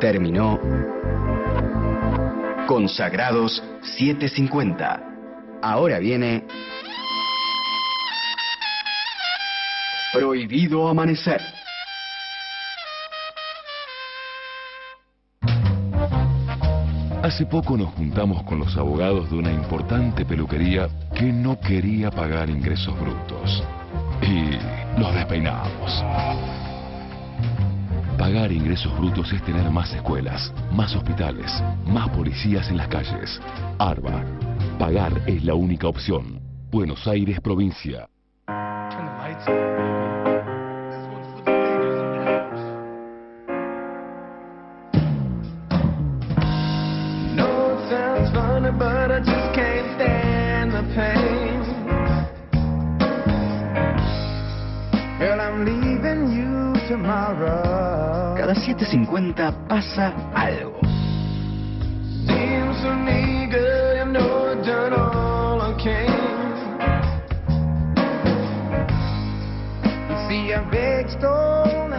Terminó Consagrados 750. Ahora viene Prohibido Amanecer. Hace poco nos juntamos con los abogados de una importante peluquería que no quería pagar ingresos brutos. Y los despeinamos. Pagar ingresos brutos es tener más escuelas, más hospitales, más policías en las calles. ARBA. Pagar es la única opción. Buenos Aires, provincia.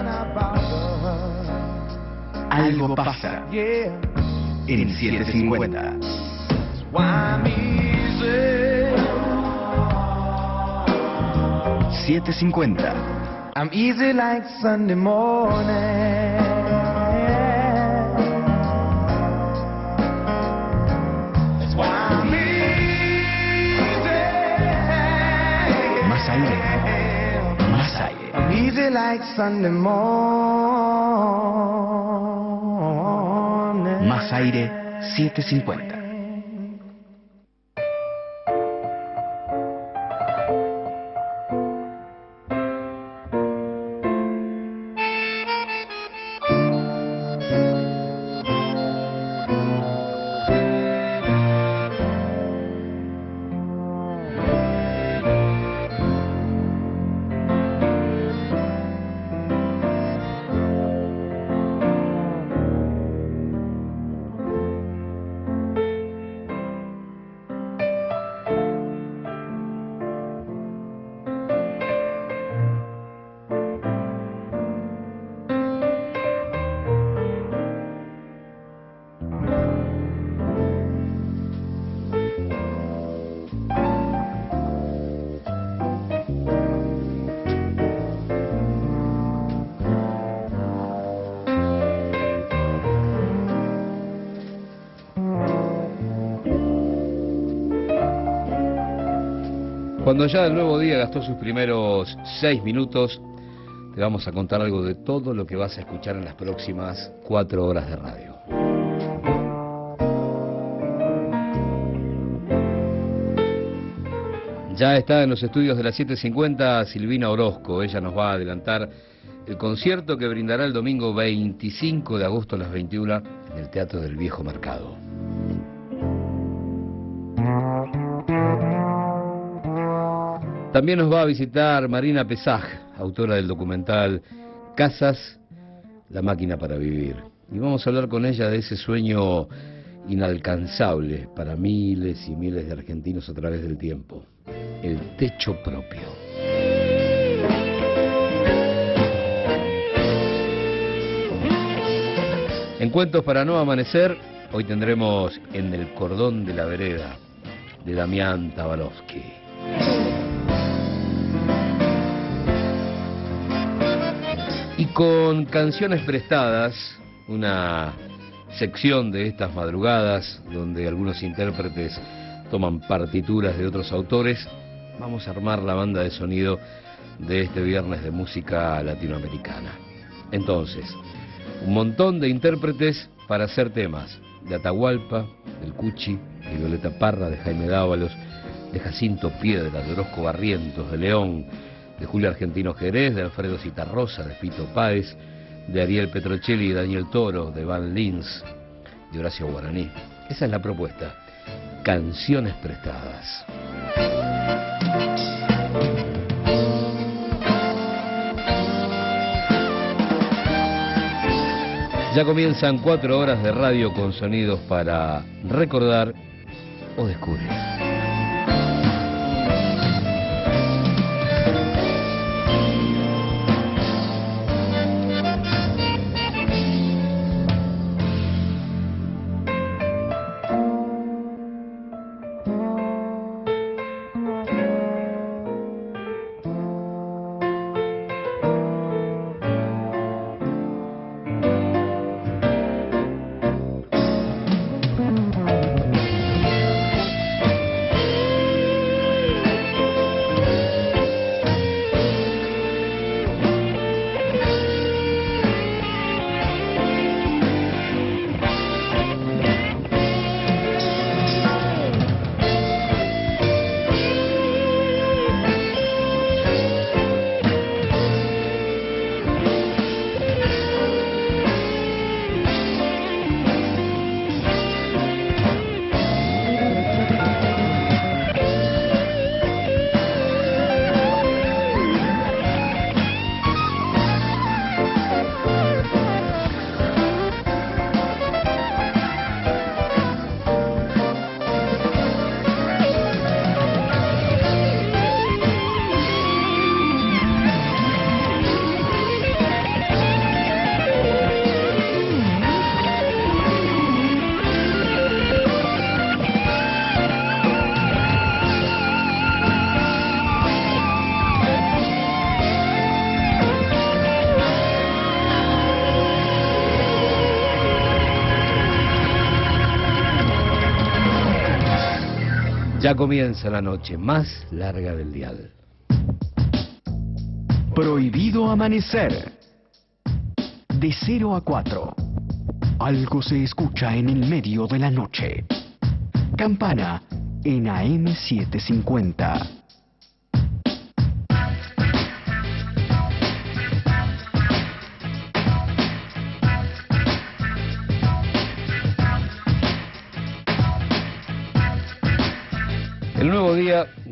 I borrowed. Algo pasa en 750. why I'm easy. 750. I'm easy like Sunday morning. Sunday morning. Más aire 750. Cuando ya el nuevo día gastó sus primeros seis minutos, te vamos a contar algo de todo lo que vas a escuchar en las próximas cuatro horas de radio. Ya está en los estudios de las 7.50 Silvina Orozco. Ella nos va a adelantar el concierto que brindará el domingo 25 de agosto a las 21 en el Teatro del Viejo Mercado. También nos va a visitar Marina Pesaj, autora del documental Casas, la máquina para vivir. Y vamos a hablar con ella de ese sueño inalcanzable para miles y miles de argentinos a través del tiempo, el techo propio. En Cuentos para no amanecer, hoy tendremos En el cordón de la vereda, de Damián Tabalovsky. Con canciones prestadas, una sección de estas madrugadas, donde algunos intérpretes toman partituras de otros autores, vamos a armar la banda de sonido de este viernes de música latinoamericana. Entonces, un montón de intérpretes para hacer temas de Atahualpa, del Cuchi, de Violeta Parra, de Jaime Dávalos, de Jacinto Piedra, de Orozco Barrientos, de León, de Julio Argentino Jerez, de Alfredo Citarrosa, de Pito Páez, de Ariel Petrocelli y Daniel Toro, de Van Lins, de Horacio Guaraní. Esa es la propuesta. Canciones prestadas. Ya comienzan cuatro horas de radio con sonidos para recordar o descubrir. Comienza la noche más larga del dial. Prohibido amanecer. De 0 a 4. Algo se escucha en el medio de la noche. Campana en AM750.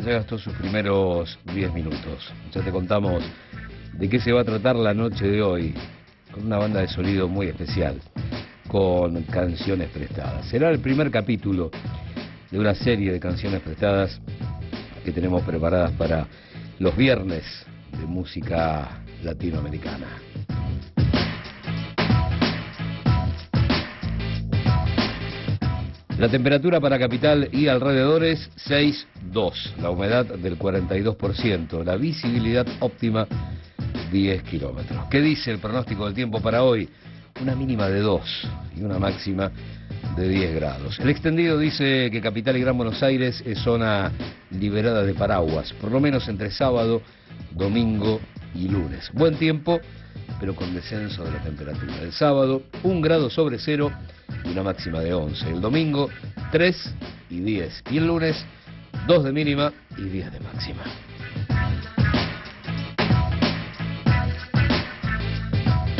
Ya gastó sus primeros 10 minutos. Ya te contamos de qué se va a tratar la noche de hoy, con una banda de sonido muy especial, con canciones prestadas. Será el primer capítulo de una serie de canciones prestadas que tenemos preparadas para los viernes de música latinoamericana. La temperatura para capital y alrededores 6,2. La humedad del 42%. La visibilidad óptima 10 kilómetros. ¿Qué dice el pronóstico del tiempo para hoy? Una mínima de 2 y una máxima de 10 grados. El extendido dice que Capital y Gran Buenos Aires es zona liberada de paraguas, por lo menos entre sábado, domingo y lunes. Buen tiempo, pero con descenso de la temperatura. El sábado, un grado sobre cero y una máxima de 11. El domingo, 3 y 10. Y el lunes, 2 de mínima y 10 de máxima.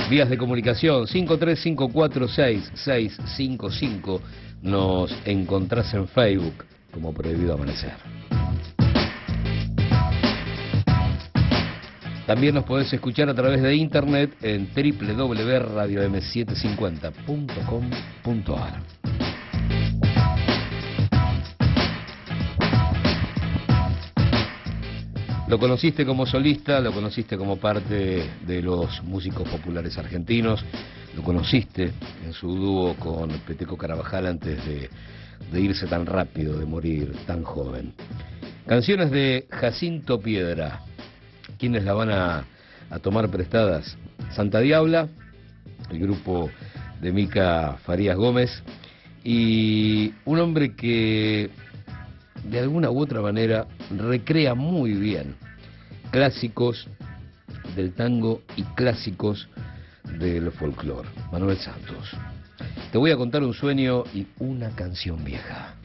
Vías de comunicación 53546655. Nos encontrás en Facebook como Prohibido Amanecer. También nos podés escuchar a través de internet en www.radiom750.com.ar. Lo conociste como solista, lo conociste como parte de los músicos populares argentinos, lo conociste en su dúo con Peteco Carabajal antes de, irse tan rápido, de morir tan joven. Canciones de Jacinto Piedra. ¿Quiénes la van a, a tomar prestadas? Santa Diabla, el grupo de Mica Farías Gómez, y un hombre que de alguna u otra manera recrea muy bien clásicos del tango y clásicos del folclore. Manuel Santos. Te voy a contar un sueño y una canción vieja.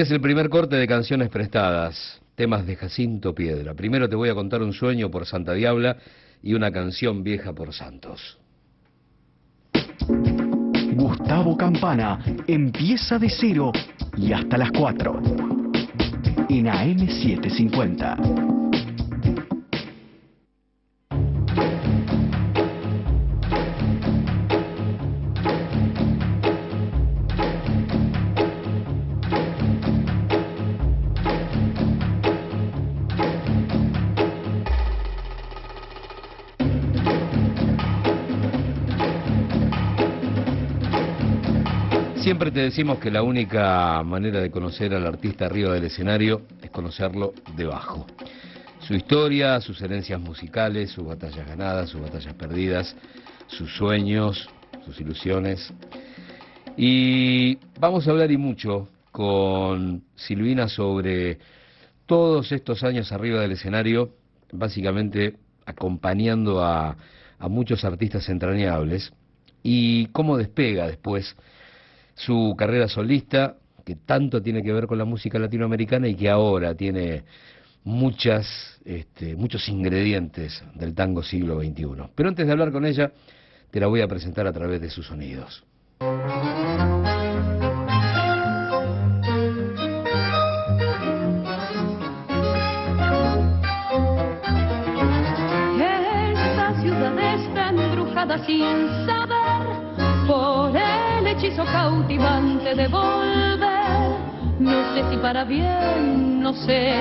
Este es el primer corte de canciones prestadas, temas de Jacinto Piedra. Primero te voy a contar un sueño por Santa Diabla y una canción vieja por Santos. Gustavo Campana empieza de cero y hasta las 4. En AM750. Siempre te decimos que la única manera de conocer al artista arriba del escenario es conocerlo debajo. Su historia, sus herencias musicales, sus batallas ganadas, sus batallas perdidas, sus sueños, sus ilusiones. Y vamos a hablar y mucho con Silvina sobre todos estos años arriba del escenario, básicamente acompañando a, a muchos artistas entrañables y cómo despega después su carrera solista, que tanto tiene que ver con la música latinoamericana y que ahora tiene muchas, este, muchos ingredientes del tango siglo XXI. Pero antes de hablar con ella, te la voy a presentar a través de sus sonidos. Esta ciudad está embrujada sin hechizo cautivante de volver. No sé si para bien, no sé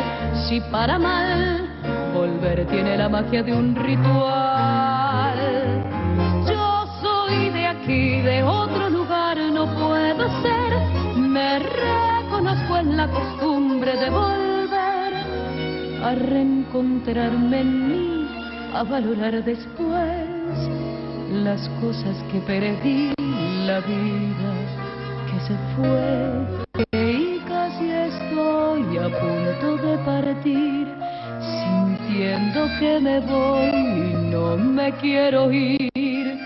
si para mal. Volver tiene la magia de un ritual. Yo soy de aquí, de otro lugar no puedo la costumbre de volver a reencontrarme en mí, a valorar después las cosas que perdí, que se fue. Y casi estoy a punto de partir, sintiendo que me voy y no me quiero ir.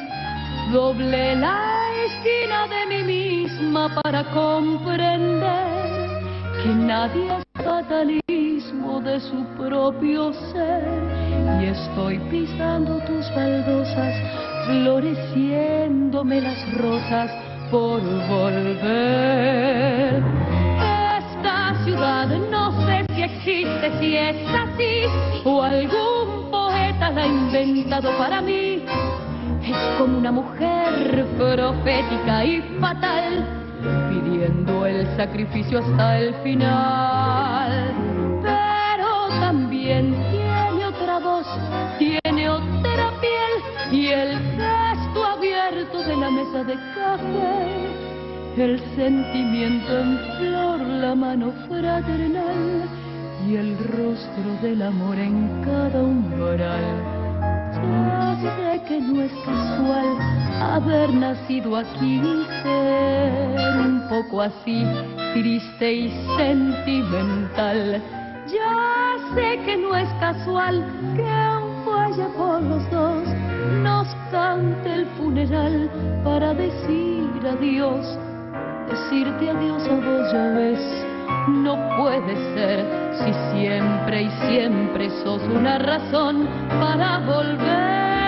Doble la esquina de mí misma para comprender que nadie es fatalismo de su propio ser y estoy pisando tus baldosas, floreciéndome las rosas por volver. Esta ciudad no sé si existe, si es así, o algún poeta la ha inventado para mí. Es como una mujer profética y fatal, pidiendo el sacrificio hasta el final. Pero también de café. El sentimiento en flor, la mano fraternal y el rostro del amor en cada umbral. Ya sé que no es casual haber nacido aquí y ser un poco así, triste y sentimental. Ya sé que no es casual que aún vaya por los dos nos cante el funeral para decir adiós, decirte adiós a vos ya ves no puede ser si siempre y siempre sos una razón para volver.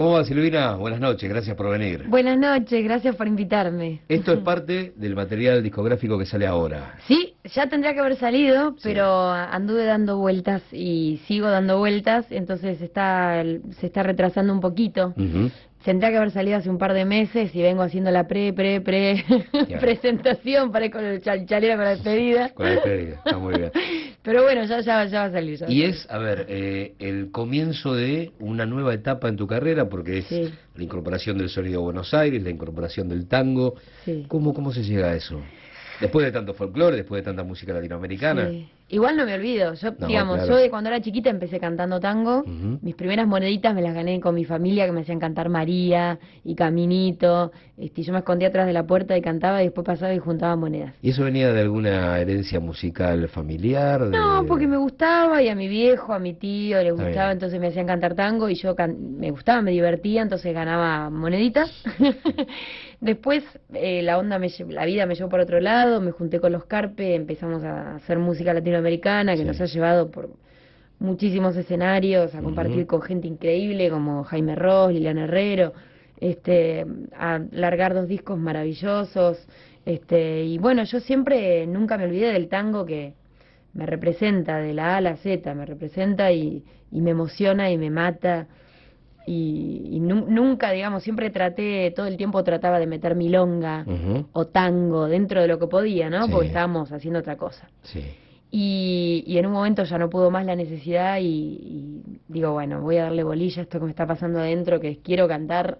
¿Cómo va Silvina? Buenas noches, gracias por venir. Buenas noches, gracias por invitarme. Esto es parte del material discográfico que sale ahora. Sí, ya tendría que haber salido, pero anduve dando vueltas y sigo dando vueltas, entonces está, se está retrasando un poquito. Ujú. Tendría que haber salido hace un par de meses y vengo haciendo la pre, pre, pre presentación para ir con el chal- chalero con la despedida. Con la despedida, está muy bien. Pero bueno, ya, ya, ya va a salir. ya va a Y salir. es, a ver, eh, el comienzo de una nueva etapa en tu carrera, porque es Sí. la incorporación del sonido de Buenos Aires, la incorporación del tango. Sí. ¿Cómo, ¿Cómo se llega a eso? Después de tanto folclore, después de tanta música latinoamericana. Sí. Igual no me olvido. Yo, No, digamos, claro. yo de cuando era chiquita empecé cantando tango. Mis primeras moneditas me las gané con mi familia que me hacían cantar María y Caminito. Este, yo me escondía atrás de la puerta y cantaba y después pasaba y juntaba monedas. ¿Y eso venía de alguna herencia musical familiar? de- No, porque me gustaba y a mi viejo, a mi tío le gustaba, entonces me hacían cantar tango y yo can- me gustaba, me divertía, entonces ganaba moneditas. Después eh, la onda, me, la vida me llevó por otro lado, me junté con los Carpe, empezamos a hacer música latinoamericana que Sí. nos ha llevado por muchísimos escenarios, a compartir con gente increíble como Jaime Ross, Liliana Herrero, este, a largar dos discos maravillosos, este, y bueno, yo siempre nunca me olvidé del tango que me representa de la A a la Z, me representa y, y me emociona y me mata. Y, y nu- nunca, digamos, siempre traté, todo el tiempo trataba de meter milonga o tango dentro de lo que podía, ¿no? Sí. Porque estábamos haciendo otra cosa. Sí. Y, y en un momento ya no pudo más la necesidad y, y digo, bueno, voy a darle bolilla a esto que me está pasando adentro, que es quiero cantar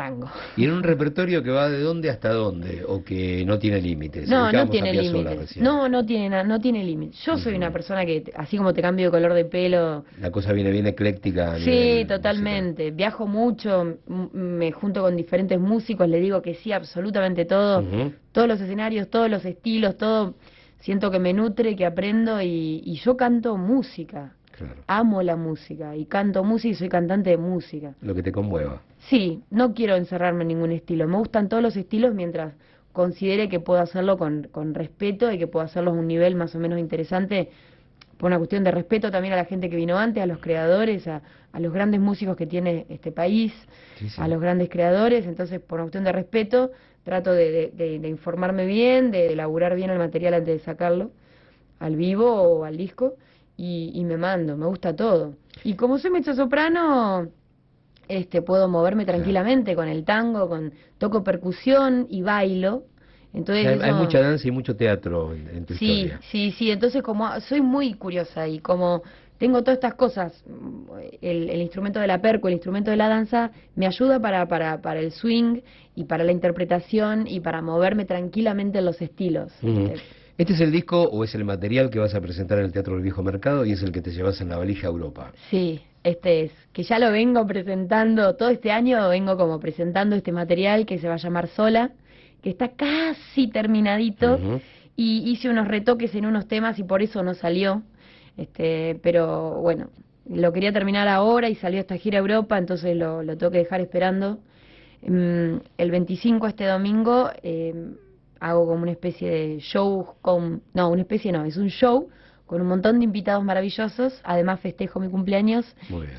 tango. ¿Y en un repertorio que va de dónde hasta dónde? ¿O que no tiene límites? No, no tiene límites. No, no tiene, no tiene límites. Yo soy una persona que, así como te cambio de color de pelo, La cosa viene bien ecléctica. Sí, totalmente. Viajo mucho, me junto con diferentes músicos, le digo que sí, absolutamente todo. Todos los escenarios, todos los estilos, todo. Siento que me nutre, que aprendo y, y yo canto música. Claro. Amo la música y canto música y soy cantante de música. Lo que te conmueva. Sí, no quiero encerrarme en ningún estilo. Me gustan todos los estilos mientras considere que puedo hacerlo con, con respeto y que puedo hacerlo a un nivel más o menos interesante por una cuestión de respeto también a la gente que vino antes, a los creadores, a, a los grandes músicos que tiene este país, Sí, sí. a los grandes creadores. Entonces, por una cuestión de respeto, trato de, de- de- de informarme bien, de elaborar bien el material antes de sacarlo al vivo o al disco. Y, y me mando, me gusta todo. Y como soy mezzosoprano, este, puedo moverme tranquilamente con el tango, con toco percusión y bailo. Entonces hay, mucha danza y mucho teatro en, en tu Sí, historia. sí, sí. Entonces, como soy muy curiosa y como tengo todas estas cosas, el, el instrumento de la perco, el instrumento de la danza, me ayuda para, para, para el swing y para la interpretación y para moverme tranquilamente en los estilos. ¿Este es el disco o es el material que vas a presentar en el Teatro del Viejo Mercado y es el que te llevas en la valija a Europa? Sí, este es, que ya lo vengo presentando, todo este año vengo como presentando este material que se va a llamar Sola, que está casi terminadito y hice unos retoques en unos temas y por eso no salió. Este, pero bueno, lo quería terminar ahora y salió esta gira a Europa, entonces lo, lo tengo que dejar esperando. Mm, el 25 este domingo eh, hago como una especie de show con no, una especie no, es un show con un montón de invitados maravillosos, además festejo mi cumpleaños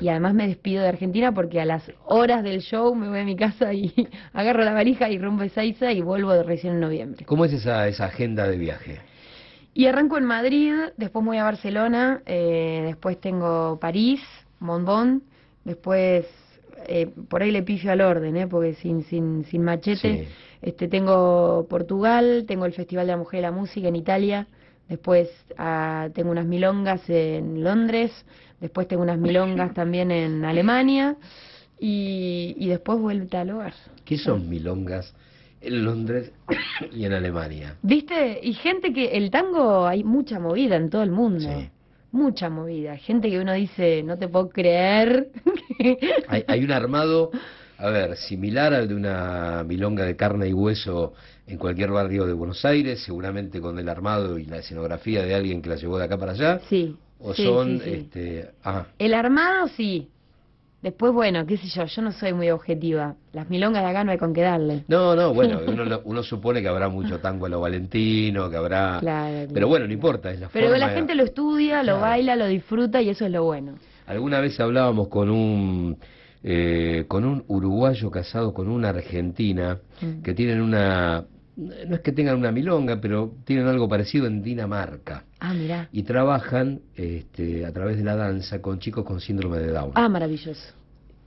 y además me despido de Argentina porque a las horas del show me voy a mi casa y agarro la valija y rumbo a Ezeiza y vuelvo de recién en noviembre. ¿Cómo es esa, esa agenda de viaje? Y arranco en Madrid, después voy a Barcelona, eh, después tengo París, Montbon, después eh, por ahí le pifio al orden, eh, porque sin, sin, sin machete. Sí. Este, tengo Portugal, tengo el Festival de la Mujer y la Música en Italia, después ah, tengo unas milongas en Londres, después tengo unas milongas también en Alemania y, y después vuelta al hogar. ¿Qué son milongas en Londres y en Alemania? ¿Viste? Y gente que el tango hay mucha movida en todo el mundo. Sí. Mucha movida. Gente que uno dice, no te puedo creer. Hay, hay un armado, a ver, similar al de una milonga de carne y hueso en cualquier barrio de Buenos Aires, seguramente con el armado y la escenografía de alguien que la llevó de acá para allá. Sí. O sí, son, sí, sí. este, ah, El armado sí. Después, bueno, qué sé yo, yo no soy muy objetiva. Las milongas de acá no hay con qué darle. no, no, bueno, uno, uno supone que habrá mucho tango a lo Valentino, que habrá, Claro, claro. pero bueno, no importa, es la Pero forma la de- gente lo estudia, lo Claro. baila, lo disfruta y eso es lo bueno. Alguna vez hablábamos con un eh, con un uruguayo casado con una argentina Mm. que tienen una no es que tengan una milonga, pero tienen algo parecido en Dinamarca Ah, mirá. y trabajan este, a través de la danza con chicos con síndrome de Down Ah, maravilloso.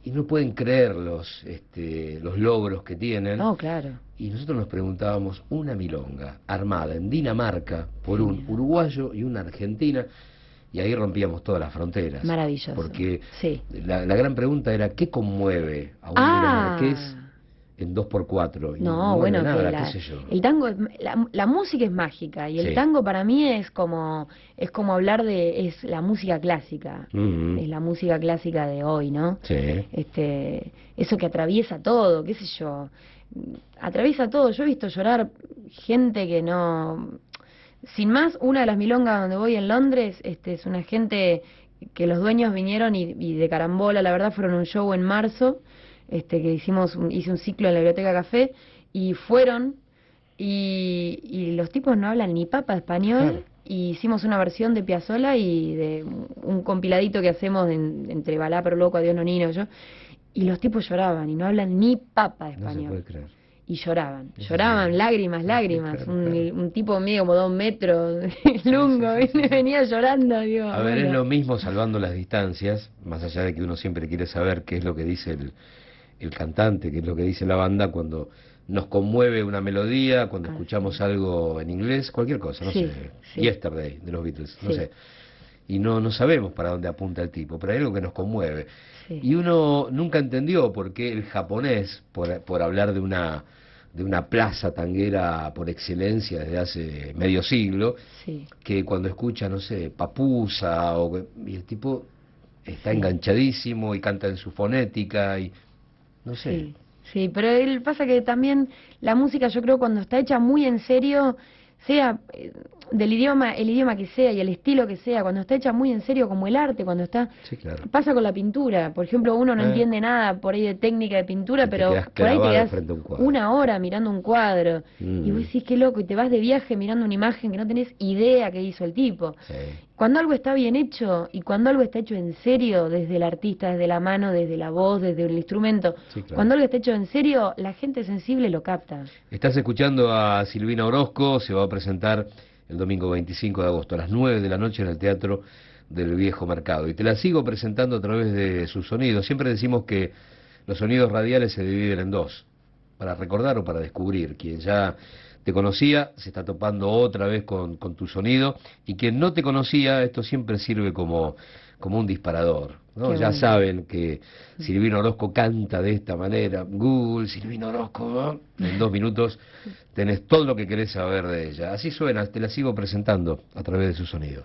y no pueden creer los este, los logros que tienen No, claro. y nosotros nos preguntábamos una milonga armada en Dinamarca por un uruguayo y una argentina y ahí rompíamos todas las fronteras Maravilloso. porque Sí. la, la gran pregunta era, ¿qué conmueve a un Ah. dinamarqués en 2x4? Y No, bueno, nada, que la- qué sé yo. el tango, es, la, la música es mágica y el Sí. tango para mí es como es como hablar de es la música clásica, Mhm. es la música clásica de hoy, ¿no? Sí. Este, eso que atraviesa todo, qué sé yo, atraviesa todo. Yo he visto llorar gente que no, sin más, una de las milongas donde voy en Londres, este, es una gente que los dueños vinieron y, y de carambola, la verdad, fueron un show en marzo, este, que hicimos, un- hice un ciclo en la biblioteca Café y fueron y, y los tipos no hablan ni papa español. Y hicimos una versión de Piazzolla y de un- compiladito que hacemos en- entre Balá, pero loco, Adiós Nonino, yo. Y los tipos lloraban y no hablan ni papa No se español. puede creer. Y lloraban, lloraban, lágrimas, lágrimas. Claro, un, claro. un tipo medio como dos metros, lungo, sí, sí, sí. venía llorando, digo. A ver, es lo mismo salvando las distancias, más allá de que uno siempre quiere saber qué es lo que dice el, el cantante, qué es lo que dice la banda cuando nos conmueve una melodía, cuando Ah, escuchamos algo en inglés, cualquier cosa, no sé. Yesterday de los Beatles, no sé. Y no, no sabemos para dónde apunta el tipo, pero hay algo que nos conmueve. Y uno nunca entendió por qué el japonés, por, por hablar de una, de una plaza tanguera por excelencia desde hace medio siglo, Sí. que cuando escucha, no sé, papusa, o, y el tipo está Sí. enganchadísimo y canta en su fonética y no sé. Sí, sí, pero él pasa que también la música, yo creo, cuando está hecha muy en serio, sea eh, del idioma, el idioma que sea y el estilo que sea, cuando está hecha muy en serio, como el arte, cuando está Sí, claro. Pasa con la pintura, por ejemplo, uno no Eh. entiende nada por ahí de técnica de pintura, pero por ahí te quedas un una hora mirando un cuadro Mm. y vos decís qué loco y te vas de viaje mirando una imagen que no tenés idea que hizo el tipo. Sí. Cuando algo está bien hecho y cuando algo está hecho en serio, desde el artista, desde la mano, desde la voz, desde el instrumento, Sí, claro. cuando algo está hecho en serio, la gente sensible lo capta. Estás escuchando a Silvina Orozco, se va a presentar el domingo 25 de agosto a las 9 de la noche en el Teatro del viejo mercado. Y te la sigo presentando a través de sus sonidos. Siempre decimos que los sonidos radiales se dividen en dos, para recordar o para descubrir. Quien ya te conocía se está topando otra vez con, con tu sonido y quien no te conocía, esto siempre sirve como, como un disparador. ¿No? Qué Ya bueno. saben que Silvino Orozco canta de esta manera. Google, Silvino Orozco, ¿no? en dos minutos tenés todo lo que querés saber de ella. Así suena, te la sigo presentando a través de su sonido.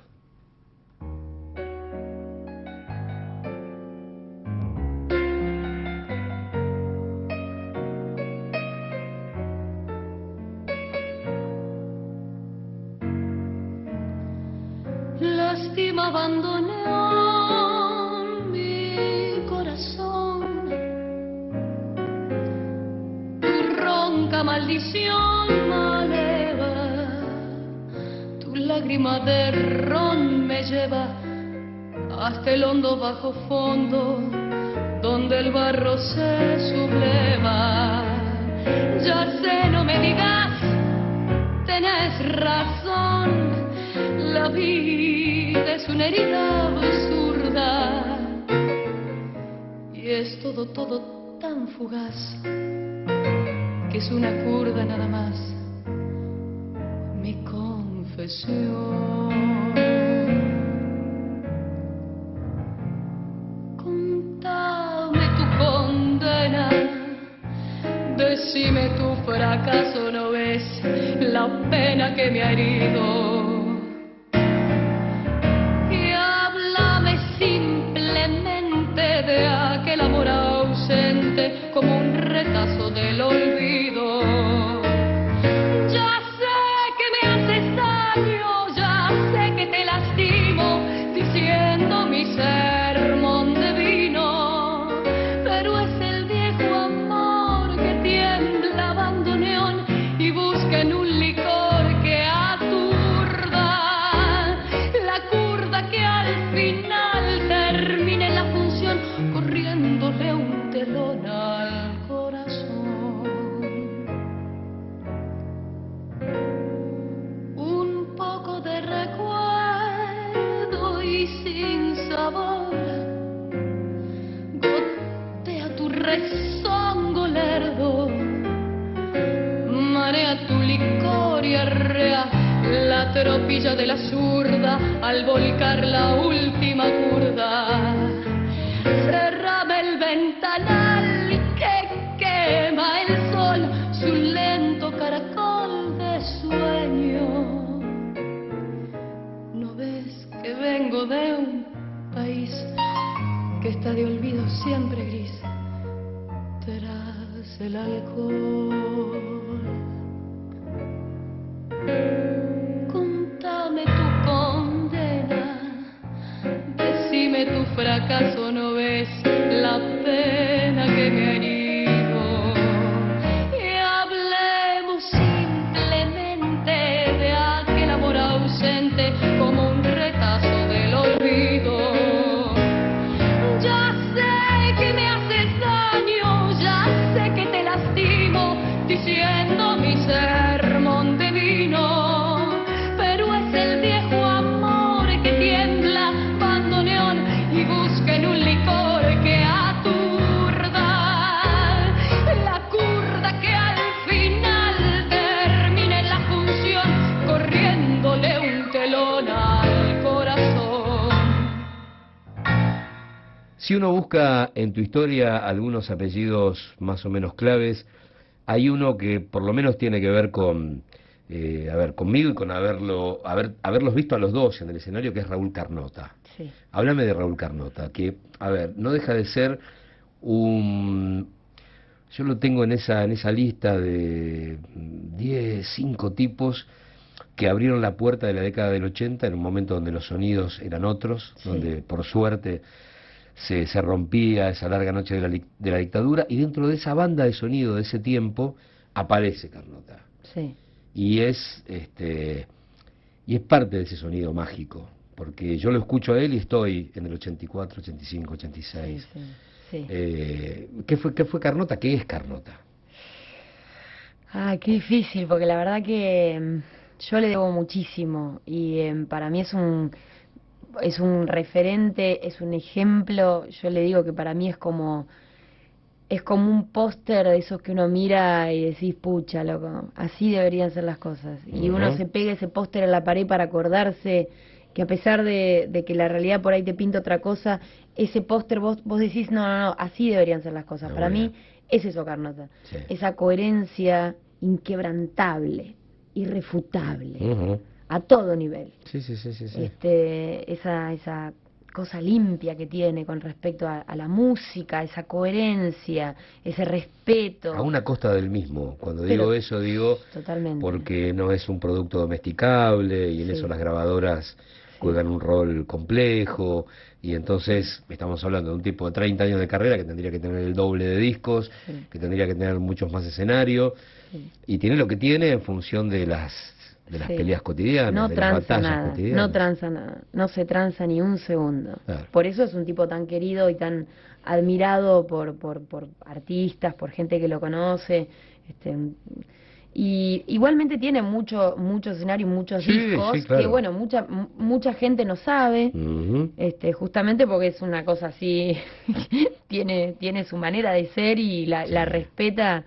Bajo fondo, donde el barro se subleva. Ya sé, no me digas, tenés razón. La vida es una herida absurda y es todo, todo tan fugaz que es una curda nada más. Mi confesión. Fracaso, no ves la pena que me ha herido. En tu historia algunos apellidos más o menos claves, hay uno que por lo menos tiene que ver con, eh, a ver, conmigo y con haberlo, haber, haberlos visto a los dos en el escenario, que es Raúl Carnota. Sí. Háblame de Raúl Carnota, que, a ver, no deja de ser un... Yo lo tengo en esa, en esa lista de 10, 5 tipos que abrieron la puerta de la década del 80 en un momento donde los sonidos eran otros, Sí. donde por suerte se, se rompía esa larga noche de la, de la dictadura, y dentro de esa banda de sonido de ese tiempo aparece Carnota. Sí. Y es, este, y es parte de ese sonido mágico, porque yo lo escucho a él y estoy en el 84, 85, 86. Sí, sí, sí. Eh, ¿qué, fue, ¿Qué fue Carnota? ¿Qué es Carnota? Ah, qué difícil, porque la verdad que mm, yo le debo muchísimo y em, para mí es un es un referente, es un ejemplo. Yo le digo que para mí es como es como un póster de esos que uno mira y decís, pucha, loco, así deberían ser las cosas. Y uno se pega ese póster en la pared para acordarse que a pesar de, de que la realidad por ahí te pinta otra cosa, ese póster vos, vos decís, no, no, no, así deberían ser las cosas. Para mí es eso, Carnota. Sí. Esa coherencia inquebrantable, irrefutable. A todo nivel Sí, sí, sí, sí. sí. este, esa, esa cosa limpia que tiene con respecto a, a la música, esa coherencia, ese respeto. A una costa del mismo. Cuando Pero- digo eso, digo Totalmente. porque no es un producto domesticable y en Sí. eso las grabadoras juegan un rol complejo y entonces estamos hablando de un tipo de 30 años de carrera que tendría que tener el doble de discos, Sí. que tendría que tener muchos más escenarios Sí. y tiene lo que tiene en función de las de las Sí. peleas cotidianas, no de las tranza batallas nada, cotidianas. no tranza nada, no se tranza ni un segundo. Claro. Por eso es un tipo tan querido y tan admirado por, por, por artistas, por gente que lo conoce. Este, y igualmente tiene mucho mucho escenario y muchos Sí, discos sí, claro. que bueno mucha mucha gente no sabe este justamente porque es una cosa así tiene tiene su manera de ser y la, la respeta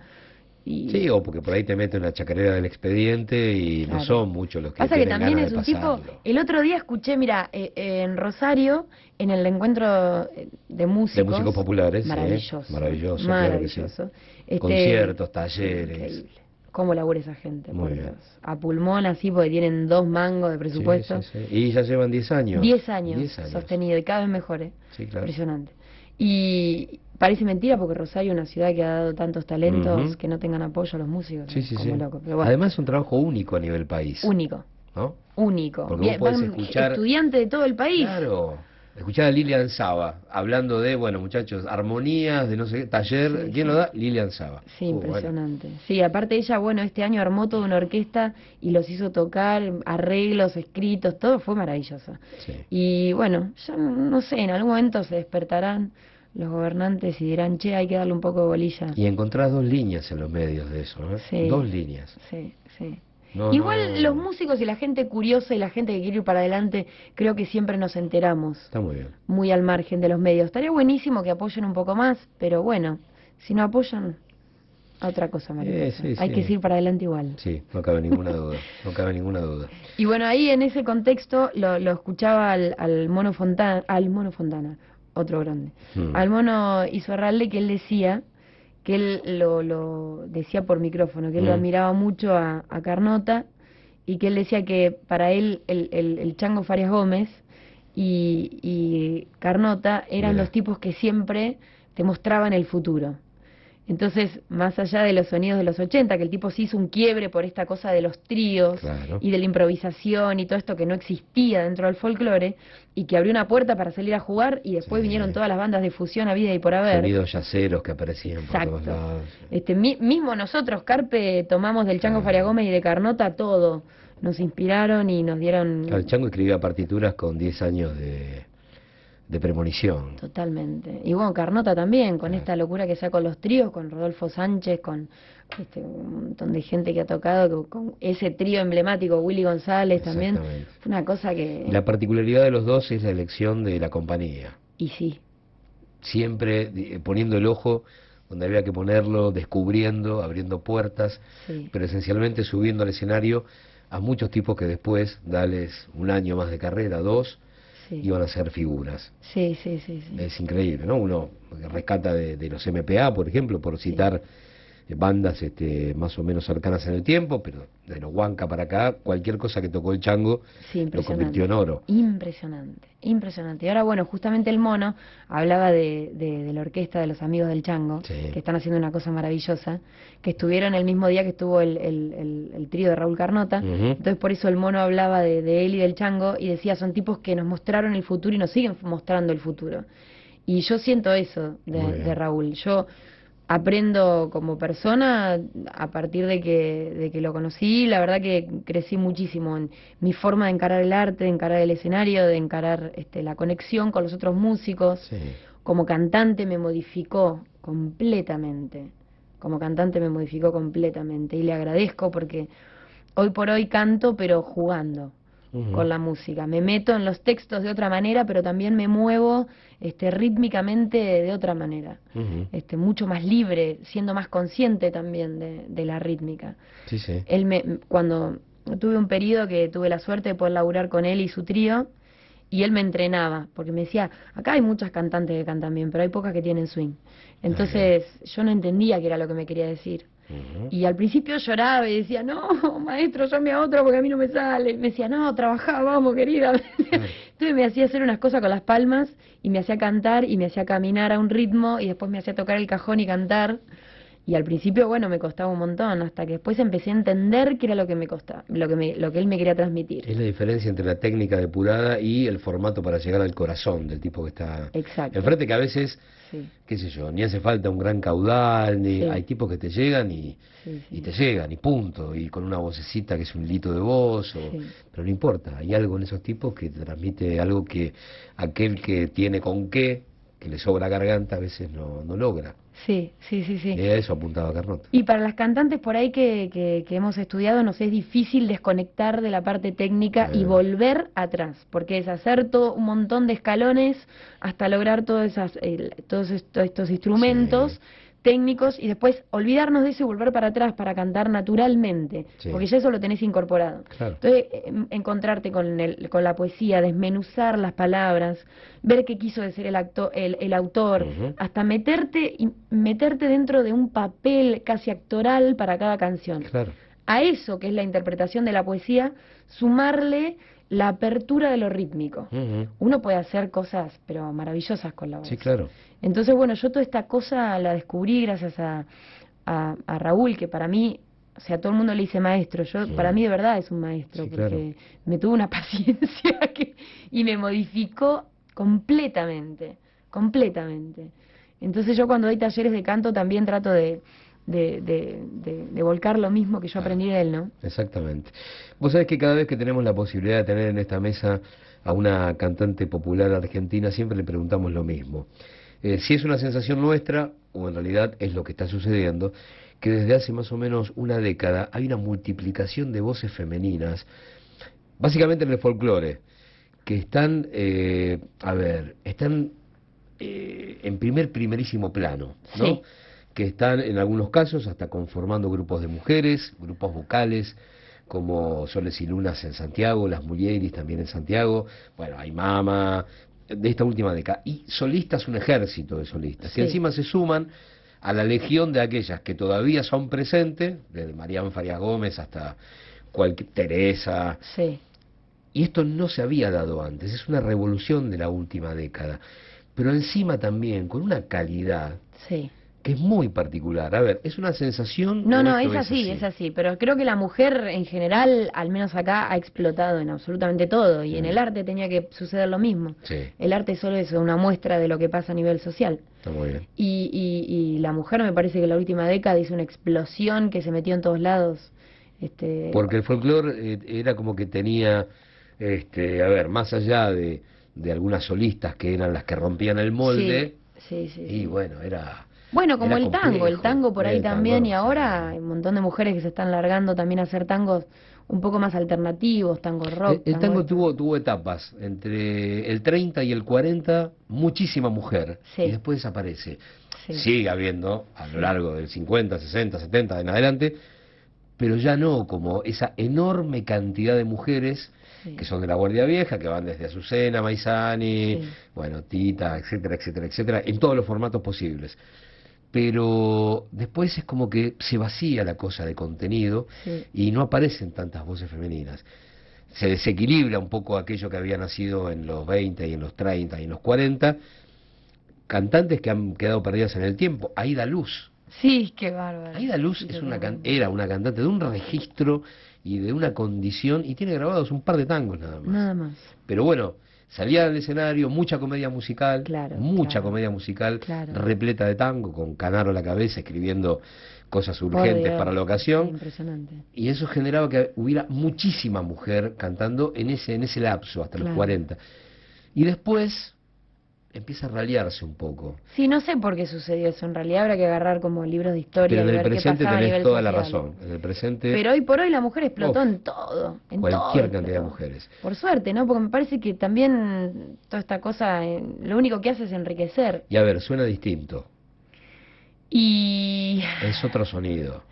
y Sí, o porque por ahí te mete una chacarera del expediente y no son muchos los que Pasa que también ganas es un tipo. El otro día escuché, mira, eh, eh, en Rosario, en el encuentro eh, de músicos. De músicos populares, sí, Maravilloso. maravilloso, claro que sí. maravilloso. Este, Conciertos, talleres. Increíble. ¿Cómo labura esa gente? Muy bien. A pulmón así, porque tienen dos mangos de presupuesto. Sí, sí, sí. Y ya llevan 10 años. Diez años, 10 años. sostenido y cada vez mejor, ¿eh? Sí, claro. Impresionante. Y parece mentira porque Rosario es una ciudad que ha dado tantos talentos que no tengan apoyo a los músicos. Sí, sí, Como sí. loco. Pero bueno, Además es un trabajo único a nivel país. único, ¿no? único. Porque Bien, vos podés escuchar- Estudiantes de todo el país. Claro. Escuchar a Lilian Saba hablando de, bueno, muchachos, armonías, de no sé qué, taller. Sí, ¿Quién sí. lo da? Lilian Saba. Sí, Uh, bueno. impresionante. Sí, aparte ella, bueno, este año armó toda una orquesta y los hizo tocar, arreglos, escritos, todo fue maravilloso. Sí. Y bueno, ya no sé, en algún momento se despertarán los gobernantes y dirán, che, hay que darle un poco de bolilla. Y encontrás dos líneas en los medios de eso, ¿eh? Sí. Dos líneas. Sí, sí. No, Igual no- los músicos y la gente curiosa y la gente que quiere ir para adelante, creo que siempre nos enteramos, Está muy bien. muy al margen de los medios. Estaría buenísimo que apoyen un poco más, pero bueno, si no apoyan, a otra cosa, María. Eh, sí, Hay sí. que ir para adelante igual. Sí, no cabe ninguna duda. No cabe ninguna duda. Y bueno, ahí en ese contexto lo, lo escuchaba al, al Mono Fontana, al Mono Fontana, otro grande, Hmm. al Mono Izuarralde que él decía, que él lo, lo decía por micrófono, que él lo Mm. admiraba mucho a, a Carnota y que él decía que para él el, el, el Chango Farias Gómez y, y Carnota eran Mira. los tipos que siempre te mostraban el futuro. Entonces, más allá de los sonidos de los 80, que el tipo se hizo un quiebre por esta cosa de los tríos Claro. y de la improvisación y todo esto que no existía dentro del folclore y que abrió una puerta para salir a jugar y después Sí. vinieron todas las bandas de fusión a vida y por haber. Sonidos yaceros que aparecían por todos Exacto. lados. Este, mi- mismo nosotros, Carpe, tomamos del Chango Claro. Faria Gómez y de Carnota todo. Nos inspiraron y nos dieron Claro, el Chango escribía partituras con 10 años de, de premonición. totalmente. Y bueno, Carnota también, con esta locura que sea con los tríos, con Rodolfo Sánchez, con este, un montón de gente que ha tocado, con, ese trío emblemático, Willy González también. Fue una cosa que... La particularidad de los dos es la elección de la compañía. Y sí, Siempre eh, poniendo el ojo donde había que ponerlo, descubriendo, abriendo puertas, sí. pero esencialmente subiendo al escenario a muchos tipos que después, dales un año más de carrera, dos, Sí. iban a ser figuras. Sí, sí, sí, sí. Es increíble, ¿no? Uno rescata de, de los MPA, por ejemplo, por citar bandas este, más o menos cercanas en el tiempo, pero de los Huanca para acá, cualquier cosa que tocó el chango Sí, lo convirtió en oro. Impresionante, impresionante. Y ahora, bueno, justamente el mono hablaba de, de- de la orquesta de los amigos del Chango, Sí. que están haciendo una cosa maravillosa, que estuvieron el mismo día que estuvo el, el- el- el trío de Raúl Carnota. Entonces, por eso el mono hablaba de, de él y del Chango y decía, son tipos que nos mostraron el futuro y nos siguen mostrando el futuro. Y yo siento eso de, de Raúl. Yo aprendo como persona a partir de que, de que lo conocí, la verdad que crecí muchísimo en mi forma de encarar el arte, de encarar el escenario, de encarar este, la conexión con los otros músicos. Sí. Como cantante me modificó completamente, como cantante me modificó completamente y le agradezco porque hoy por hoy canto pero jugando, Con la música. Me meto en los textos de otra manera, pero también me muevo este, rítmicamente de otra manera. Este, mucho más libre, siendo más consciente también de, de la rítmica. Sí, sí. Él me, cuando tuve un periodo que tuve la suerte de poder laburar con él y su trío, y él me entrenaba, porque me decía, acá hay muchas cantantes que cantan bien, pero hay pocas que tienen swing. Entonces yo no entendía qué era lo que me quería decir. Y al principio lloraba y decía, no, maestro, llame a otro porque a mí no me sale. Y me decía, no, trabajá, vamos, querida. Entonces me hacía hacer unas cosas con las palmas y me hacía cantar y me hacía caminar a un ritmo y después me hacía tocar el cajón y cantar. Y al principio, bueno, me costaba un montón, hasta que después empecé a entender qué era lo que me costaba, lo que, me, lo que él me quería transmitir. Es la diferencia entre la técnica depurada y el formato para llegar al corazón del tipo que está Exacto. enfrente, que a veces, Sí, qué sé yo, ni hace falta un gran caudal, ni Sí. hay tipos que te llegan y, sí, sí. y te llegan, y punto, y con una vocecita que es un lito de voz, o- pero no importa, hay algo en esos tipos que te transmite algo que aquel que tiene con qué, que le sobra garganta, a veces no, no logra. Sí, sí, sí, sí. Eso apuntaba Carnota. Y para las cantantes por ahí que, que, que hemos estudiado nos es difícil desconectar de la parte técnica y Eh. volver atrás, porque es hacer todo un montón de escalones hasta lograr todas esas, todos esto- estos instrumentos Sí. Técnicos y después olvidarnos de eso y volver para atrás para cantar naturalmente, Sí. porque ya eso lo tenés incorporado. Claro. Entonces, em, encontrarte con, el, con la poesía, desmenuzar las palabras, ver qué quiso decir el, acto, el, el autor, hasta meterte, y meterte dentro de un papel casi actoral para cada canción. Claro. A eso, que es la interpretación de la poesía, sumarle la apertura de lo rítmico. Uno puede hacer cosas, pero maravillosas con la voz. Sí, claro. Entonces, bueno, yo toda esta cosa la descubrí gracias a, a, a Raúl, que para mí, o sea, todo el mundo le dice maestro, yo Sí. para mí de verdad es un maestro, Sí, porque me tuvo una paciencia que, y me modificó completamente, completamente. Entonces yo cuando doy talleres de canto también trato de, de, de, de- de volcar lo mismo que yo aprendí de él, ¿no? Exactamente. Vos sabés que cada vez que tenemos la posibilidad de tener en esta mesa a una cantante popular argentina, siempre le preguntamos lo mismo. Eh, si es una sensación nuestra, o en realidad es lo que está sucediendo, que desde hace más o menos una década hay una multiplicación de voces femeninas, básicamente en el folclore, que están, eh, a ver, están eh, en primer, primerísimo plano, ¿no? Sí. Que están en algunos casos hasta conformando grupos de mujeres, grupos vocales, como Soles y Lunas en Santiago, las Mulieris también en Santiago, bueno, hay Mama, de esta última década, y solistas, un ejército de solistas, que encima se suman a la legión de aquellas que todavía son presentes, desde Marián Farias Gómez hasta cualquier Teresa, Sí. y esto no se había dado antes, es una revolución de la última década. Pero encima también con una calidad Sí. Que es muy particular. A ver, ¿es una sensación? No, no, es así, es así. Pero creo que la mujer en general, al menos acá, ha explotado en absolutamente todo. Y en Mm. el arte tenía que suceder lo mismo. Sí, El arte solo es una muestra de lo que pasa a nivel social. está muy bien. Y, y, y la mujer me parece que la última década hizo una explosión que se metió en todos lados. Este, Porque el folclore eh, era como que tenía, este, a ver, más allá de, de algunas solistas que eran las que rompían el molde, Sí, sí, sí. y bueno, era... Bueno, como el tango, el tango por ahí tango, también, y ahora hay un montón de mujeres que se están largando también a hacer tangos un poco más alternativos, tango rock. El, el tango tuvo, tuvo etapas, entre el 30 y el 40, muchísima mujer, Sí. y después desaparece. Sí. Sigue habiendo a lo largo del 50, 60, 70 en adelante, pero ya no como esa enorme cantidad de mujeres Sí. que son de la Guardia Vieja, que van desde Azucena, Maizani, bueno, Tita, etcétera, etcétera, etcétera, en todos los formatos posibles. Pero después es como que se vacía la cosa de contenido Sí. y no aparecen tantas voces femeninas. Se desequilibra un poco aquello que había nacido en los 20 y en los 30 y en los 40. Cantantes que han quedado perdidas en el tiempo. Aida Luz. Sí, qué bárbaro. Aida Luz Sí, es una can- era una cantante de un registro y de una condición y tiene grabados un par de tangos nada más. Nada más. Pero bueno, salía al escenario, mucha comedia musical, Claro, mucha claro. comedia musical, Claro. repleta de tango, con Canaro a la cabeza, escribiendo cosas urgentes para la ocasión. impresionante. Y eso generaba que hubiera muchísima mujer cantando en ese, en ese lapso, hasta los Claro. 40. Y después, empieza a ralearse un poco. Sí, no sé por qué sucedió eso. En realidad habrá que agarrar como libros de historia Pero en y el ver qué presente a tenés nivel toda la razón. En el presente, Pero hoy por hoy la mujer explotó Uf, en todo, en cualquier todo cantidad de mujeres. Por suerte, ¿no? Porque me parece que también toda esta cosa, eh, lo único que hace es enriquecer. Y a ver, suena distinto. Y Es otro sonido.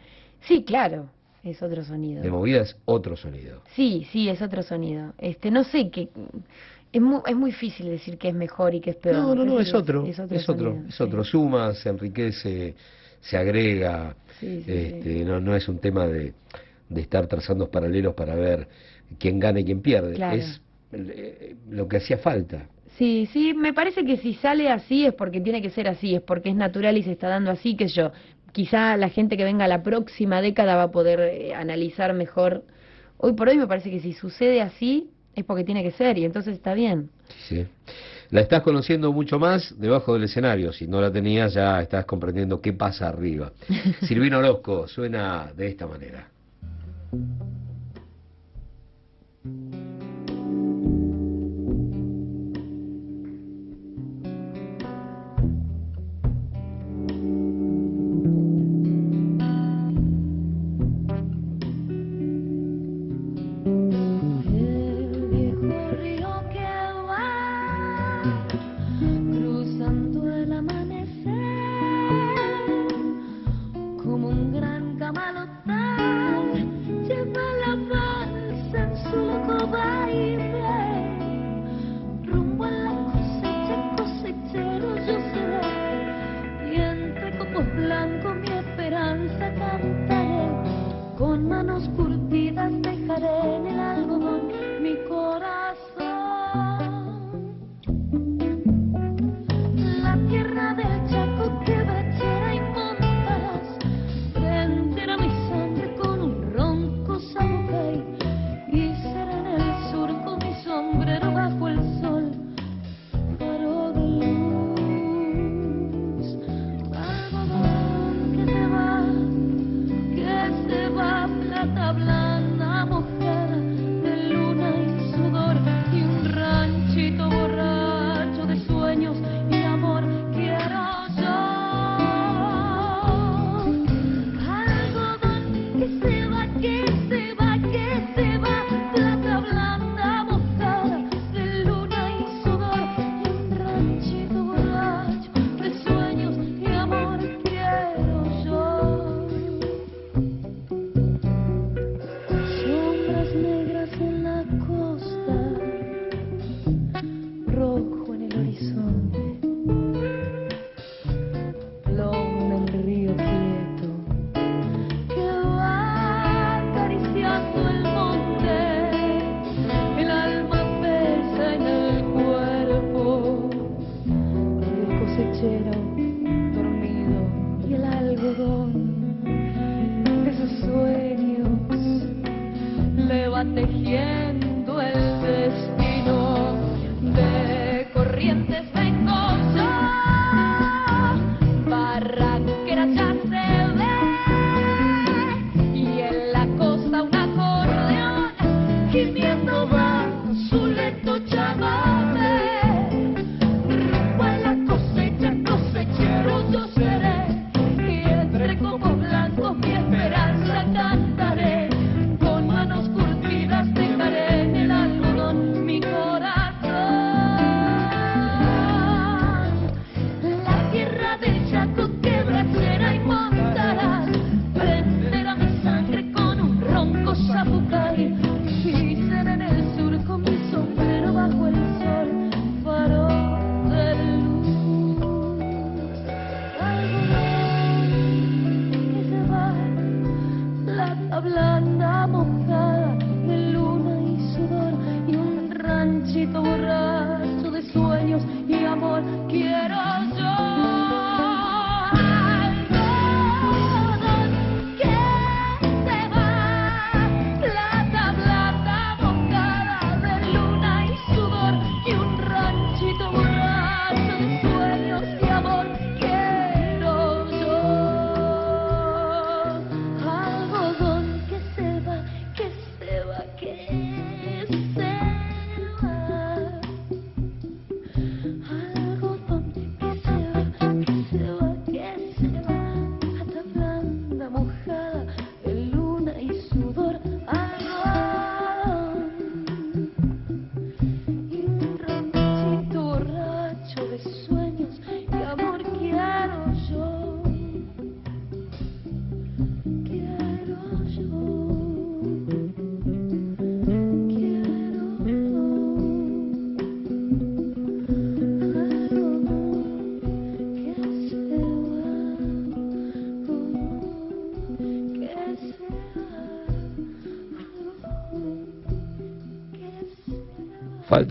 sí, claro, es otro sonido. De movida es otro sonido. Sí, sí, es otro sonido. Este, no sé qué es muy, es muy difícil decir que es mejor y que es peor. No, no, no, es otro. es Es otro, otro, sonido, es sí. otro. Suma, se enriquece, se agrega. Sí, sí, este, No, no es un tema de, de estar trazando paralelos para ver quién gana y quién pierde. Claro. Es eh, lo que hacía falta. Sí, sí, me parece que si sale así es porque tiene que ser así, es porque es natural y se está dando así, que yo. Quizá la gente que venga la próxima década va a poder eh, analizar mejor. Hoy por hoy me parece que si sucede así es porque tiene que ser y entonces está bien. Sí. La estás conociendo mucho más debajo del escenario. Si no la tenías, ya estás comprendiendo qué pasa arriba. Silvino Orozco suena de esta manera.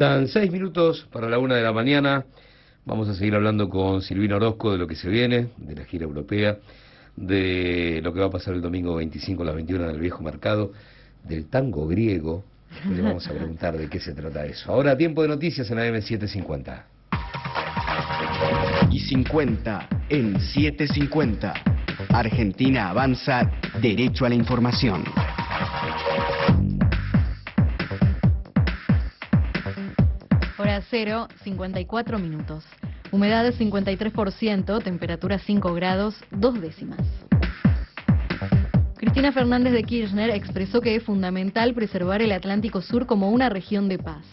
Faltan seis minutos para la una de la mañana. Vamos a seguir hablando con Silvino Orozco de lo que se viene, de la gira europea, de lo que va a pasar el domingo 25 a las 21 en el viejo mercado, del tango griego. Le vamos a preguntar de qué se trata eso. Ahora tiempo de noticias en AM750. Y 50 en 750. Argentina avanza derecho a la información. Hora cero, 54 minutos. Humedad 53%, temperatura 5 grados, dos décimas. Cristina Fernández de Kirchner expresó que es fundamental preservar el Atlántico Sur como una región de paz.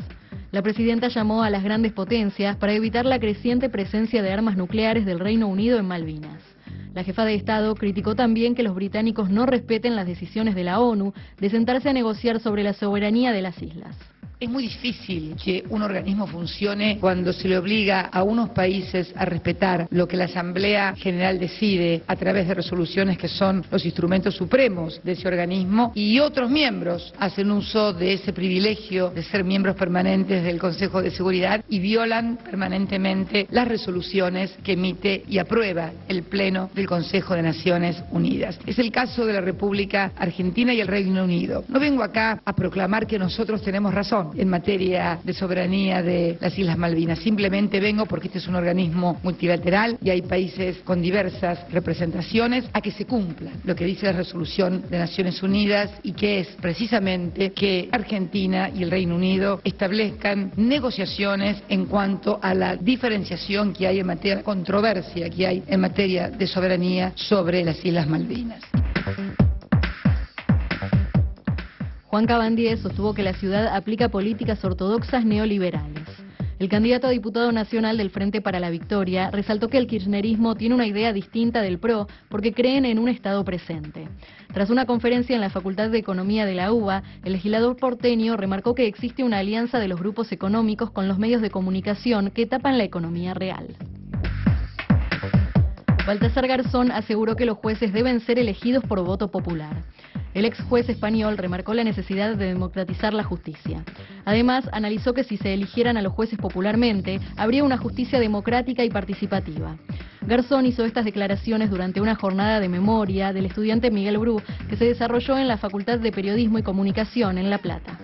La presidenta llamó a las grandes potencias para evitar la creciente presencia de armas nucleares del Reino Unido en Malvinas. La jefa de Estado criticó también que los británicos no respeten las decisiones de la ONU de sentarse a negociar sobre la soberanía de las islas. Es muy difícil que un organismo funcione cuando se le obliga a unos países a respetar lo que la Asamblea General decide a través de resoluciones que son los instrumentos supremos de ese organismo y otros miembros hacen uso de ese privilegio de ser miembros permanentes del Consejo de Seguridad y violan permanentemente las resoluciones que emite y aprueba el Pleno del Consejo de Naciones Unidas. Es el caso de la República Argentina y el Reino Unido. No vengo acá a proclamar que nosotros tenemos razón en materia de soberanía de las Islas Malvinas. Simplemente vengo porque este es un organismo multilateral y hay países con diversas representaciones a que se cumpla lo que dice la resolución de Naciones Unidas y que es precisamente que Argentina y el Reino Unido establezcan negociaciones en cuanto a la diferenciación que hay en materia de controversia que hay en materia de soberanía sobre las Islas Malvinas. Juan Cabandier sostuvo que la ciudad aplica políticas ortodoxas neoliberales. El candidato a diputado nacional del Frente para la Victoria resaltó que el kirchnerismo tiene una idea distinta del PRO porque creen en un Estado presente. Tras una conferencia en la Facultad de Economía de la UBA, el legislador porteño remarcó que existe una alianza de los grupos económicos con los medios de comunicación que tapan la economía real. Baltasar Garzón aseguró que los jueces deben ser elegidos por voto popular. El ex juez español remarcó la necesidad de democratizar la justicia. Además, analizó que si se eligieran a los jueces popularmente, habría una justicia democrática y participativa. Garzón hizo estas declaraciones durante una jornada de memoria del estudiante Miguel Bru que se desarrolló en la Facultad de Periodismo y Comunicación en La Plata.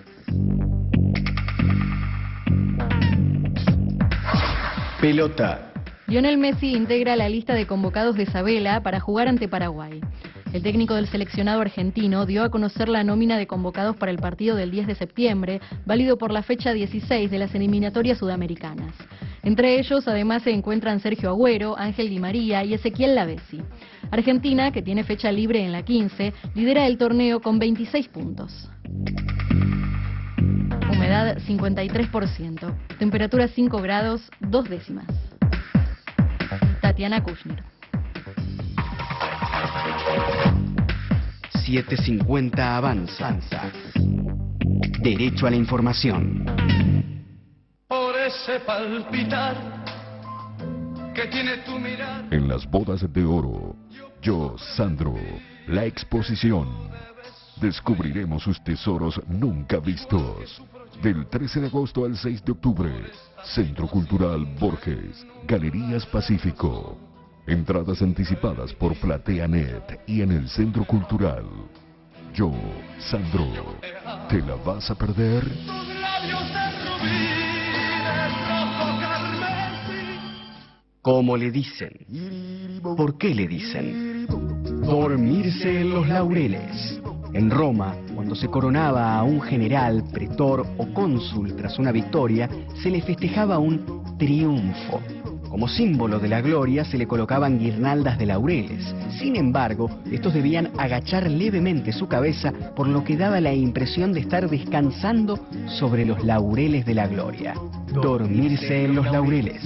Pelota. Lionel Messi integra la lista de convocados de Isabela para jugar ante Paraguay. El técnico del seleccionado argentino dio a conocer la nómina de convocados para el partido del 10 de septiembre, válido por la fecha 16 de las eliminatorias sudamericanas. Entre ellos, además, se encuentran Sergio Agüero, Ángel Di María y Ezequiel Lavesi. Argentina, que tiene fecha libre en la 15, lidera el torneo con 26 puntos. Humedad 53%. Temperatura 5 grados, 2 décimas. Tatiana Kushner. 750 avanza. Derecho a la información. Por ese palpitar que tiene tu mirar. En las bodas de oro, yo, Sandro, la exposición. Descubriremos sus tesoros nunca vistos. Del 13 de agosto al 6 de octubre, Centro Cultural Borges, Galerías Pacífico. Entradas anticipadas por PlateaNet y en el Centro Cultural. Yo, Sandro, ¿te la vas a perder? ¿Cómo le dicen? ¿Por qué le dicen? Dormirse en los laureles. En Roma, cuando se coronaba a un general, pretor o cónsul tras una victoria, se le festejaba un triunfo. Como símbolo de la gloria se le colocaban guirnaldas de laureles. Sin embargo, estos debían agachar levemente su cabeza, por lo que daba la impresión de estar descansando sobre los laureles de la gloria. Dormirse en los laureles.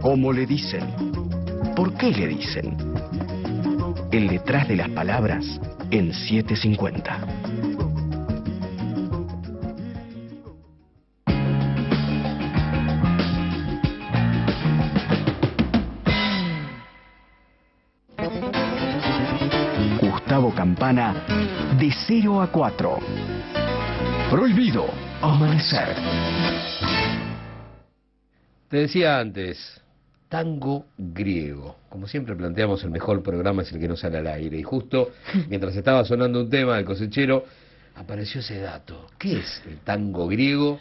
¿Cómo le dicen? ¿Por qué le dicen? El detrás de las palabras en 750. Gustavo Campana, de 0 a 4. Prohibido. Amanecer. Te decía antes, tango griego. Como siempre planteamos, el mejor programa es el que no sale al aire. Y justo mientras estaba sonando un tema del cosechero, apareció ese dato. ¿Qué es el tango griego?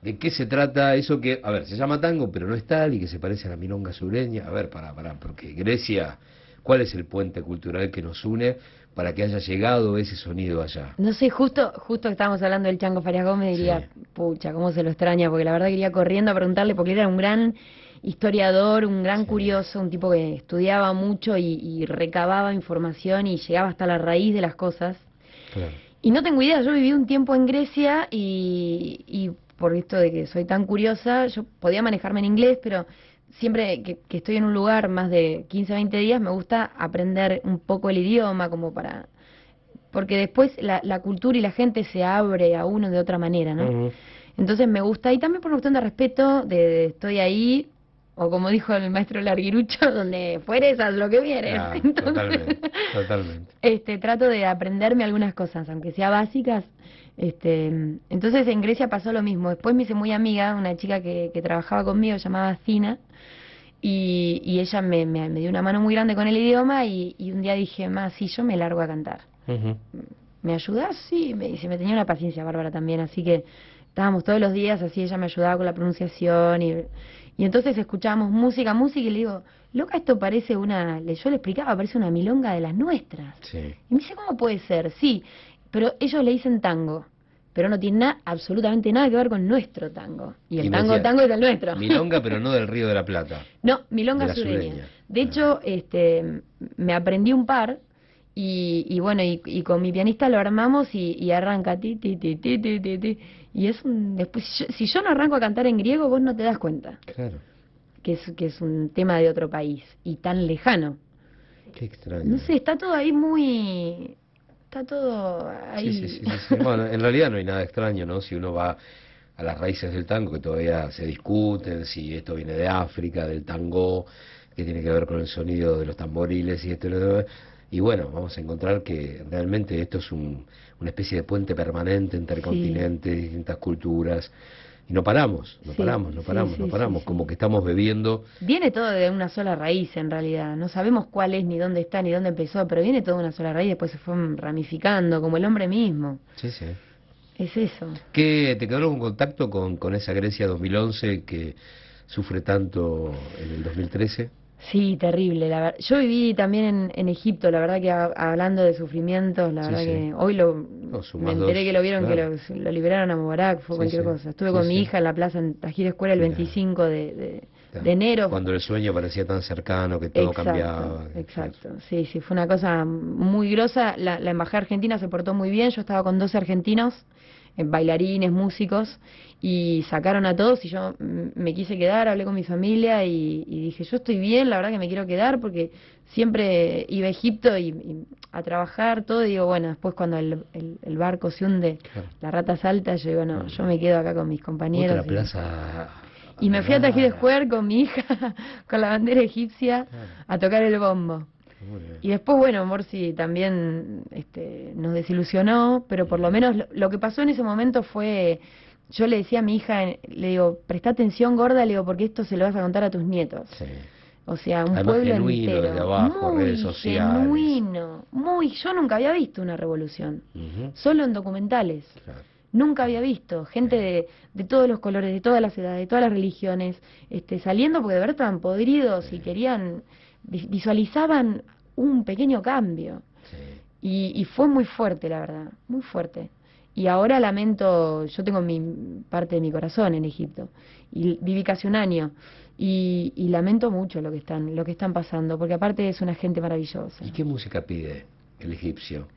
¿De qué se trata eso que, a ver, se llama tango, pero no es tal y que se parece a la milonga sureña? A ver, pará, pará, porque Grecia, ¿cuál es el puente cultural que nos une para que haya llegado ese sonido allá? No sé, justo justo estábamos hablando del Chango Farias Gómez, diría, pucha, cómo se lo extraña, porque la verdad quería corriendo a preguntarle, porque era un gran historiador, un gran curioso, un tipo que estudiaba mucho y, y recababa información y llegaba hasta la raíz de las cosas. Claro. Y no tengo idea, yo viví un tiempo en Grecia y, y por esto de que soy tan curiosa, yo podía manejarme en inglés, pero siempre que, que estoy en un lugar más de 15, 20 días, me gusta aprender un poco el idioma, como para... Porque después la, la cultura y la gente se abre a uno de otra manera, ¿no? Entonces me gusta, y también por una cuestión de respeto, de, de estoy ahí, o como dijo el maestro Larguirucho, donde fueres, haz lo que vieres. Ah, Entonces, totalmente, totalmente. este, trato de aprenderme algunas cosas, aunque sea básicas. Este, entonces en Grecia pasó lo mismo. Después me hice muy amiga, una chica que, que trabajaba conmigo, llamada Cina, y, y ella me, me- me dio una mano muy grande con el idioma y, y un día dije, más, sí, yo me largo a cantar. ¿Me ayudas? Sí, me dice, me tenía una paciencia bárbara también, así que estábamos todos los días así, ella me ayudaba con la pronunciación y, y entonces escuchábamos música, música y le digo, loca, esto parece una, le- yo le explicaba, parece una milonga de las nuestras. Sí. Y me dice, ¿cómo puede ser? Sí, pero ellos le dicen tango, pero no tiene nada, absolutamente nada que ver con nuestro tango. Y el Y tango, decía, tango es el nuestro. Milonga, pero no del Río de la Plata. No, milonga De sureña. sureña. De hecho, este, me aprendí un par y, y bueno, y, y con mi pianista lo armamos y, y arranca ti, ti, ti, ti, ti, ti, ti. Y es un, después, si yo, si yo no arranco a cantar en griego, vos no te das cuenta Claro. que es, que es un tema de otro país y tan lejano. Qué extraño. No sé, está todo ahí muy... Está todo ahí. Sí, sí, sí, sí, sí. Bueno, en realidad no hay nada extraño, ¿no? Si uno va a las raíces del tango, que todavía se discuten, si esto viene de África, del tango, que tiene que ver con el sonido de los tamboriles y esto y lo demás. Y bueno, vamos a encontrar que realmente esto es un, una especie de puente permanente entre Sí. continentes, distintas culturas. Y no paramos, no Sí, paramos, no paramos, sí, no paramos. Como que estamos bebiendo Viene todo de una sola raíz en realidad. No sabemos cuál es, ni dónde está, ni dónde empezó, pero viene todo de una sola raíz, después se fue ramificando, como el hombre mismo. Sí, sí. Es eso. ¿Qué, ¿Te quedó algún contacto con, con esa Grecia 2011 que sufre tanto en el 2013? Sí, terrible. La ver- Yo viví también en, en Egipto, la verdad que a- hablando de sufrimientos, la Sí, verdad sí. que hoy lo, me enteré que lo vieron, claro. que lo, lo liberaron a Mubarak, fue Sí, cualquier cosa. Estuve con mi hija en la plaza en Tajir Escuela el Mirá. 25 de, de, de enero. Cuando el sueño parecía tan cercano que todo exacto, cambiaba. Exacto, sí, sí, fue una cosa muy grosa. La, la embajada argentina se portó muy bien. Yo estaba con 12 argentinos, eh, bailarines, músicos, y sacaron a todos. Y yo me quise quedar, hablé con mi familia y, y dije: Yo estoy bien, la verdad que me quiero quedar porque siempre iba a Egipto y, y a trabajar todo. Y digo, bueno, después cuando el, el- el barco se hunde, Claro. la rata salta, yo digo: No, yo me quedo acá con mis compañeros. Otra y- plaza. y me fui a rara. Square con mi hija, con la bandera egipcia, a tocar el bombo. Y después, bueno, Morsi también este, nos desilusionó, pero por lo menos lo, lo que pasó en ese momento fue, yo le decía a mi hija, le digo, presta atención gorda, le digo, porque esto se lo vas a contar a tus nietos. Sí. O sea, un Además, pueblo genuino, entero. desde abajo, muy redes sociales. genuino, muy, yo nunca había visto una revolución, solo en documentales. Claro. Nunca había visto gente de, de todos los colores, de todas las edades, de todas las religiones, este, saliendo porque de verdad estaban podridos y querían, vi- visualizaban un pequeño cambio. Sí. Y, y fue muy fuerte, la verdad, muy fuerte. Y ahora lamento, yo tengo mi parte de mi corazón en Egipto y viví casi un año y, y lamento mucho lo que están, lo que están pasando, porque aparte es una gente maravillosa. ¿Y qué música pide el egipcio?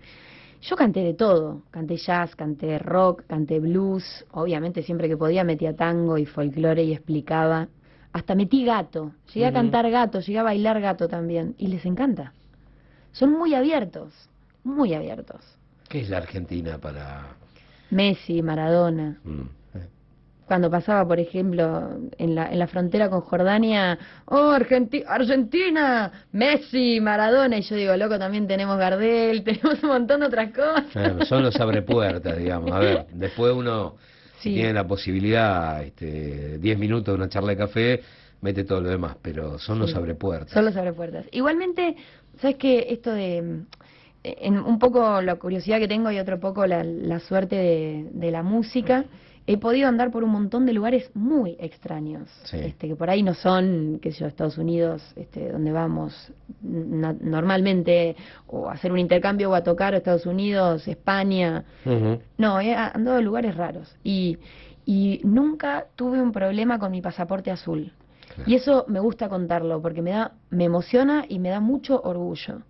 Yo canté de todo, canté jazz, canté rock, canté blues, obviamente siempre que podía metía tango y folclore y explicaba. Hasta metí gato, llegué a cantar gato, llegué a bailar gato también y les encanta. Son muy abiertos, muy abiertos. ¿Qué es la Argentina para.? Messi, Maradona. Mm. Cuando pasaba, por ejemplo, en la, en la frontera con Jordania, ¡oh, Argenti- Argentina! Messi, Maradona. Y yo digo, loco, también tenemos Gardel, tenemos un montón de otras cosas. Claro, son los abrepuertas, digamos. A ver, después uno Sí. tiene la posibilidad, este, 10 minutos de una charla de café, mete todo lo demás, pero son los abrepuertas. Son los abrepuertas. Igualmente, ¿sabes qué? Esto de. En un poco la curiosidad que tengo y otro poco la, la suerte de, de la música, he podido andar por un montón de lugares muy extraños. Sí. Este, que por ahí no son, qué sé yo, Estados Unidos, este, donde vamos na- normalmente, o a hacer un intercambio o a tocar a Estados Unidos, España. No, he andado en lugares raros. Y, y nunca tuve un problema con mi pasaporte azul. Claro. Y eso me gusta contarlo porque me da, me emociona y me da mucho orgullo.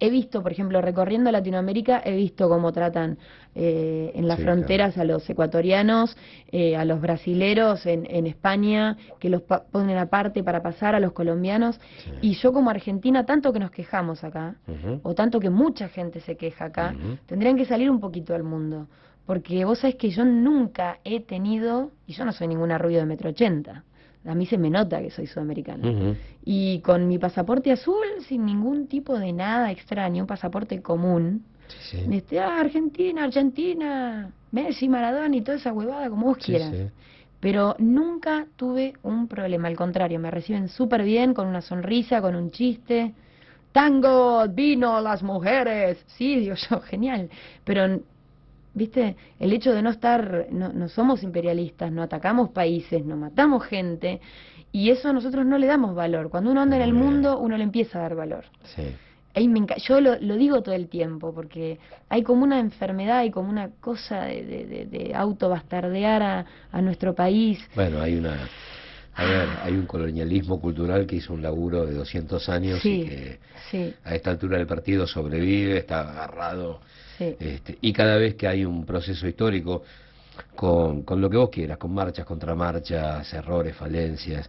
He visto, por ejemplo, recorriendo Latinoamérica, he visto cómo tratan eh, en las Sí, fronteras a los ecuatorianos, eh, a los brasileros en, en España, que los pa- ponen aparte para pasar, a los colombianos. Y yo como argentina, tanto que nos quejamos acá, o tanto que mucha gente se queja acá, tendrían que salir un poquito al mundo. Porque vos sabés que yo nunca he tenido, y yo no soy ninguna ruido de metro ochenta, a mí se me nota que soy sudamericana. Y con mi pasaporte azul, sin ningún tipo de nada extraño, un pasaporte común, Sí, sí. este, ah, Argentina, Argentina, Messi, Maradona y toda esa huevada, como vos Sí, quieras. Pero nunca tuve un problema, al contrario, me reciben súper bien, con una sonrisa, con un chiste. Tango, vino, las mujeres. Sí, digo yo, genial. Pero, viste, el hecho de no estar, no, no somos imperialistas, no atacamos países, no matamos gente, y eso nosotros no le damos valor. Cuando uno anda en el mundo, uno le empieza a dar valor. Sí. Ahí me yo lo, lo digo todo el tiempo, porque hay como una enfermedad y como una cosa de, de, de- de autobastardear a, a nuestro país. Bueno, hay una... A ver, hay un colonialismo cultural que hizo un laburo de 200 años y que sí, a esta altura del partido sobrevive, está agarrado. Sí. Este, y cada vez que hay un proceso histórico con, con lo que vos quieras, con marchas, contramarchas, errores, falencias,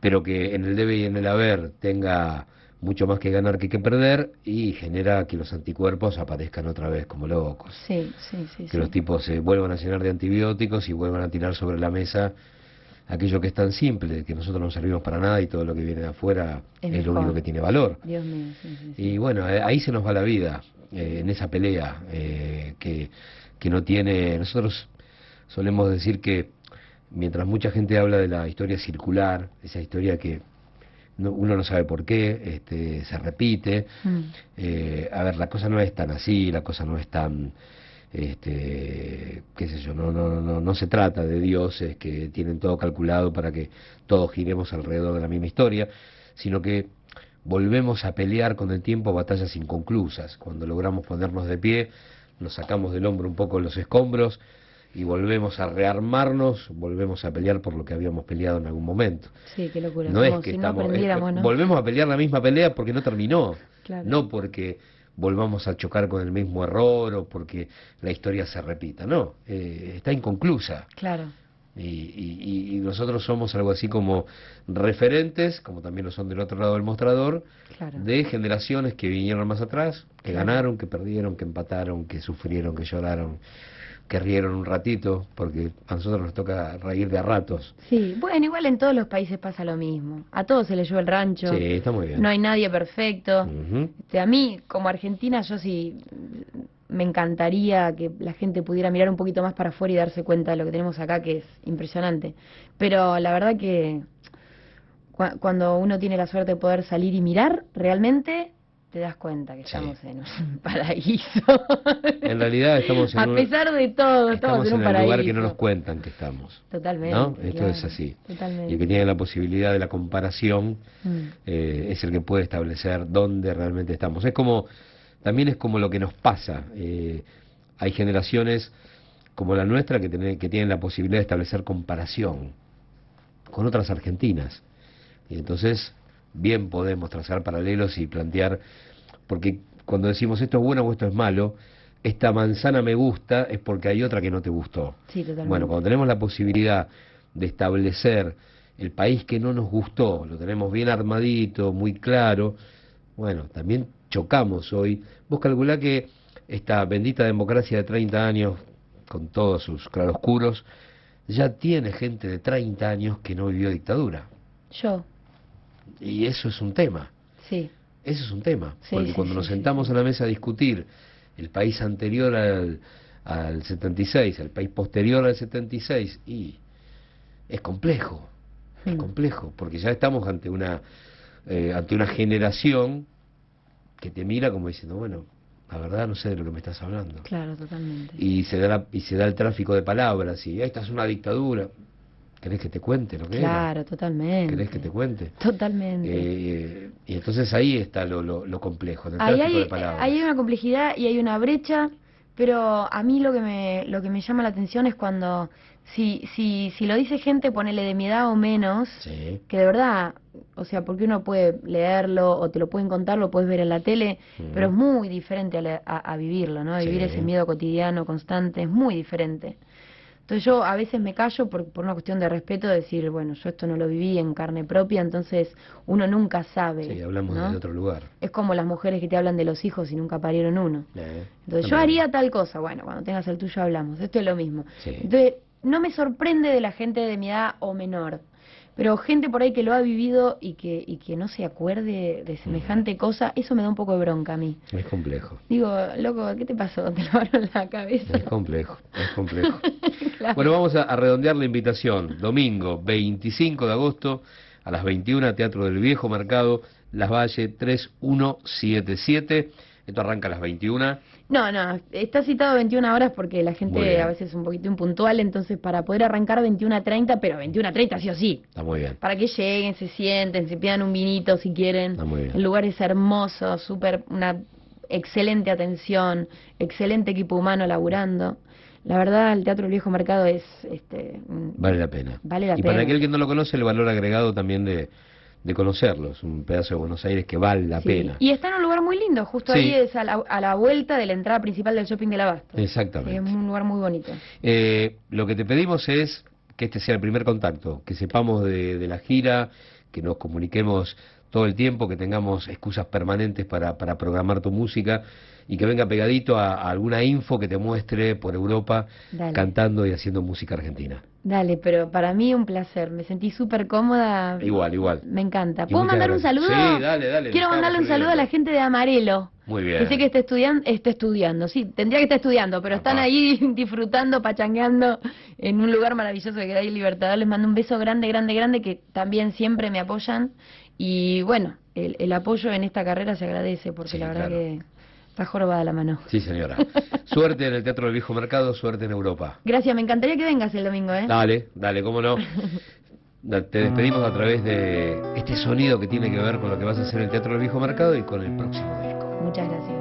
pero que en el debe y en el haber tenga mucho más que ganar que que perder y genera que los anticuerpos aparezcan otra vez como locos. Sí, sí, sí. Que sí. los tipos se vuelvan a llenar de antibióticos y vuelvan a tirar sobre la mesa aquello que es tan simple, que nosotros no servimos para nada y todo lo que viene de afuera Es es, lo único que tiene valor. Dios mío, sí, sí, sí. Y bueno, eh, ahí se nos va la vida, eh, en esa pelea eh, que, que no tiene... Nosotros solemos decir que mientras mucha gente habla de la historia circular, esa historia que no- uno no sabe por qué, este, se repite, Mm. eh, a ver, la cosa no es tan así, la cosa no es tan, este, qué sé yo, no, no, no, no se trata de dioses que tienen todo calculado para que todos giremos alrededor de la misma historia, sino que volvemos a pelear con el tiempo batallas inconclusas. Cuando logramos ponernos de pie, nos sacamos del hombro un poco los escombros y volvemos a rearmarnos, volvemos a pelear por lo que habíamos peleado en algún momento. Sí, qué locura. No es que si estamos, no volvemos a pelear la misma pelea porque no terminó, Claro. no porque volvamos a chocar con el mismo error o porque la historia se repita, no, eh, está inconclusa. Claro. Y, y- y nosotros somos algo así como referentes, como también lo son del otro lado del mostrador, Claro. de generaciones que vinieron más atrás, que Claro. ganaron, que perdieron, que empataron, que sufrieron, que lloraron, que rieron un ratito, porque a nosotros nos toca reír de a ratos. Sí, bueno, igual en todos los países pasa lo mismo. A todos se les lleva el rancho. Sí, está muy bien. No hay nadie perfecto. Este, a mí, como argentina, yo sí me encantaría que la gente pudiera mirar un poquito más para afuera y darse cuenta de lo que tenemos acá, que es impresionante. Pero la verdad que cua- cuando uno tiene la suerte de poder salir y mirar, realmente te das cuenta que Sí. estamos en un paraíso. En realidad estamos en A un- pesar de todo, estamos, en un en el paraíso. lugar que no nos cuentan que estamos. Totalmente. ¿no? Esto claro, es así. Totalmente. Y que tiene la posibilidad de la comparación Mm. eh, es el que puede establecer dónde realmente estamos. Es como, también es como lo que nos pasa. eh, hay generaciones como la nuestra que, tiene- que tienen la posibilidad de establecer comparación con otras argentinas. Y entonces, bien podemos trazar paralelos y plantear, porque cuando decimos esto es bueno o esto es malo, esta manzana me gusta es porque hay otra que no te gustó. Sí, totalmente. Bueno, cuando tenemos la posibilidad de establecer el país que no nos gustó, lo tenemos bien armadito, muy claro, bueno, también chocamos hoy. Vos calculá que esta bendita democracia de 30 años, con todos sus claroscuros, ya tiene gente de 30 años que no vivió dictadura. Yo, Y eso es un tema. sí. Eso es un tema. Sí, porque sí, cuando sí, nos sentamos a la mesa a discutir el país anterior al, al 76, al país posterior al 76, y es complejo, es Mm. complejo, porque ya estamos ante una, eh, ante una generación que te mira como diciendo, bueno, la verdad no sé de lo que me estás hablando. Claro, totalmente. Y se da, la- y se da el tráfico de palabras, y esta es una dictadura. ¿Querés que te cuente lo que era? Claro, totalmente. ¿Querés que te cuente? Totalmente. Eh, y entonces ahí está lo, lo, lo complejo, en el ahí hay, de palabras. ahí hay una complejidad y hay una brecha, pero a mí lo que me, lo que me llama la atención es cuando, si, si, si lo dice gente, ponele de mi edad o menos, Sí. que de verdad, o sea, porque uno puede leerlo o te lo pueden contar, lo puedes ver en la tele, Mm. pero es muy diferente a, a- a vivirlo, ¿no? A vivir Sí. ese miedo cotidiano, constante, es muy diferente. Entonces yo a veces me callo por, por una cuestión de respeto, de decir, bueno, yo esto no lo viví en carne propia, entonces uno nunca sabe. Sí, hablamos ¿no? de otro lugar. Es como las mujeres que te hablan de los hijos y nunca parieron uno. Eh, Entonces yo haría tal cosa, bueno, cuando tengas el tuyo hablamos, esto es lo mismo. Sí. Entonces no me sorprende de la gente de mi edad o menor, pero gente por ahí que lo ha vivido y que, y que no se acuerde de semejante cosa, eso me da un poco de bronca a mí. Es complejo, Digo, loco, ¿qué te pasó? Te lavaron la cabeza. es complejo, es complejo. Claro. Bueno, vamos a, a redondear la invitación. Domingo 25 de agosto a las 21, Teatro del Viejo Mercado, Las Valle 3177. Esto arranca a las 21. No, no, está citado 21 horas porque la gente a veces es un poquito impuntual, entonces para poder arrancar 21 a 30, pero 21 a 30 sí o sí. Está muy bien. Para que lleguen, se sienten, se pidan un vinito si quieren. Está muy bien. El lugar es hermoso, súper, una excelente atención, excelente equipo humano laburando. La verdad, el Teatro del Viejo Mercado es, este, Vale la pena. Vale la y pena. para aquel que no lo conoce, el valor agregado también de, de conocerlo. Es un pedazo de Buenos Aires que vale la sí. pena. Y está en un lugar muy lindo, justo Sí. ahí es a la, a la vuelta de la entrada principal del shopping del Abasto. Exactamente. es un lugar muy bonito. Eh, lo que te pedimos es que este sea el primer contacto, que sepamos de, de la gira, que nos comuniquemos todo el tiempo, que tengamos excusas permanentes para, para programar tu música y que venga pegadito a, a alguna info que te muestre por Europa Dale. cantando y haciendo música argentina. Dale, pero para mí un placer. Me sentí súper cómoda. Igual, igual. Me encanta. ¿Puedo mandar un saludo? Sí, dale, dale, Quiero mandarle un saludo a la gente de Amarelo. Muy bien. Que sé que está estudiando, está estudiando, sí, tendría que estar estudiando, pero están ahí disfrutando, pachangueando en un lugar maravilloso que queda ahí Libertador. Les mando un beso grande, grande, grande, que también siempre me apoyan. Y bueno, el, el apoyo en esta carrera se agradece, porque Sí, la verdad claro. que está jorobada la mano. Sí, señora. suerte en el Teatro del Viejo Mercado, suerte en Europa. Gracias, me encantaría que vengas el domingo, ¿eh? Dale, dale, cómo no. Te despedimos a través de este sonido que tiene que ver con lo que vas a hacer en el Teatro del Viejo Mercado y con el próximo disco. Muchas gracias.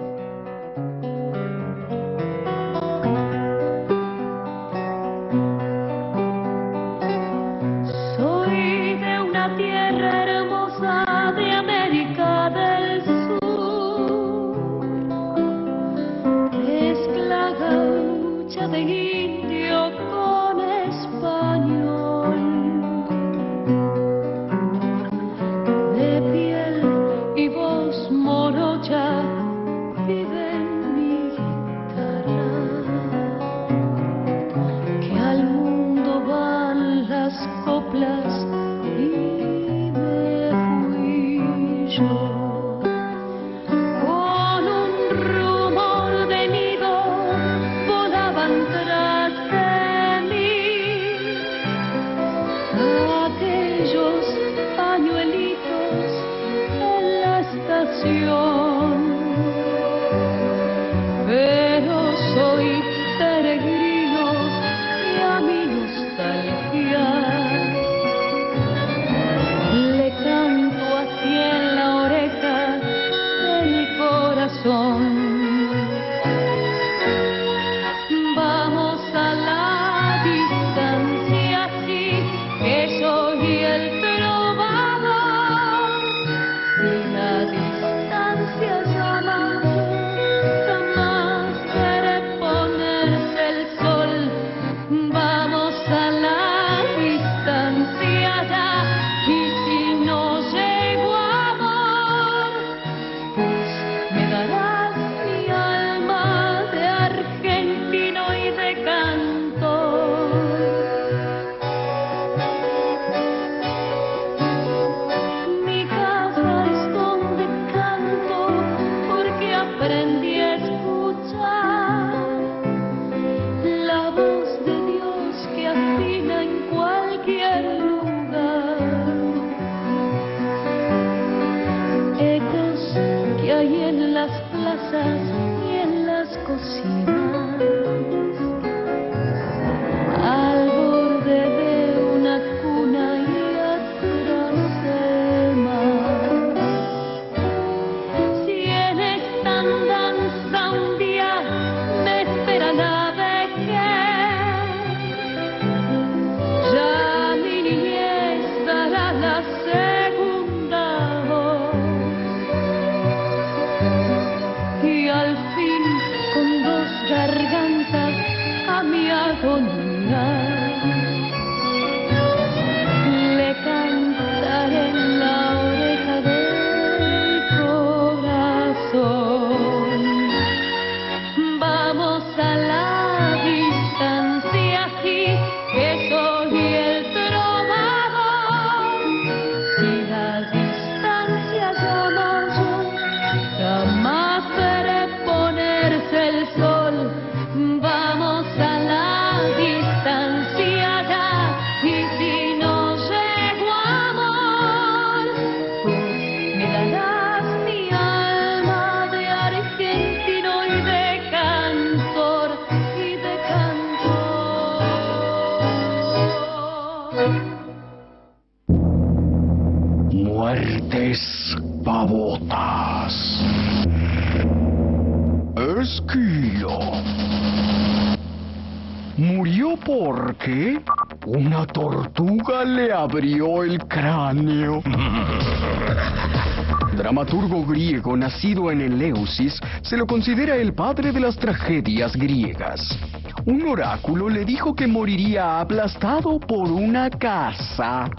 Las tragedias griegas. Un oráculo le dijo que moriría aplastado por una casa,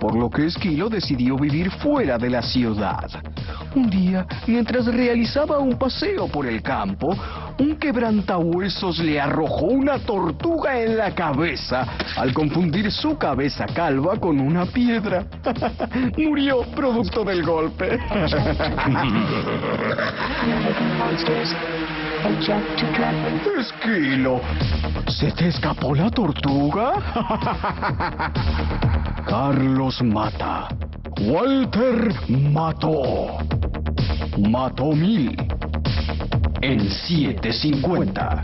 por lo que Esquilo decidió vivir fuera de la ciudad. Un día, mientras realizaba un paseo por el campo, un quebrantahuesos le arrojó una tortuga en la cabeza al confundir su cabeza calva con una piedra. Murió producto del golpe. Esquilo, ¿se te escapó la tortuga? Carlos mata. Walter mató. Mató mil. En 750.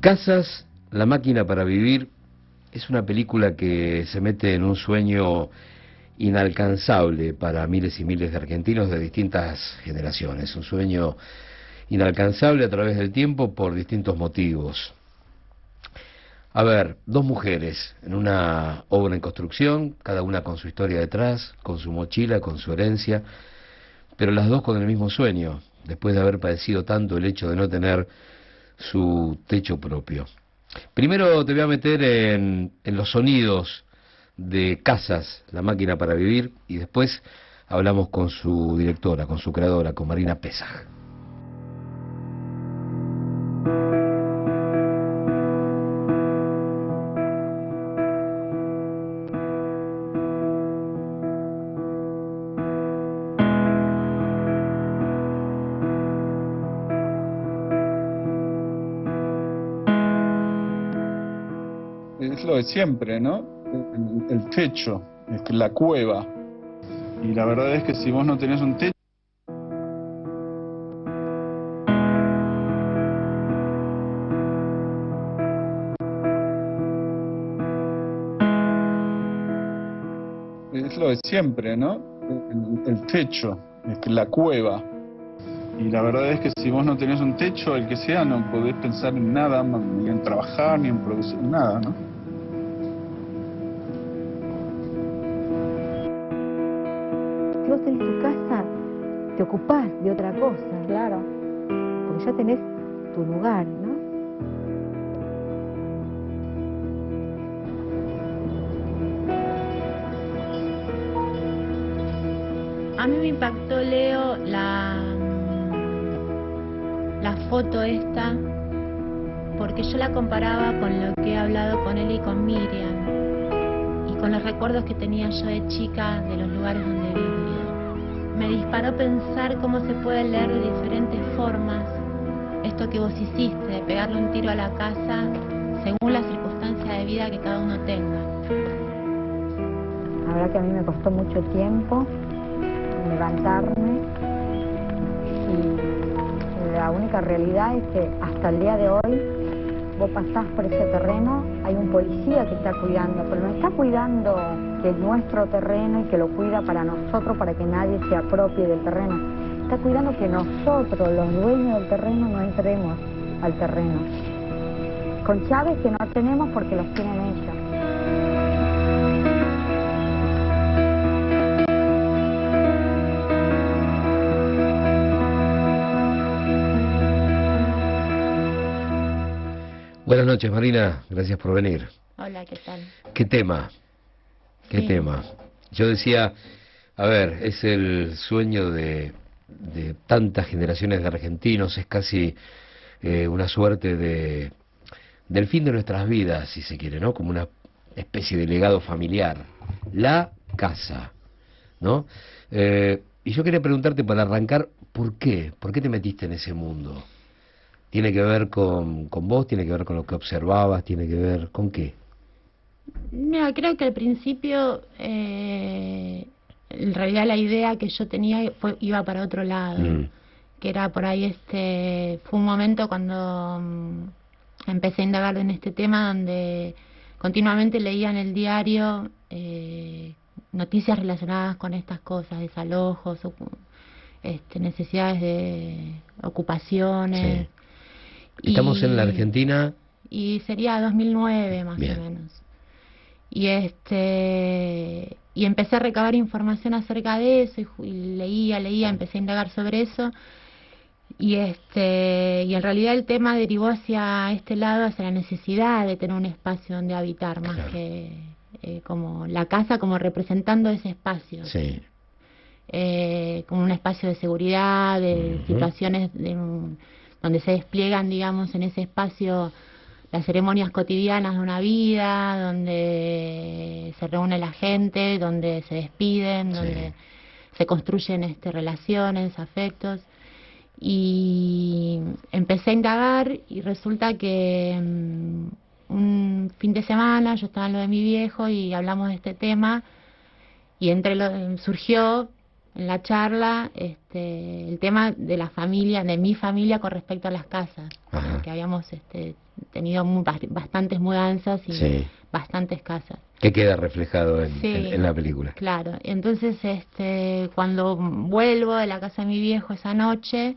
Casas, la máquina para vivir, es una película que se mete en un sueño inalcanzable para miles y miles de argentinos de distintas generaciones, un sueño inalcanzable a través del tiempo por distintos motivos. A ver, dos mujeres en una obra en construcción, cada una con su historia detrás, con su mochila, con su herencia, pero las dos con el mismo sueño, después de haber padecido tanto el hecho de no tener su techo propio. Primero te voy a meter en, los sonidos de Casas, la máquina para vivir, y después hablamos con su directora, con su creadora, con Marina Pesaj. Siempre, ¿no? El, el techo, es que la cueva. Y la verdad es que si vos no tenés un techo, es lo de siempre, ¿no? El, el techo, la cueva. Y la verdad es que si vos no tenés un techo, el que sea, no podés pensar en nada, ni en trabajar, ni en producir nada, ¿no? Tenés tu casa, te ocupás de otra cosa. Claro. Porque ya tenés tu lugar, ¿no? A mí me impactó, Leo, la, la foto esta, porque yo la comparaba con lo que he hablado con él y con Miriam, y con los recuerdos que tenía yo de chica de los lugares donde vivía. Me disparó pensar cómo se puede leer de diferentes formas esto que vos hiciste, de pegarle un tiro a la casa según la circunstancia de vida que cada uno tenga. La verdad que a mí me costó mucho tiempo levantarme y la única realidad es que hasta el día de hoy vos pasás por ese terreno, hay un policía que está cuidando, pero no está cuidando que es nuestro terreno y que lo cuida para nosotros, para que nadie se apropie del terreno. Está cuidando que nosotros, los dueños del terreno, no entremos al terreno. Con llaves que no tenemos porque las tienen ellas. Buenas noches, Marina. Gracias por venir. Hola, ¿qué tal? ¿Qué tema? ¿Qué Sí. tema? Yo decía, a ver, es el sueño de, de tantas generaciones de argentinos, es casi eh, una suerte de del fin de nuestras vidas, si se quiere, ¿no? Como una especie de legado familiar. La casa, ¿no? Eh, y yo quería preguntarte para arrancar, ¿por qué? ¿Por qué te metiste en ese mundo? ¿Tiene que ver con, con vos? ¿Tiene que ver con lo que observabas? ¿Tiene que ver con qué? No, creo que al principio, eh, en realidad la idea que yo tenía fue, iba para otro lado. Mm. que era por ahí este fue un momento cuando mm, empecé a indagar en este tema donde continuamente leía en el diario eh, noticias relacionadas con estas cosas, desalojos, este, necesidades de ocupaciones. Estamos en la Argentina, y sería 2009 más Bien. o menos. Y este y empecé a recabar información acerca de eso y, leía, leía, empecé a indagar sobre eso. Y este y en realidad el tema derivó hacia este lado, hacia la necesidad de tener un espacio donde habitar más que eh, como la casa como representando ese espacio. Sí, eh, como un espacio de seguridad, de situaciones de donde se despliegan, digamos, en ese espacio las ceremonias cotidianas de una vida, donde se reúne la gente, donde se despiden, donde se construyen este, relaciones, afectos. Y empecé a indagar y resulta que mm, un fin de semana yo estaba en lo de mi viejo y hablamos de este tema y entre lo, surgió en la charla este, el tema de la familia, de mi familia con respecto a las casas, Ajá. que habíamos este, tenido bastantes mudanzas y Sí. bastantes casas. que queda reflejado en, Sí. en- en la película. Claro, entonces este, cuando vuelvo de la casa de mi viejo esa noche,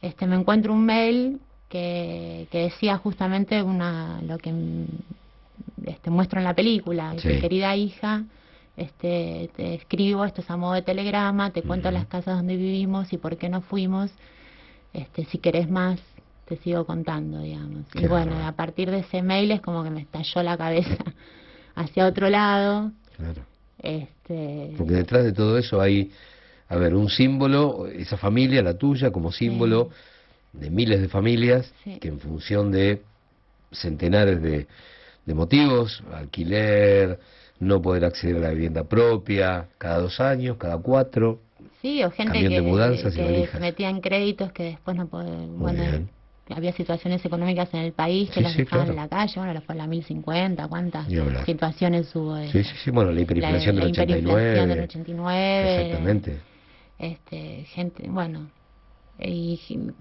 este, me encuentro un mail que, que decía justamente una lo que este, muestro en la película, Sí. querida hija, este, te escribo, esto es a modo de telegrama, te cuento las casas donde vivimos y por qué no fuimos, este, si querés más te sigo contando, digamos. Y bueno, a partir de ese mail es como que me estalló la cabeza hacia otro lado. Claro. Este, Porque detrás de todo eso hay, a ver, un símbolo, esa familia, la tuya, como símbolo de miles de familias Sí. que en función de centenares de, de motivos, alquiler, no poder acceder a la vivienda propia, cada dos años, cada cuatro, sí, o gente que, de mudanzas y que valijas. se metía en créditos que después no puede, bueno, bien. Había situaciones económicas en el país que Sí, los sí, dejaban claro. en la calle, bueno, la fue la 1050, cuántas situaciones hubo de Sí, sí, sí, bueno, la hiperinflación la, del la hiperinflación 89. del 89, Exactamente. este, gente, bueno, y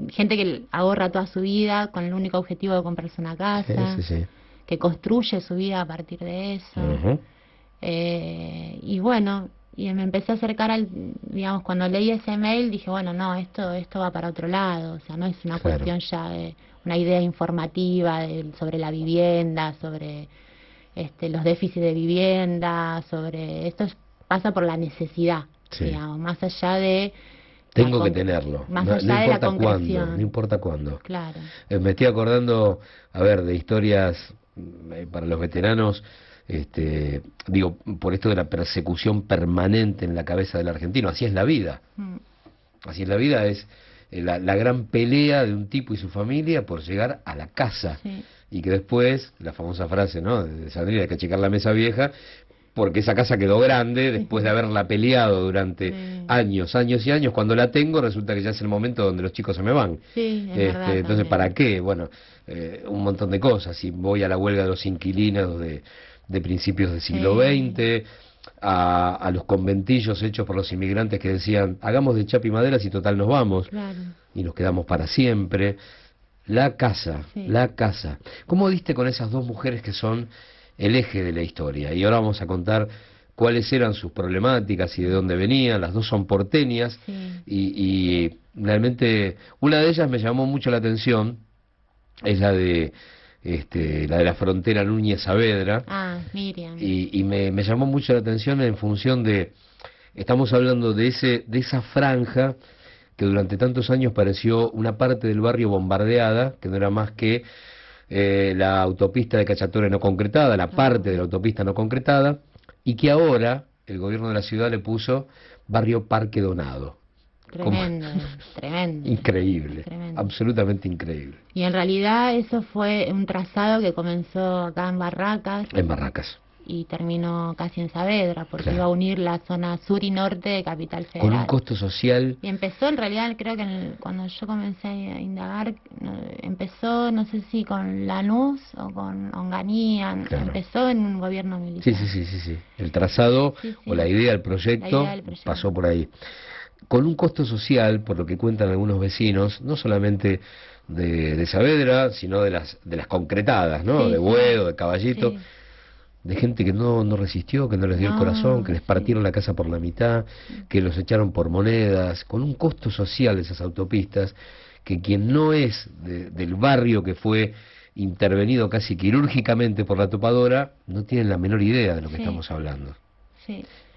gente que ahorra toda su vida con el único objetivo de comprarse una Sí, casa, sí, sí. que construye su vida a partir de eso. Eh, y bueno, y me empecé a acercar al, digamos, cuando leí ese mail dije, bueno, no, esto esto va para otro lado, o sea, no es una Claro. cuestión ya de una idea informativa de- sobre la vivienda, sobre este, los déficits de vivienda, sobre esto es- pasa por la necesidad, Sí. digamos, más allá de Tengo que tenerlo. más no, allá no de la importa cuándo, no importa cuándo. claro, Eh, me estoy acordando, a ver, de historias eh, para los veteranos, este, digo, por esto de la persecución permanente en la cabeza del argentino. Así es la vida. Mm, Así es la vida, es eh, la, la gran pelea de un tipo y su familia por llegar a la casa. sí. Y que después, la famosa frase, ¿no? De Sandrina, hay que checar la mesa vieja, porque esa casa quedó grande después de haberla peleado durante Sí. años, años y años. Cuando la tengo, resulta que ya es el momento donde los chicos se me van. Sí, es Este, verdad entonces, también. ¿para qué? Bueno, eh, un montón de cosas. Si voy a la huelga de los inquilinos de, de principios del siglo Sí. XX, a, a los conventillos hechos por los inmigrantes que decían, hagamos de chapa y madera si total nos vamos, Claro. y nos quedamos para siempre. La casa, Sí. la casa. ¿Cómo diste con esas dos mujeres que son el eje de la historia? Y ahora vamos a contar cuáles eran sus problemáticas y de dónde venían. Las dos son porteñas Sí. y, y realmente una de ellas me llamó mucho la atención, es la de este, la de la frontera Núñez Saavedra, Ah, Miriam. y, y me, me llamó mucho la atención en función de, estamos hablando de, ese, de esa franja que durante tantos años pareció una parte del barrio bombardeada, que no era más que eh, la autopista de Cachatore no concretada, la parte de la autopista no concretada, y que ahora el gobierno de la ciudad le puso barrio Parque Donado. Como- Tremendo, tremendo. Increíble, Tremendo. absolutamente increíble. Y en realidad eso fue un trazado que comenzó acá en Barracas En Barracas, y terminó casi en Saavedra, porque Claro. iba a unir la zona sur y norte de Capital con un Federal. costo social Y empezó en realidad, creo que en el- cuando yo comencé a indagar, empezó, no sé si con Lanús o con Onganía, Claro. empezó en un gobierno militar. Sí, sí, sí, sí, sí. El trazado Sí, sí. o la idea del proyecto, La idea del proyecto. pasó por ahí. Con un costo social, por lo que cuentan algunos vecinos, no solamente de, de Saavedra, sino de las, de las concretadas, ¿no? Sí, de. Buedo, de Caballito. Sí. De gente que no, no resistió, que no les dio el No, corazón, que les partieron la casa por la mitad, que los echaron por monedas, con un costo social de esas autopistas, que quien no es de- del barrio que fue intervenido casi quirúrgicamente por la topadora, no tiene la menor idea de lo que estamos hablando.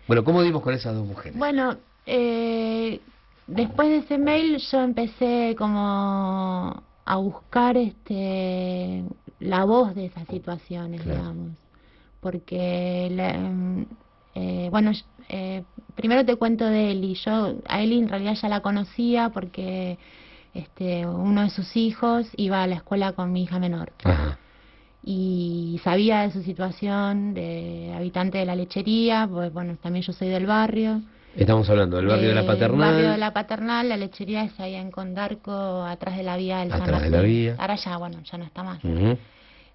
Bueno, ¿cómo dimos con esas dos mujeres? Bueno, eh, después de ese mail yo empecé como a buscar este la voz de esas situaciones, Claro. digamos, porque la- em, eh, bueno, eh, primero te cuento de Eli. Yo a Eli en realidad ya la conocía porque este uno de sus hijos iba a la escuela con mi hija menor Ajá. y sabía de su situación de habitante de la lechería, pues bueno, también yo soy del barrio. Estamos hablando del barrio de la Eh, Paternal. barrio de la Paternal, la lechería es ahí en Condarco, atrás de la vía del San Atrás de la vía. Ahora ya, bueno, ya no está más.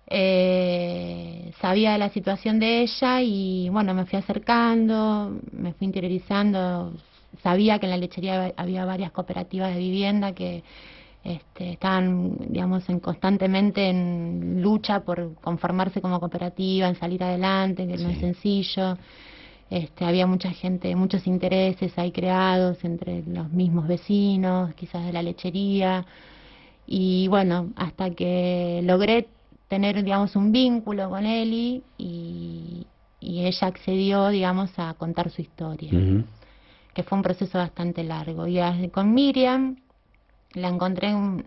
Eh, sabía de la situación de ella y bueno, me fui acercando, me fui interiorizando. Sabía que en la lechería había varias cooperativas de vivienda que este, estaban, digamos, en, constantemente en lucha por conformarse como cooperativa, en salir adelante, que no es sencillo. Este, había mucha gente, muchos intereses ahí creados entre los mismos vecinos, quizás de la lechería. Y bueno, hasta que logré tener, digamos, un vínculo con Eli y, y ella accedió, digamos, a contar su historia, que fue un proceso bastante largo. Y con Miriam la encontré un-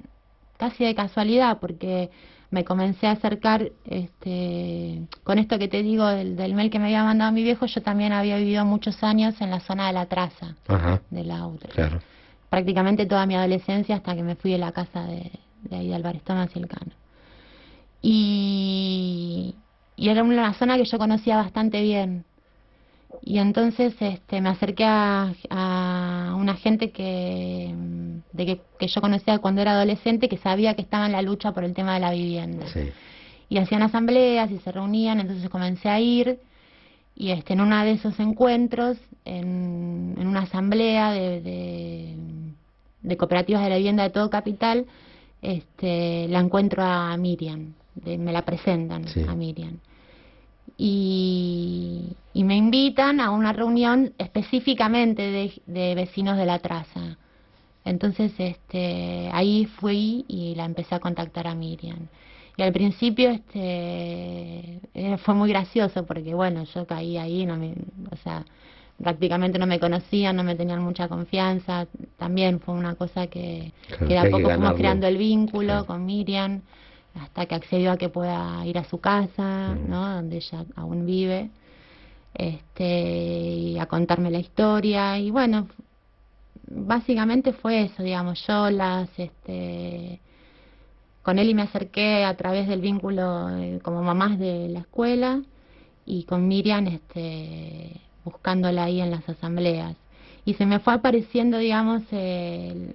casi de casualidad porque me comencé a acercar este, con esto que te digo del, del mail que me había mandado mi viejo, yo también había vivido muchos años en la zona de la traza Ajá. de la UTRA Claro. prácticamente toda mi adolescencia hasta que me fui de la casa de, de ahí de Alvarestón hacia el Cano. Y, y era una zona que yo conocía bastante bien. Y entonces este, me acerqué a, a una gente que, de que, que yo conocía cuando era adolescente que sabía que estaba en la lucha por el tema de la vivienda. Sí. Y hacían asambleas y se reunían, entonces comencé a ir y este, en uno de esos encuentros, en, en una asamblea de, de, de cooperativas de la vivienda de todo capital, este, la encuentro a Miriam, de- me la presentan Sí. a Miriam. Y, y me invitan a una reunión específicamente de, de vecinos de la traza. Entonces este, ahí fui y la empecé a contactar a Miriam. Y al principio este eh, fue muy gracioso porque bueno, yo caí ahí, no me, o sea, prácticamente no me conocían, no me tenían mucha confianza. También fue una cosa que, que de a poco fuimos creando el vínculo con Miriam hasta que accedió a que pueda ir a su casa, ¿no? Donde ella aún vive, este, y a contarme la historia y bueno, básicamente fue eso, digamos, yo las, este, con él y me acerqué a través del vínculo eh, como mamás de la escuela y con Miriam, este, buscándola ahí en las asambleas. Y se me fue apareciendo, digamos, el-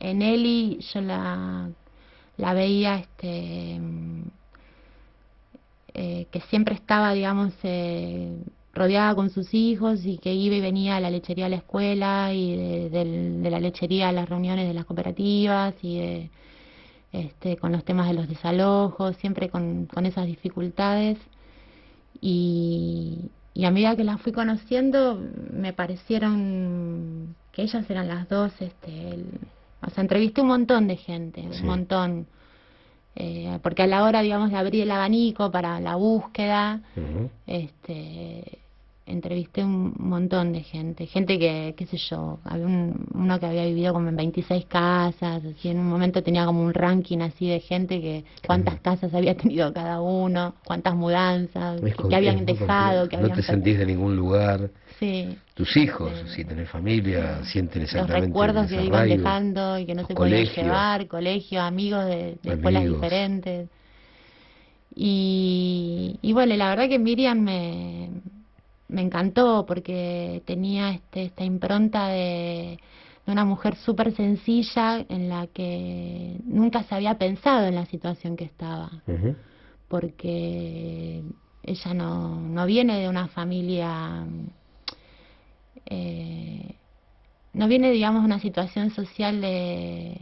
en Eli, yo la, la veía, este, eh, que siempre estaba, digamos, eh, rodeada con sus hijos y que iba y venía a la lechería a la escuela y de, la lechería a las reuniones de las cooperativas y de, este, con los temas de los desalojos, siempre con, con esas dificultades. Y, y a medida que las fui conociendo, me parecieron que ellas eran las dos, este, o sea, entrevisté un montón de gente, Sí. un montón. Eh, porque a la hora, digamos, de abrir el abanico para la búsqueda, este entrevisté un montón de gente, gente que, qué sé yo, había un- uno que había vivido como en 26 casas, así en un momento tenía como un ranking así de gente que cuántas casas había tenido cada uno, cuántas mudanzas, Es que, habían dejado, que No habían te sentís de ningún lugar. Sí, Tus hijos, si tenés familia, sienten los exactamente recuerdos ese que iban dejando y que no Los se podían colegios. llevar, colegios, amigos de, de escuelas diferentes. Y, y bueno, la verdad que Miriam me, me encantó porque tenía este, esta impronta de, de una mujer súper sencilla en la que nunca se había pensado en la situación que estaba. Porque ella no, no viene de una familia eh, no viene, digamos, una situación social de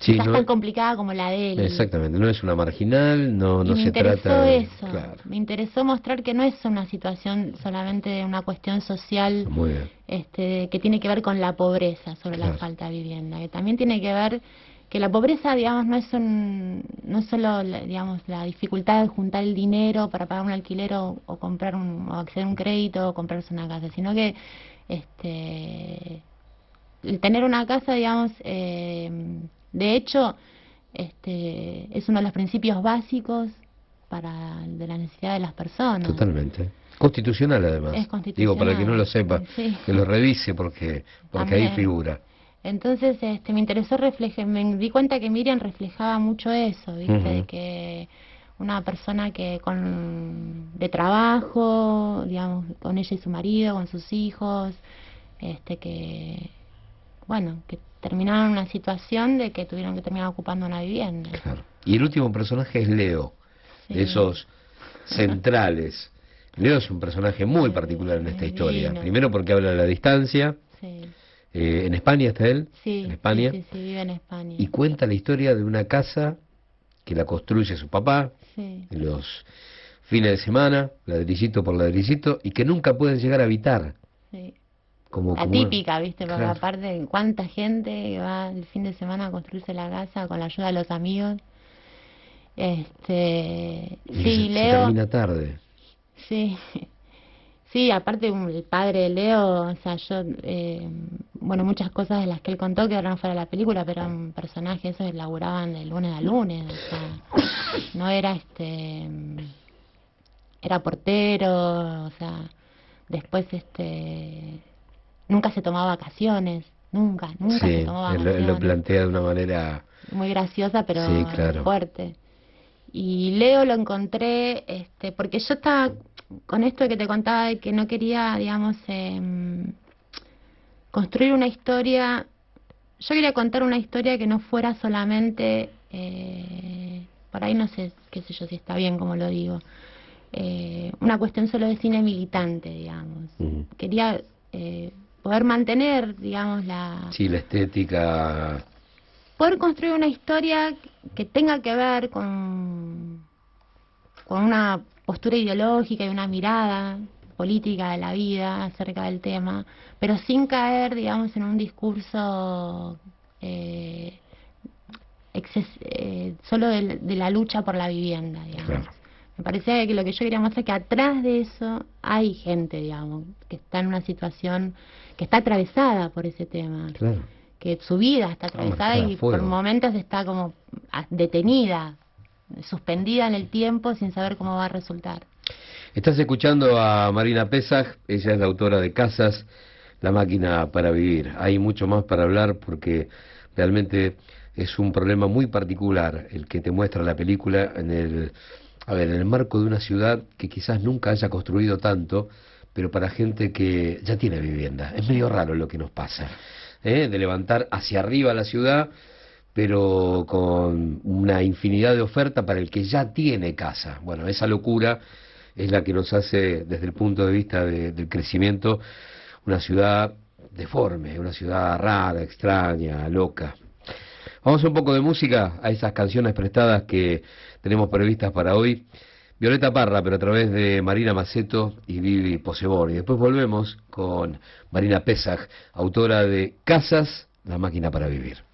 Sí, no- tan complicada como la de él. Exactamente, no es una marginal, no, Y no me se interesó trata eso. Claro, Me interesó mostrar que no es una situación solamente de una cuestión social muy bien. este, que tiene que ver con la pobreza sobre la falta de vivienda, que también tiene que ver que la pobreza, digamos, no es un, no es solo, digamos, la dificultad de juntar el dinero para pagar un alquiler o, o comprar un, o acceder a un crédito o comprarse una casa, sino que, este, el tener una casa, digamos, eh, de hecho, este, es uno de los principios básicos para de la necesidad de las personas. Totalmente. Constitucional además. Es Digo, para el que no lo constitucional, sepa, sí. que lo revise porque, porque ahí figura. Entonces, este, me interesó reflejar, me di cuenta que Miriam reflejaba mucho eso, ¿viste? De que una persona que con de trabajo, digamos, con ella y su marido, con sus hijos, este que bueno, que terminaron en una situación de que tuvieron que terminar ocupando una vivienda. Y el último personaje es Leo, de esos centrales. Leo es un personaje muy particular en esta historia. Primero porque habla a la distancia. Sí. Eh, en España está él. Sí, en España. sí, sí, vive en España. Y cuenta la historia de una casa que la construye su papá Sí. en los fines de semana, ladrillito por ladrillito, y que nunca pueden llegar a habitar. Sí. Como, La como ¿viste? Porque Claro. aparte, cuánta gente va el fin de semana a construirse la casa con la ayuda de los amigos. Este, y se- sí, se Leo, termina tarde. sí, sí, aparte un- el padre de Leo, o sea, yo, eh, bueno, muchas cosas de las que él contó que no fuera de la película, pero eran personajes esos que laburaban de lunes a lunes, o sea, no era este, era portero, o sea, después este, nunca se tomaba vacaciones, nunca, nunca Sí, se tomaba lo- él lo vacaciones plantea de una manera... muy graciosa pero Sí, claro. fuerte y Leo lo encontré este porque yo estaba con esto que te contaba de que no quería digamos em, construir una historia yo quería contar una historia que no fuera solamente eh, por ahí no sé qué sé yo si está bien como lo digo eh, una cuestión solo de cine militante digamos. Quería eh, poder mantener digamos la Sí, la estética... poder construir una historia que tenga que ver con, con una postura ideológica y una mirada política de la vida acerca del tema, pero sin caer, digamos, en un discurso eh, exces- eh, solo de, de la lucha por la vivienda, digamos. Me parecía que lo que yo quería mostrar es que atrás de eso hay gente, digamos, que está en una situación que está atravesada por ese tema Claro. que su vida está atravesada y por momentos está como detenida, suspendida en el tiempo sin saber cómo va a resultar. Estás escuchando a Marina Pesaj, ella es la autora de Casas, La máquina para vivir. Hay mucho más para hablar porque realmente es un problema muy particular el que te muestra la película en el, a ver, en el marco de una ciudad que quizás nunca haya construido tanto, pero para gente que ya tiene vivienda. Es medio raro lo que nos pasa, ¿eh? de levantar hacia arriba la ciudad pero con una infinidad de oferta para el que ya tiene casa. Bueno, esa locura es la que nos hace, desde el punto de vista de- del crecimiento, una ciudad deforme, una ciudad rara, extraña, loca. Vamos un poco de música a esas canciones prestadas que tenemos previstas para hoy. Violeta Parra, pero a través de Marina Maceto y Vivi Posebón. Y después volvemos con Marina Pesaj, autora de Casas, la máquina para vivir.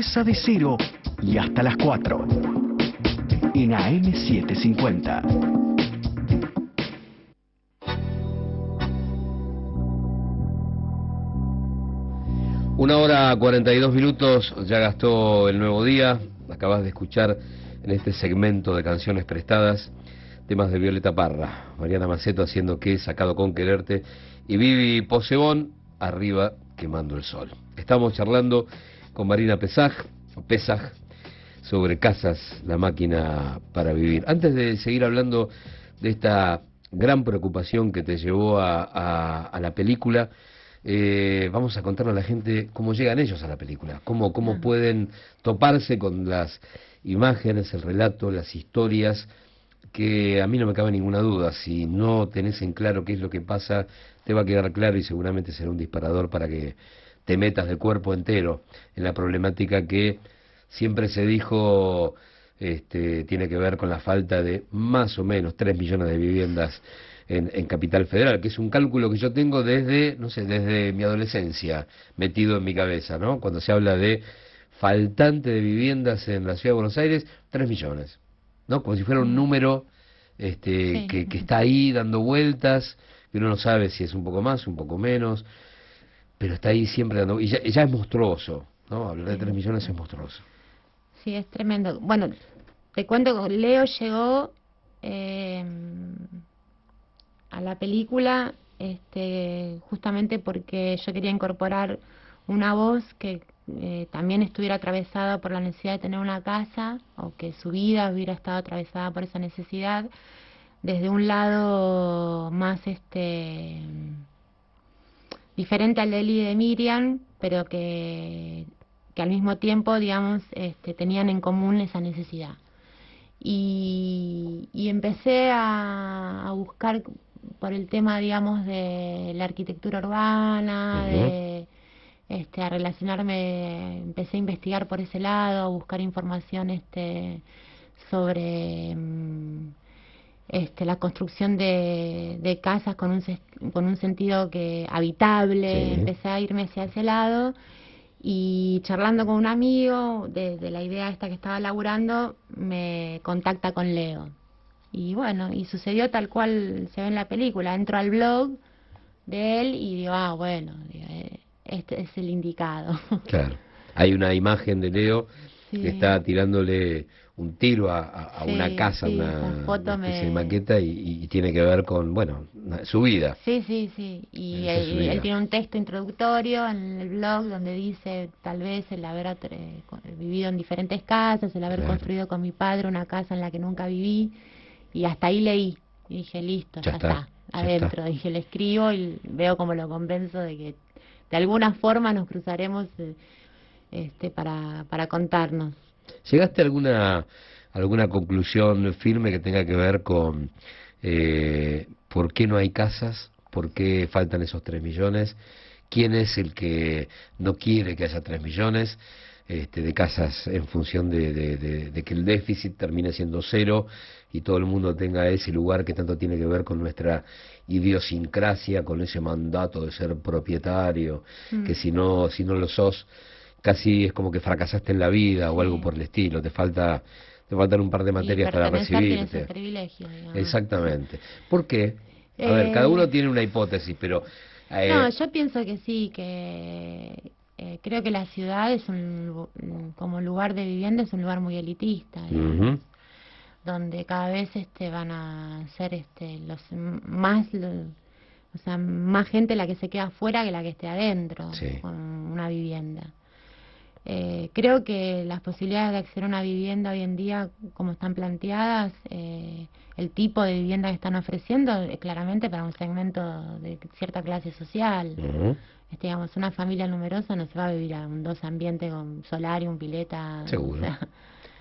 De cero y hasta las 4 en AM750. Una hora 42 minutos, ya gastó el nuevo día. Acabas de escuchar en este segmento de canciones prestadas temas de Violeta Parra, Mariana Maceto haciendo que sacado con quererte y Vivi Posebón arriba quemando el sol. Estamos charlando con Marina Pesaj, Pesaj, sobre Casas, la máquina para vivir. Antes de seguir hablando de esta gran preocupación que te llevó a, a- a la película, eh, vamos a contarle a la gente cómo llegan ellos a la película, cómo, cómo pueden toparse con las imágenes, el relato, las historias, que a mí no me cabe ninguna duda, si no tenés en claro qué es lo que pasa, te va a quedar claro y seguramente será un disparador para que te metas de cuerpo entero en la problemática que siempre se dijo este, tiene que ver con la falta de más o menos 3 millones de viviendas en, en Capital Federal, que es un cálculo que yo tengo desde, no sé, desde mi adolescencia, metido en mi cabeza, ¿no? Cuando se habla de faltante de viviendas en la ciudad de Buenos Aires, 3 millones, ¿no? Como si fuera un número este, Sí. que, que está ahí dando vueltas, que uno no sabe si es un poco más, un poco menos, pero está ahí siempre dando... Y ya, ya es monstruoso, ¿no? Hablar de 3 millones es monstruoso. Sí, es tremendo. Bueno, te cuento Leo llegó eh, a la película este, justamente porque yo quería incorporar una voz que eh, también estuviera atravesada por la necesidad de tener una casa o que su vida hubiera estado atravesada por esa necesidad desde un lado más este diferente al de Eli y de Miriam, pero que, que al mismo tiempo, digamos, este, tenían en común esa necesidad. Y, y empecé a, a buscar por el tema, digamos, de la arquitectura urbana, de este, a relacionarme, empecé a investigar por ese lado, a buscar información este, sobre mm, este, la construcción de, de casas con un, con un sentido que habitable, Sí. empecé a irme hacia ese lado y charlando con un amigo de, de la idea esta que estaba laburando, me contacta con Leo. Y bueno, y sucedió tal cual se ve en la película. Entro al blog de él y digo, ah, bueno, eh, este es el indicado. Claro. Hay una imagen de Leo Sí. que está tirándole un tiro a, a- a Sí, una casa, sí, una, esa foto una especie me- de maqueta y, y tiene que ver con, bueno, su vida. Sí, sí, sí. Y él, tiene un texto introductorio en el blog donde dice tal vez el haber vivido en diferentes casas, el haber Claro. construido con mi padre una casa en la que nunca viví. Y hasta ahí leí. Y dije, listo, Ya ya, está, está, ya adentro. está. Dije, le escribo y veo cómo lo convenzo de que de alguna forma nos cruzaremos eh, este, para, para contarnos. ¿Llegaste a alguna, alguna conclusión firme que tenga que ver con eh, por qué no hay casas? ¿Por qué faltan esos 3 millones? ¿Quién es el que no quiere que haya 3 millones este, de casas en función de, de- de- de que el déficit termine siendo cero y todo el mundo tenga ese lugar que tanto tiene que ver con nuestra idiosincrasia, con ese mandato de ser propietario, Mm. que si no, si no lo sos, casi es como que fracasaste en la vida o algo por el estilo, te falta te faltan un par de materias para recibirte. privilegio. Exactamente. ¿Por qué? A ver, Eh, cada uno tiene una hipótesis, pero eh, No, yo pienso que sí, que eh, creo que la ciudad es un, como lugar de vivienda es un lugar muy elitista, donde cada vez este van a ser este los más o sea, más gente la que se queda afuera que la que esté adentro Sí. con una vivienda. Eh, creo que las posibilidades de acceder a una vivienda hoy en día, como están planteadas, eh, el tipo de vivienda que están ofreciendo, es claramente para un segmento de cierta clase social. Este, digamos, una familia numerosa no se va a vivir a un dos ambientes con solarium, pileta. Seguro. o sea,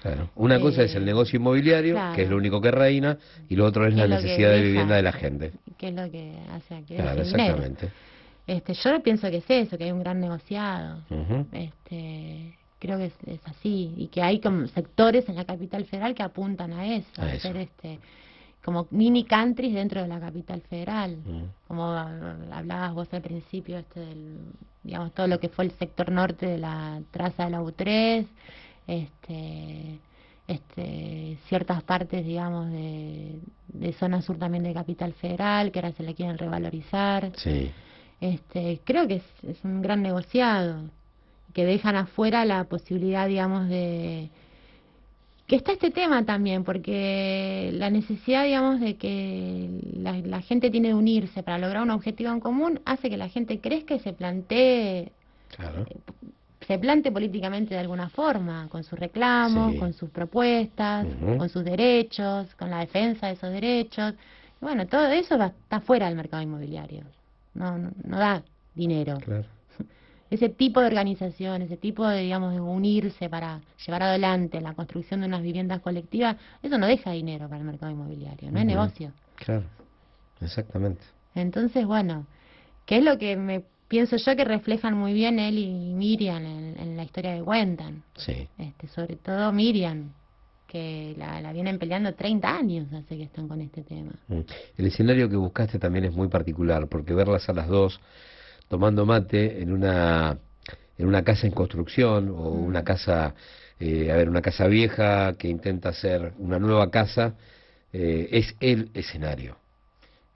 Claro. Una cosa es el negocio inmobiliario, claro. que es lo único que reina, y lo otro es la que necesidad de vivienda de la gente. ¿Qué es lo que hace aquí Claro, dinero? Este, yo pienso que es eso, que hay un gran negociado. Este, creo que es, es así y que hay como sectores en la capital federal que apuntan a eso, A a eso. este como mini countries dentro de la capital federal. Mm. Como ah, hablabas vos al principio este del digamos, todo lo que fue el sector norte de la traza de la U3, este, este, ciertas partes, digamos, de, de zona sur también de Capital Federal, que ahora se le quieren revalorizar. Sí. Este, creo que es, es un gran negociado, que dejan afuera la posibilidad, digamos, de que está este tema también, porque la necesidad, digamos, de que la, la gente tiene de unirse para lograr un objetivo en común hace que la gente crezca y se plantee Claro. se plante políticamente de alguna forma, con sus reclamos, Sí. con sus propuestas, con sus derechos, con la defensa de esos derechos. Bueno, todo eso va- está fuera del mercado inmobiliario. No, no, no da dinero. Claro. Ese tipo de organización, ese tipo de, digamos, de unirse para llevar adelante la construcción de unas viviendas colectivas, eso no deja dinero para el mercado inmobiliario, no es negocio. Claro. Exactamente. Entonces, bueno, ¿qué es lo que me pienso yo que reflejan muy bien él y Miriam en, en la historia que cuentan? Sí. Este, sobre todo Miriam, que la, la vienen peleando 30 años hace que están con este tema. Mm. El escenario que buscaste también es muy particular, porque verlas a las dos tomando mate en una en una casa en construcción o una casa, eh, a ver, una casa vieja que intenta hacer una nueva casa, eh, es el escenario.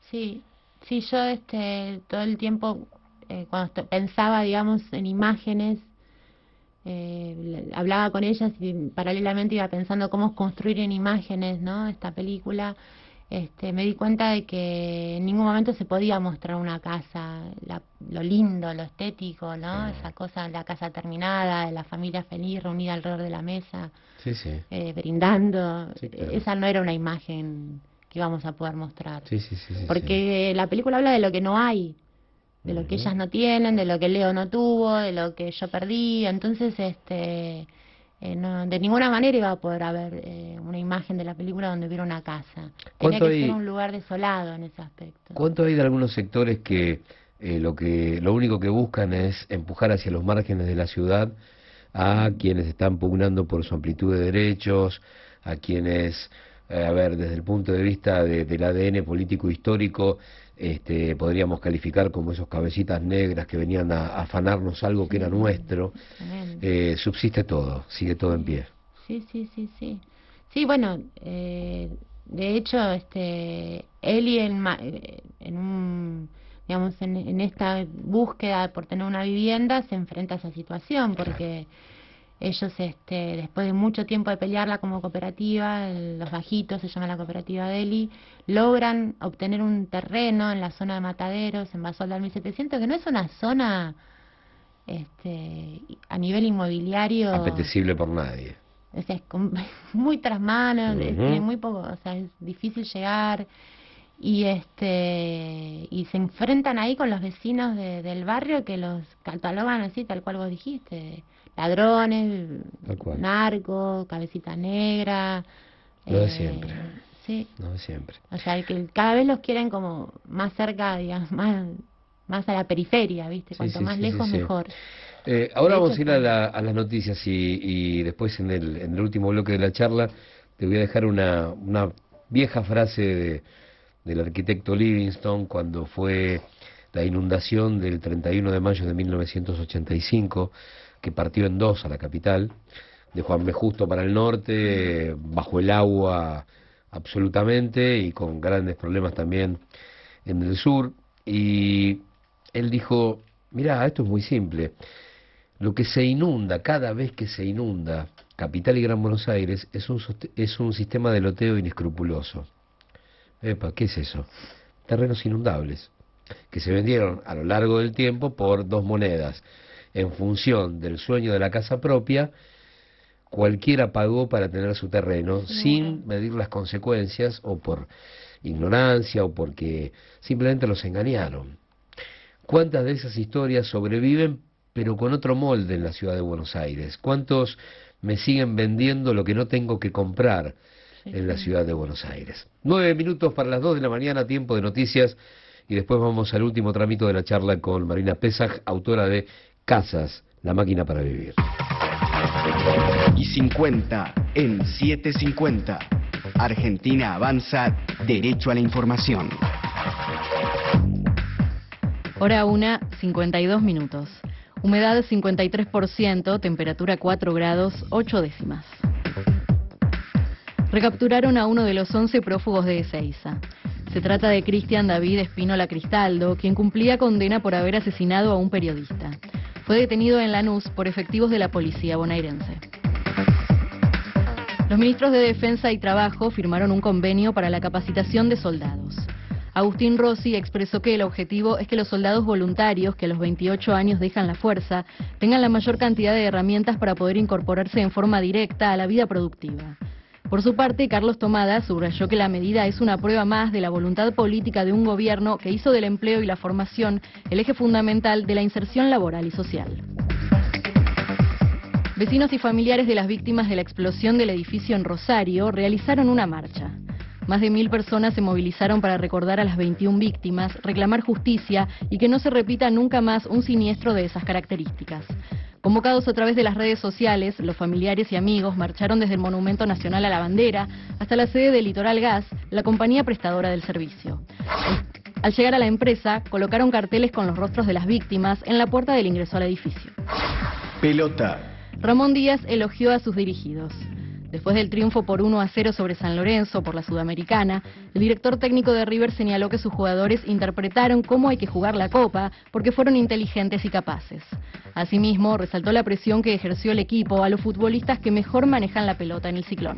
Sí, sí, yo este, todo el tiempo, eh, cuando pensaba, digamos, en imágenes, eh, hablaba con ellas y paralelamente iba pensando cómo construir en imágenes, ¿no? Esta película. Este, me di cuenta de que en ningún momento se podía mostrar una casa, la- lo lindo, lo estético, ¿no? Esa cosa, la casa terminada, de la familia feliz reunida alrededor de la mesa, Sí, sí. eh, brindando. Claro. Esa no era una imagen que íbamos a poder mostrar. Porque la película habla de lo que no hay, de lo que ellas no tienen, de lo que Leo no tuvo, de lo que yo perdí. Entonces, este, eh, no, de ninguna manera iba a poder haber eh, una imagen de la película donde hubiera una casa. Tenía ¿Cuánto que hay- ser un lugar desolado en ese aspecto. ¿Cuánto hay de algunos sectores que eh, lo que lo único que buscan es empujar hacia los márgenes de la ciudad a quienes están pugnando por su amplitud de derechos, a quienes, eh, a ver, desde el punto de vista de- del ADN político histórico, este, podríamos calificar como esos cabecitas negras que venían a, a afanarnos algo que era nuestro, eh, subsiste todo, sigue todo en pie. Sí, sí, sí, sí. Sí, bueno, eh, de hecho, este, Eli en, eh, en un, digamos, en, en esta búsqueda por tener una vivienda se enfrenta a esa situación porque ellos, este, después de mucho tiempo de pelearla como cooperativa, el- los bajitos se llama la cooperativa de Eli, logran obtener un terreno en la zona de Mataderos, en Basol del 1700, que no es una zona, este, a nivel inmobiliario Apetecible por nadie. o sea, es muy tras manos, es- muy poco, o sea, es difícil llegar y este y se enfrentan ahí con los vecinos de- del barrio que los catalogan así tal cual vos dijiste, ladrones, narcos, cabecita negra, Lo de eh, siempre. Sí, No de siempre. o sea, que cada vez los quieren como más cerca, digamos, más más a la periferia, ¿viste? Cuanto sí, más sí, lejos mejor. Eh, ahora vamos a ir a, la- a las noticias y, y después en el, en el último bloque de la charla te voy a dejar una, una vieja frase de- del arquitecto Livingstone cuando fue la inundación del 31 de mayo de 1985 que partió en dos a la capital, de Juan B. Justo para el norte, bajo el agua absolutamente y con grandes problemas también en el sur. Y él dijo, mira, esto es muy simple. Lo que se inunda, cada vez que se inunda Capital y Gran Buenos Aires, es un, es un sistema de loteo inescrupuloso. Epa, ¿qué es eso? Terrenos inundables, que se vendieron a lo largo del tiempo por dos monedas. En función del sueño de la casa propia, cualquiera pagó para tener su terreno sin medir las consecuencias o por ignorancia o porque simplemente los engañaron. ¿Cuántas de esas historias sobreviven pero con otro molde en la ciudad de Buenos Aires? ¿Cuántos me siguen vendiendo lo que no tengo que comprar en la ciudad de Buenos Aires? Nueve minutos para las dos de la mañana, tiempo de noticias y después vamos al último trámite de la charla con Marina Pesaj, autora de Casas, la máquina para vivir. Y 50 en 750. Argentina avanza derecho a la información. Hora una, 52 minutos. Humedad 53%, temperatura 4 grados 8 décimas. Recapturaron a uno de los 11 prófugos de Ezeiza. Se trata de Cristian David Espínola Cristaldo, quien cumplía condena por haber asesinado a un periodista. Fue detenido en Lanús por efectivos de la policía bonaerense. Los ministros de Defensa y Trabajo firmaron un convenio para la capacitación de soldados. Agustín Rossi expresó que el objetivo es que los soldados voluntarios que a los 28 años dejan la fuerza tengan la mayor cantidad de herramientas para poder incorporarse en forma directa a la vida productiva. Por su parte, Carlos Tomada subrayó que la medida es una prueba más de la voluntad política de un gobierno que hizo del empleo y la formación el eje fundamental de la inserción laboral y social. Vecinos y familiares de las víctimas de la explosión del edificio en Rosario realizaron una marcha. Más de mil personas se movilizaron para recordar a las 21 víctimas, reclamar justicia y que no se repita nunca más un siniestro de esas características. Convocados a través de las redes sociales, los familiares y amigos marcharon desde el Monumento Nacional a la Bandera hasta la sede de Litoral Gas, la compañía prestadora del servicio. Al llegar a la empresa, colocaron carteles con los rostros de las víctimas en la puerta del ingreso al edificio. Pelota. Ramón Díaz elogió a sus dirigidos. Después del triunfo por 1 a 0 sobre San Lorenzo por la Sudamericana, el director técnico de River señaló que sus jugadores interpretaron cómo hay que jugar la Copa porque fueron inteligentes y capaces. Asimismo, resaltó la presión que ejerció el equipo a los futbolistas que mejor manejan la pelota en el ciclón.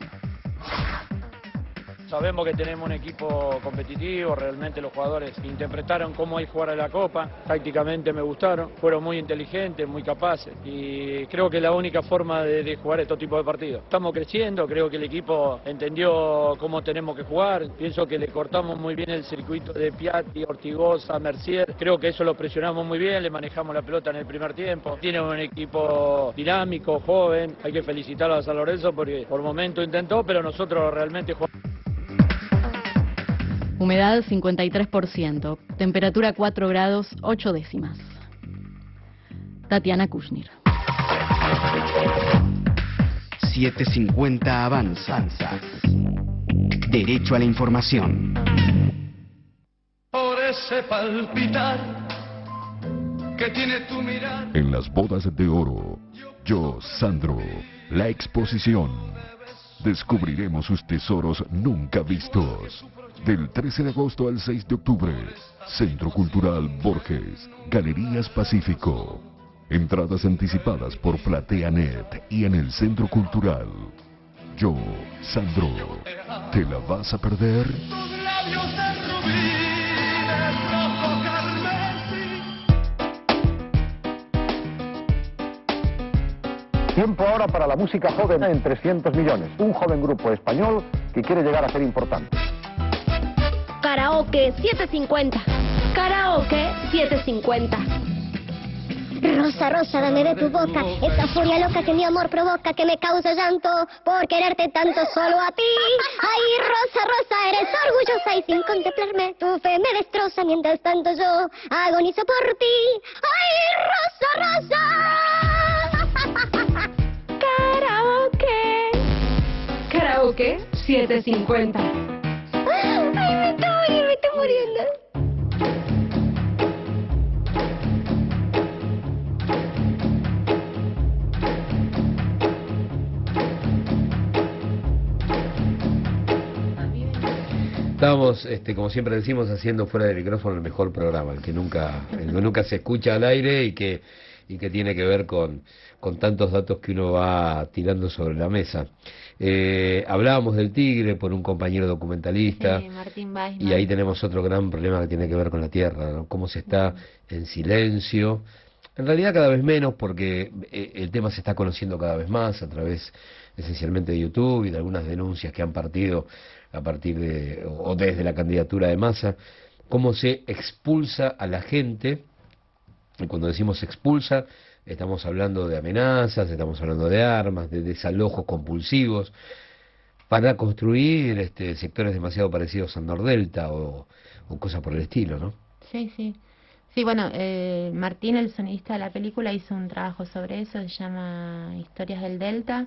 Sabemos que tenemos un equipo competitivo, realmente los jugadores interpretaron cómo hay que jugar a la Copa, tácticamente me gustaron, fueron muy inteligentes, muy capaces y creo que es la única forma de, de jugar estos tipos de partidos. Estamos creciendo, creo que el equipo entendió cómo tenemos que jugar, pienso que le cortamos muy bien el circuito de Piatti, Ortigosa, Mercier, creo que eso lo presionamos muy bien, le manejamos la pelota en el primer tiempo, tiene un equipo dinámico, joven, hay que felicitarlo a San Lorenzo porque por momento intentó, pero nosotros realmente jugamos. Humedad 53%, temperatura 4 grados 8 décimas. Tatiana Kushnir. 750 avanza. Derecho a la información. Por ese palpitar que tiene tu mirar. En las bodas de oro, yo, Sandro, la exposición. Descubriremos sus tesoros nunca vistos. Del 13 de agosto al 6 de octubre, Centro Cultural Borges, Galerías Pacífico. Entradas anticipadas por PlateaNet y en el Centro Cultural. Yo, Sandro, ¿te la vas a perder? Tiempo ahora para la música joven en 300 millones. Un joven grupo español que quiere llegar a ser importante. Karaoke 750. Karaoke 750. Rosa, rosa, dame de tu boca Esa furia loca que mi amor provoca Que me causa llanto por quererte tanto solo a ti Ay, rosa, rosa, eres orgullosa Y sin contemplarme tu fe me destroza Mientras tanto yo agonizo por ti Ay, rosa, rosa Karaoke. Karaoke 750. Ay, me estoy muriendo Estamos, este, como siempre decimos, haciendo fuera del micrófono el mejor programa, el que nunca, el que nunca se escucha al aire y que, y que tiene que ver con, con tantos datos que uno va tirando sobre la mesa. Eh, hablábamos del tigre por un compañero documentalista Sí, Martín Weisman. y ahí tenemos otro gran problema que tiene que ver con la tierra, ¿no? cómo se está en silencio. En realidad cada vez menos porque eh, el tema se está conociendo cada vez más a través esencialmente de YouTube y de algunas denuncias que han partido a partir de o desde la candidatura de Massa, cómo se expulsa a la gente, y cuando decimos expulsa, estamos hablando de amenazas, estamos hablando de armas, de desalojos compulsivos, para construir este, sectores demasiado parecidos al Nordelta o, o cosas por el estilo, ¿no? Sí, sí. Sí, bueno, eh, Martín, el sonidista de la película, hizo un trabajo sobre eso, se llama Historias del Delta,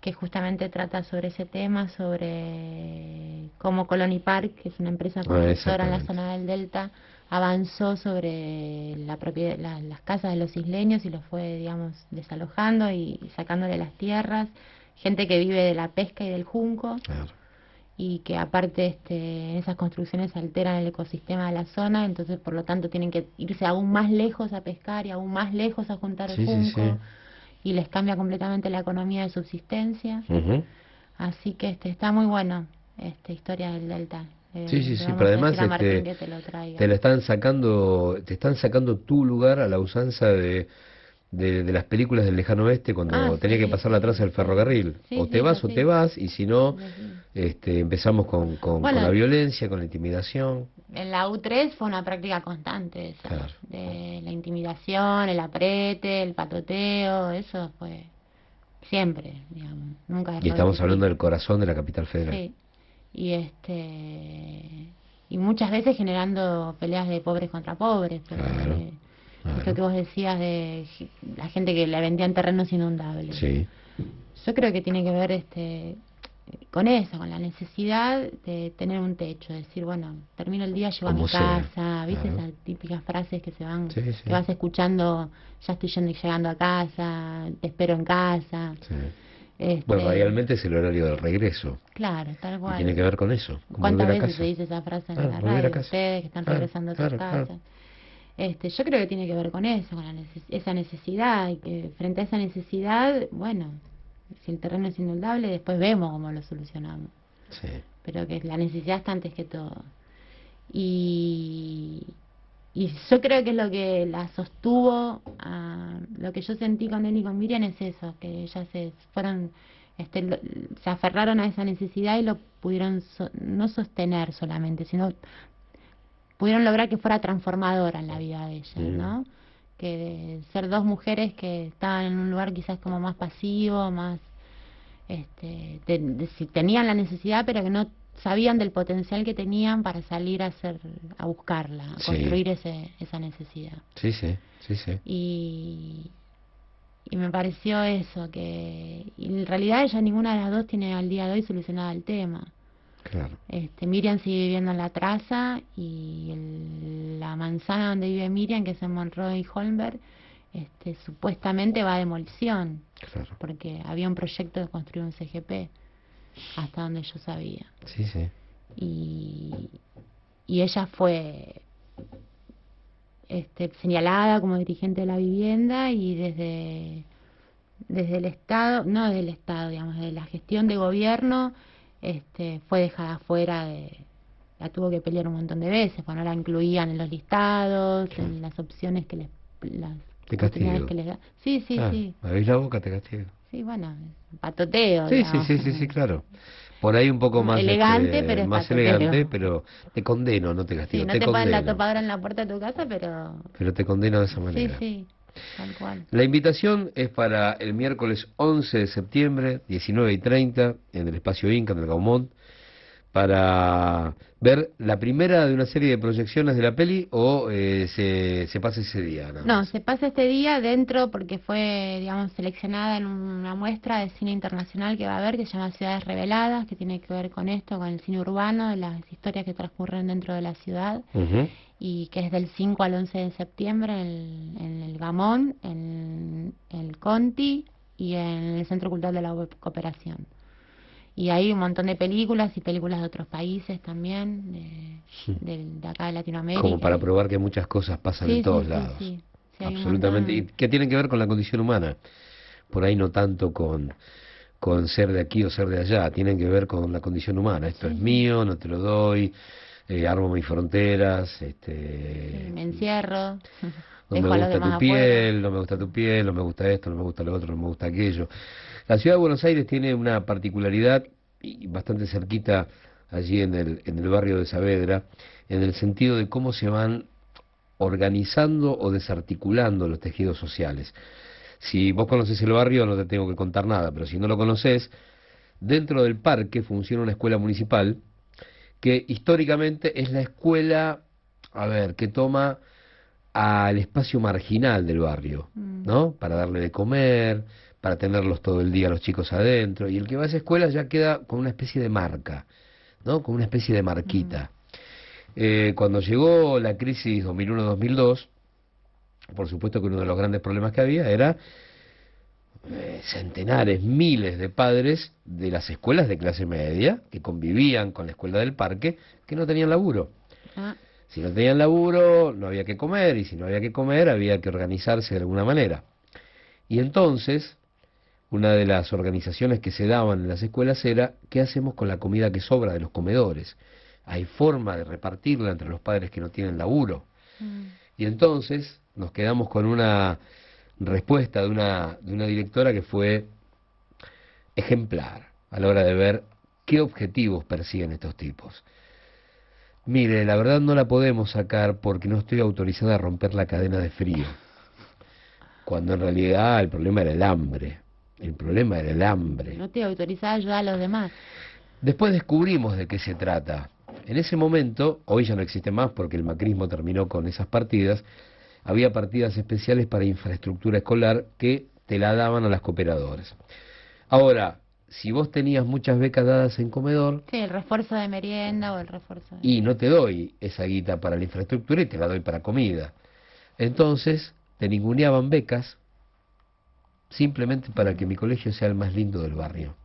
que justamente trata sobre ese tema, sobre cómo Colony Park, que es una empresa constructora en la zona del Delta, avanzó sobre la propiedad, la- las casas de los isleños y los fue, digamos, desalojando y sacándole las tierras. Gente que vive de la pesca y del junco y que aparte este, esas construcciones alteran el ecosistema de la zona, entonces por lo tanto tienen que irse aún más lejos a pescar y aún más lejos a juntar el Sí, junco sí. y les cambia completamente la economía de subsistencia. Así que este está muy bueno esta historia del delta. Eh, Sí, sí, sí, pero además este, te lo te la están sacando, te están sacando tu lugar a la usanza de, de, de las películas del lejano oeste cuando Ah, tenía sí, que pasar la traza del ferrocarril. Sí, o te sí, vas o te vas, y si no, este, empezamos con, con, Bueno. con la violencia, con la intimidación. En la U3 fue una práctica constante esa, de la intimidación, el aprete, el patoteo, eso fue siempre, digamos, nunca Y estamos hablando del corazón de la capital federal. Sí. Y este y muchas veces generando peleas de pobres contra pobres, pero eh, esto que vos decías de la gente que le vendían terrenos inundables. Sí. Yo creo que tiene que ver este con eso, con la necesidad de tener un techo, decir, bueno, termino el día, llego a mi sea, casa, ¿viste claro. esas típicas frases que se van, Sí, sí. que vas escuchando, ya estoy yendo y llegando a casa, te espero en casa. Sí. Este, Bueno, realmente es el horario del regreso. Claro, tal Y cual. tiene que ver con eso. ¿Cuántas veces casa. se dice esa frase en Claro, la radio? casa. Ustedes que están Claro, regresando a casas. claro. Este, yo creo que tiene que ver con eso, con la neces- esa necesidad, y que frente a esa necesidad, bueno, si el terreno es inundable, después vemos cómo lo solucionamos. Sí. Pero que la necesidad está antes que todo. Y, y yo creo que es lo que la sostuvo, a, lo que yo sentí con él y con Miriam es eso, que ellas se fueron, este, lo- se aferraron a esa necesidad y lo pudieron so- no sostener solamente, sino pudieron lograr que fuera transformadora en la vida de ellas. ¿no? Que de ser dos mujeres que estaban en un lugar quizás como más pasivo, más, este, de- de- si tenían la necesidad, pero que no sabían del potencial que tenían para salir a hacer, a buscarla, a Sí. construir ese, esa necesidad. Sí, sí, sí, sí. Y, y me pareció eso, que en realidad ella ninguna de las dos tiene al día de hoy solucionado el tema. Claro. Este, Miriam sigue viviendo en la traza y el- la manzana donde vive Miriam, que es en Monroe y Holmberg, este, supuestamente va a demolición, Claro. porque había un proyecto de construir un CGP, hasta donde yo sabía. Sí, sí. Y, y ella fue este, señalada como dirigente de la vivienda y desde, desde el Estado, no desde el Estado, digamos, de la gestión de gobierno, este, fue dejada fuera de... La tuvo que pelear un montón de veces, cuando no la incluían en los listados, en las opciones que les... Las Te oportunidades castigo. que les da. Sí, sí, Ah, sí. Abrís la boca, te castigo. Sí, bueno, patoteo. Sí, sí, digamos. sí, sí, sí, claro. Por ahí un poco más Elegante, este, pero más elegante, pero te condeno, no te Sí, castigo, no te, te ponen la topadora en la puerta de tu casa, pero... Pero te condeno de esa Sí, manera. sí, tal cual. La invitación es para el miércoles 11 de septiembre, 19 y 30, en el espacio Inca, en el Gaumont, para ver la primera de una serie de proyecciones de la peli o eh, se, se pasa ese día. No, se pasa este día dentro porque fue, digamos, seleccionada en una muestra de cine internacional que va a haber, que se llama Ciudades Reveladas, que tiene que ver con esto, con el cine urbano, de las historias que transcurren dentro de la ciudad, y que es del 5 al 11 de septiembre en, en el Gamón, en el Conti y en el Centro Cultural de la Cooperación. Y hay un montón de películas y películas de otros países también, de, de, de acá de Latinoamérica. Como para probar que muchas cosas pasan Sí, en todos sí, lados. Absolutamente. Y que tienen que ver con la condición humana. Por ahí no tanto con, con ser de aquí o ser de allá. Tienen que ver con la condición humana. Esto es mío, no te lo doy. eh, armo mis fronteras. Este, Me encierro. no me gusta tu piel, afuera. no me gusta tu piel, no me gusta esto, no me gusta lo otro, no me gusta aquello. La ciudad de Buenos Aires tiene una particularidad y bastante cerquita allí en el, en el barrio de Saavedra, en el sentido de cómo se van organizando o desarticulando los tejidos sociales. Si vos conoces el barrio no te tengo que contar nada, pero si no lo conoces, dentro del parque funciona una escuela municipal que históricamente es la escuela, a ver, que toma al espacio marginal del barrio, ¿no? Para darle de comer, para tenerlos todo el día los chicos adentro, y el que va a esa escuela ya queda con una especie de marca, ¿no? Con una especie de marquita. Eh, cuando llegó la crisis 2001-2002, por supuesto que uno de los grandes problemas que había era eh, centenares, miles de padres de las escuelas de clase media que convivían con la escuela del parque que no tenían laburo. Ah. Si no tenían laburo, no había que comer, y si no había que comer, había que organizarse de alguna manera. Y entonces, una de las organizaciones que se daban en las escuelas era, ¿qué hacemos con la comida que sobra de los comedores? Hay forma de repartirla entre los padres que no tienen laburo. Y entonces nos quedamos con una respuesta de una, de una directora que fue ejemplar a la hora de ver qué objetivos persiguen estos tipos. Mire, la verdad no la podemos sacar porque no estoy autorizada a romper la cadena de frío. Cuando en realidad el problema era el hambre. El problema era el hambre. No te autorizada a ayudar a los demás. Después descubrimos de qué se trata. En ese momento, hoy ya no existe más porque el macrismo terminó con esas partidas, había partidas especiales para infraestructura escolar que te la daban a las cooperadoras. Ahora, si vos tenías muchas becas dadas en comedor Sí, el refuerzo de merienda o el refuerzo de... y no te doy esa guita para la infraestructura y te la doy para comida, entonces te ninguneaban becas simplemente para que mi colegio sea el más lindo del barrio.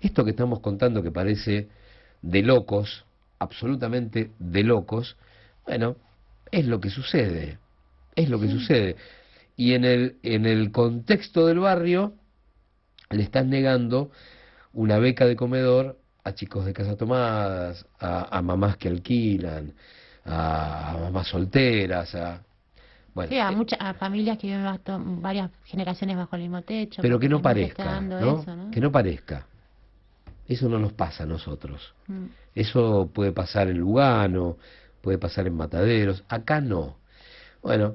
Esto que estamos contando que parece de locos, absolutamente de locos, bueno, es lo que sucede, es lo que sucede. Y en el, en el contexto del barrio le estás negando una beca de comedor a chicos de casa tomadas, a, a mamás que alquilan, a, a mamás solteras, a... Bueno, sí, a, muchas a familias que viven varias generaciones bajo el mismo techo. pero que no parezca, ¿no? eso, ¿no? Que no parezca. Eso no nos pasa a nosotros. Mm. Eso puede pasar en Lugano, puede pasar en Mataderos, acá no. Bueno,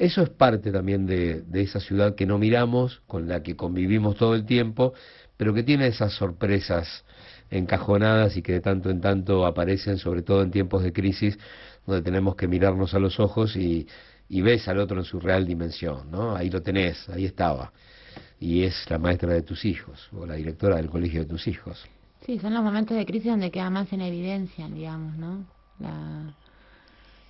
eso es parte también de, de esa ciudad que no miramos, con la que convivimos todo el tiempo, pero que tiene esas sorpresas encajonadas y que de tanto en tanto aparecen, sobre todo en tiempos de crisis, donde tenemos que mirarnos a los ojos y, y ves al otro en su real dimensión, ¿no? Ahí lo tenés, ahí estaba. Y es la maestra de tus hijos, o la directora del colegio de tus hijos. Sí, son los momentos de crisis donde queda más en evidencia, digamos, ¿no? La,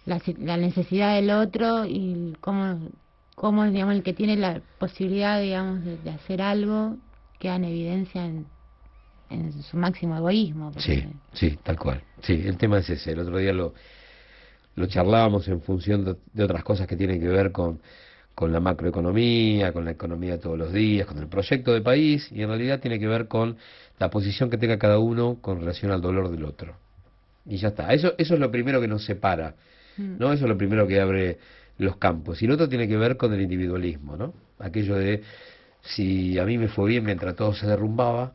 la, si- la necesidad del otro y cómo, cómo, digamos, el que tiene la posibilidad, digamos, de, de hacer algo queda en evidencia en, en su máximo egoísmo. porque- Sí, sí, tal cual. Sí, el tema es ese. El otro día lo, lo charlábamos en función de, de otras cosas que tienen que ver con, con la macroeconomía, con la economía de todos los días, con el proyecto de país, y en realidad tiene que ver con la posición que tenga cada uno con relación al dolor del otro. Y ya está. Eso, eso es lo primero que nos separa, Mm. ¿no? Eso es lo primero que abre los campos. Y lo otro tiene que ver con el individualismo, ¿no? Aquello de, si a mí me fue bien mientras todo se derrumbaba,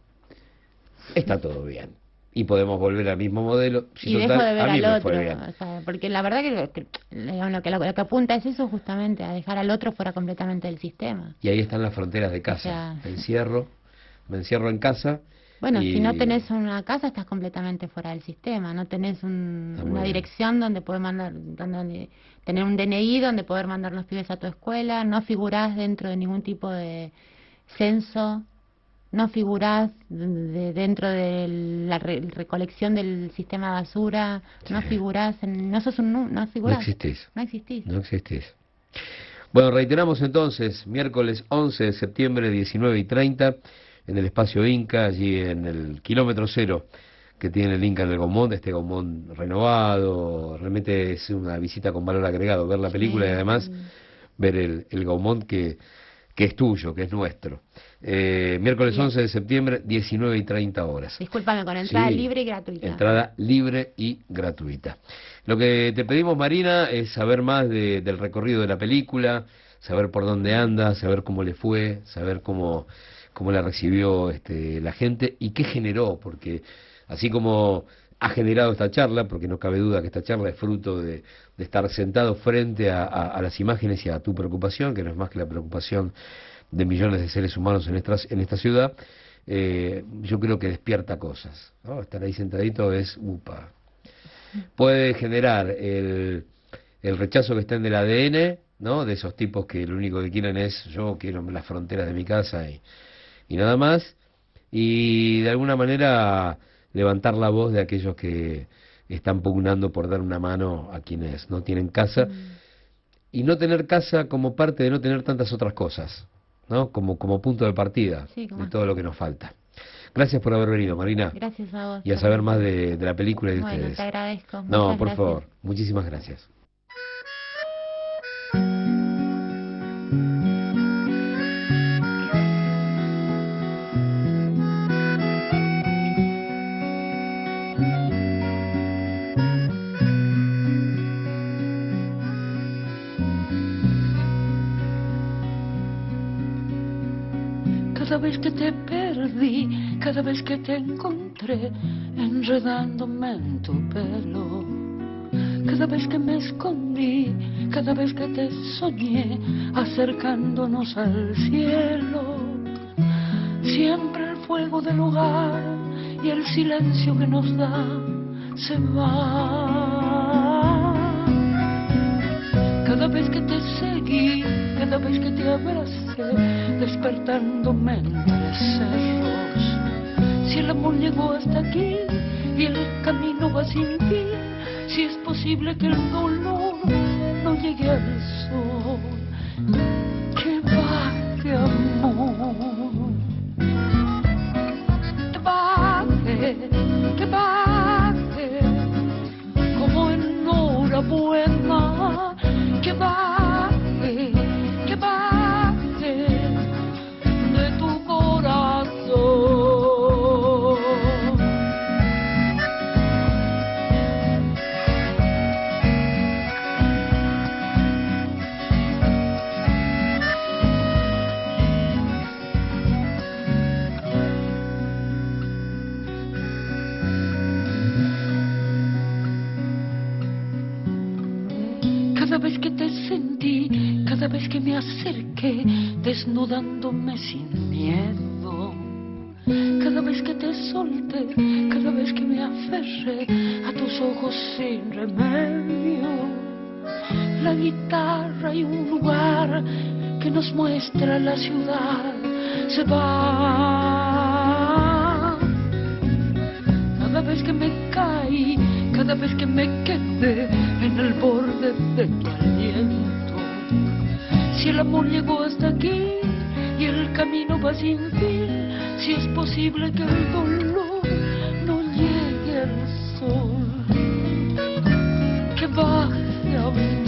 está todo bien. Y podemos volver al mismo modelo. Si y dejo de ver a mí al otro, o sea, porque la verdad que, lo que, digamos, lo que, lo que apunta es eso justamente, a dejar al otro fuera completamente del sistema. Y ahí están las fronteras de casa. sea- Me encierro, me encierro en casa. Bueno, y- si no tenés una casa estás completamente fuera del sistema, no tenés un- una dirección donde poder mandar, donde, tener un DNI donde poder mandar los pibes a tu escuela, no figurás dentro de ningún tipo de censo, no figurás de- dentro de la re- recolección del sistema de basura, no figurás, en, no sos un, no No existís. no existís. No existís. Bueno, reiteramos entonces, miércoles 11 de septiembre, 19 y 30, en el espacio Inca, allí en el kilómetro cero que tiene el Inca en el Gomón, este Gomón renovado, realmente es una visita con valor agregado, ver la película y además ver el, el Gaumont que, que es tuyo, que es nuestro. Eh, miércoles 11 de septiembre, 19 y 30 horas. Discúlpame, con entrada Sí. libre y gratuita. Entrada libre y gratuita. Lo que te pedimos, Marina, es saber más de- del recorrido de la película, saber por dónde anda, saber cómo le fue, saber cómo, cómo la recibió este, la gente y qué generó, porque así como ha generado esta charla, porque no cabe duda que esta charla es fruto de, de estar sentado frente a, a- a las imágenes y a tu preocupación, que no es más que la preocupación de millones de seres humanos en esta, en esta ciudad, eh, yo creo que despierta cosas. ¿no? Estar ahí sentadito es upa. Puede generar el, el rechazo que está en el ADN, ¿no? De esos tipos que lo único que quieren es yo quiero las fronteras de mi casa y, y nada más. Y de alguna manera levantar la voz de aquellos que están pugnando por dar una mano a quienes no tienen casa y no tener casa como parte de no tener tantas otras cosas, ¿no? Como, como punto de partida Sí, de todo lo que nos falta. Gracias por haber venido, Marina. Gracias a vos. Y a saber más de, de la película y de Bueno, ustedes. te agradezco. No, Muchas por gracias. favor. Muchísimas gracias. Encontré, enredándome en tu pelo. Cada vez que me escondí, cada vez que te soñé, acercándonos al cielo. Siempre el fuego del hogar y el silencio que nos da se va. Cada vez que te seguí, cada vez que te abracé, despertándome entre cerros. Si el amor llegó hasta aquí y el camino va sin fin, si es posible que el dolor no llegue al sol, desnudándome sin miedo. Cada vez que te solté, cada vez que me aferré a tus ojos sin remedio. La guitarra y un lugar que nos muestra la ciudad se va. Cada vez que me caí, cada vez que me quedé en el borde de tu aliento. Si el amor llegó hasta aquí y el camino va sin fin, si es posible que el dolor no llegue al sol, que baje amor,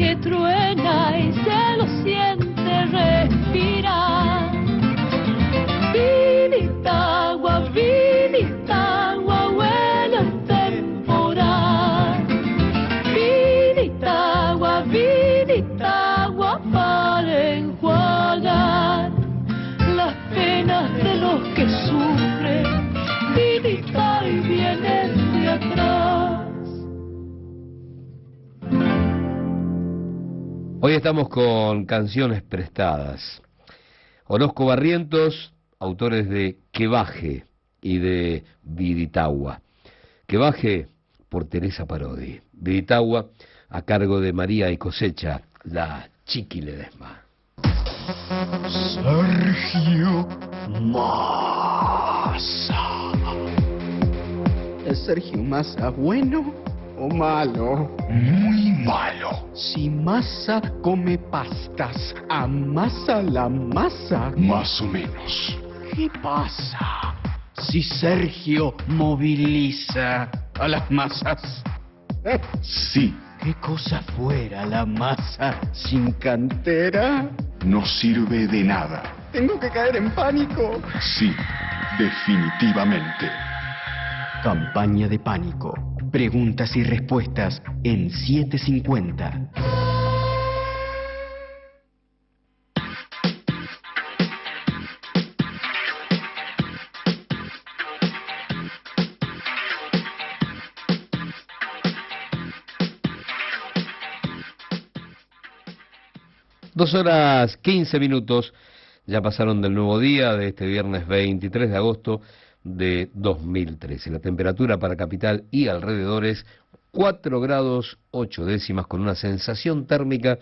que estamos con canciones prestadas. Orozco Barrientos, autores de Que Baje y de Viditagua. Que Baje por Teresa Parodi. Viditagua a cargo de María y Cosecha, la Chiqui Ledesma. Sergio Massa. ¿Es Sergio Massa bueno o malo? Muy malo. Si Massa come pastas, ¿amasa la masa? Más o menos. ¿Qué pasa si Sergio moviliza a las masas? ¿Eh? Sí. ¿Qué cosa fuera la masa sin cantera? No sirve de nada. Tengo que caer en pánico. Sí, definitivamente. Campaña de pánico. Preguntas y respuestas en 750. Dos horas 15 minutos ya pasaron del nuevo día de este viernes 23 de agosto de 2013. La temperatura para capital y alrededores 4 grados 8 décimas con una sensación térmica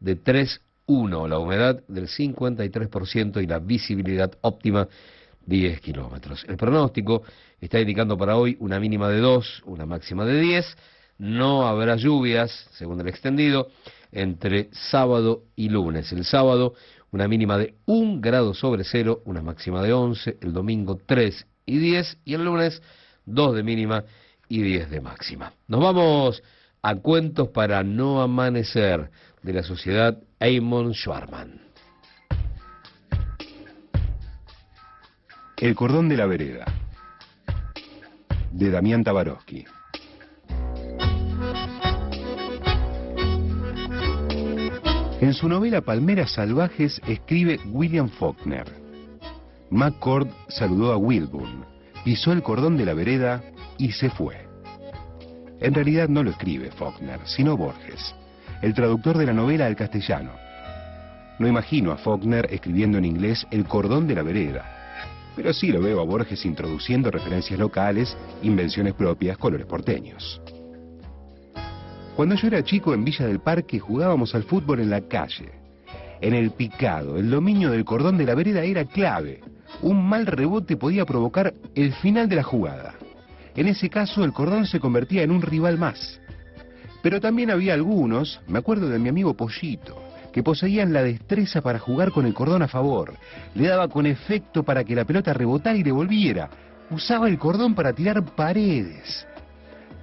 de 3,1, la humedad del 53% y la visibilidad óptima 10 kilómetros. El pronóstico está indicando para hoy una mínima de 2, una máxima de 10. No habrá lluvias, según el extendido, entre sábado y lunes. El sábado una mínima de 1 grado sobre cero, una máxima de 11, el domingo 3 y 10 y el lunes 2 de mínima y 10 de máxima. Nos vamos a cuentos para no amanecer de la sociedad Eamon Schwarman. El cordón de la vereda, de Damián Tabarovsky. En su novela Palmeras Salvajes escribe William Faulkner. McCord saludó a Wilburn, pisó el cordón de la vereda y se fue. En realidad no lo escribe Faulkner, sino Borges, el traductor de la novela al castellano. No imagino a Faulkner escribiendo en inglés el cordón de la vereda, pero sí lo veo a Borges introduciendo referencias locales, invenciones propias, colores porteños. Cuando yo era chico en Villa del Parque jugábamos al fútbol en la calle. En el picado, el dominio del cordón de la vereda era clave. Un mal rebote podía provocar el final de la jugada. En ese caso el cordón se convertía en un rival más. Pero también había algunos, me acuerdo de mi amigo Pollito, que poseían la destreza para jugar con el cordón a favor. Le daba con efecto para que la pelota rebotara y devolviera. Usaba el cordón para tirar paredes.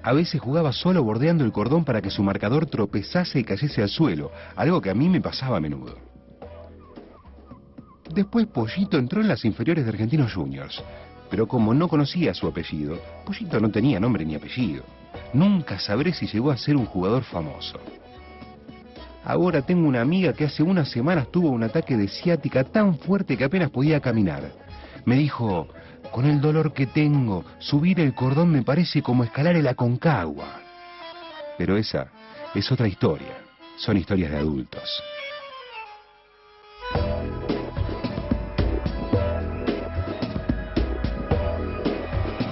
A veces jugaba solo bordeando el cordón para que su marcador tropezase y cayese al suelo, algo que a mí me pasaba a menudo. Después Pollito entró en las inferiores de Argentinos Juniors, pero como no conocía su apellido, Pollito no tenía nombre ni apellido. Nunca sabré si llegó a ser un jugador famoso. Ahora tengo una amiga que hace unas semanas tuvo un ataque de ciática tan fuerte que apenas podía caminar. Me dijo, con el dolor que tengo, subir el cordón me parece como escalar el Aconcagua. Pero esa es otra historia. Son historias de adultos.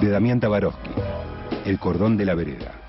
De Damián Tabarovsky, El cordón de la vereda.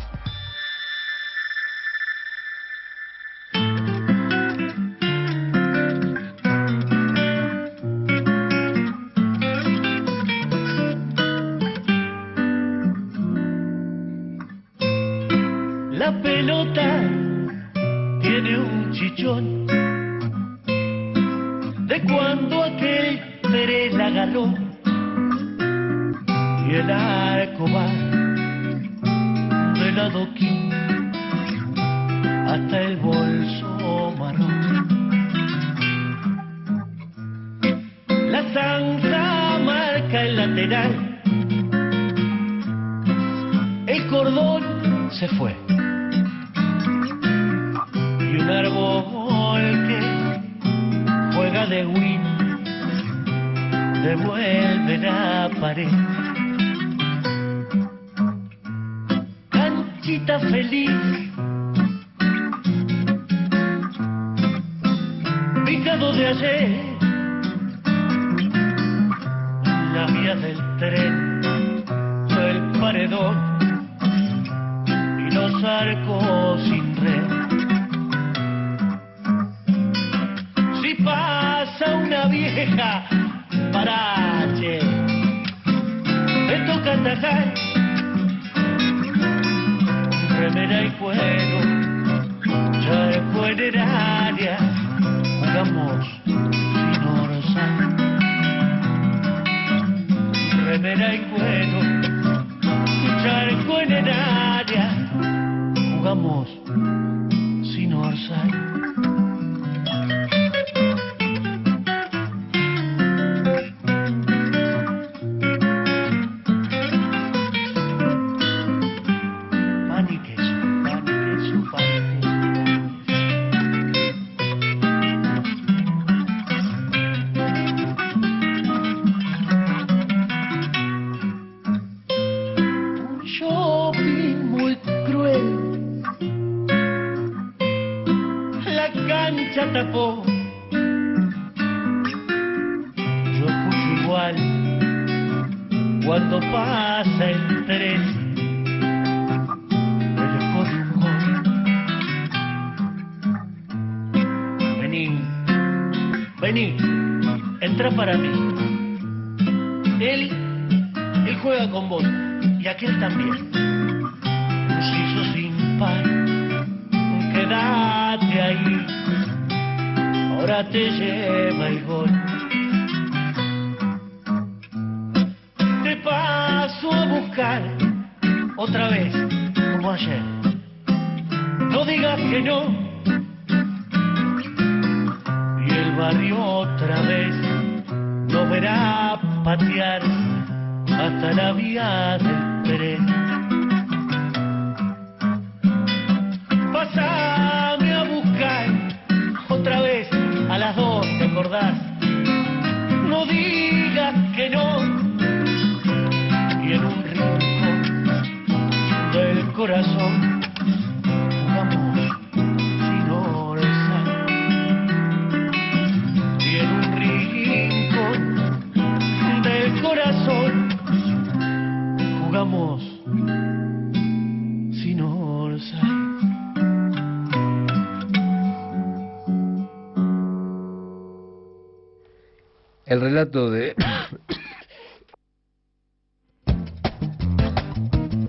El relato de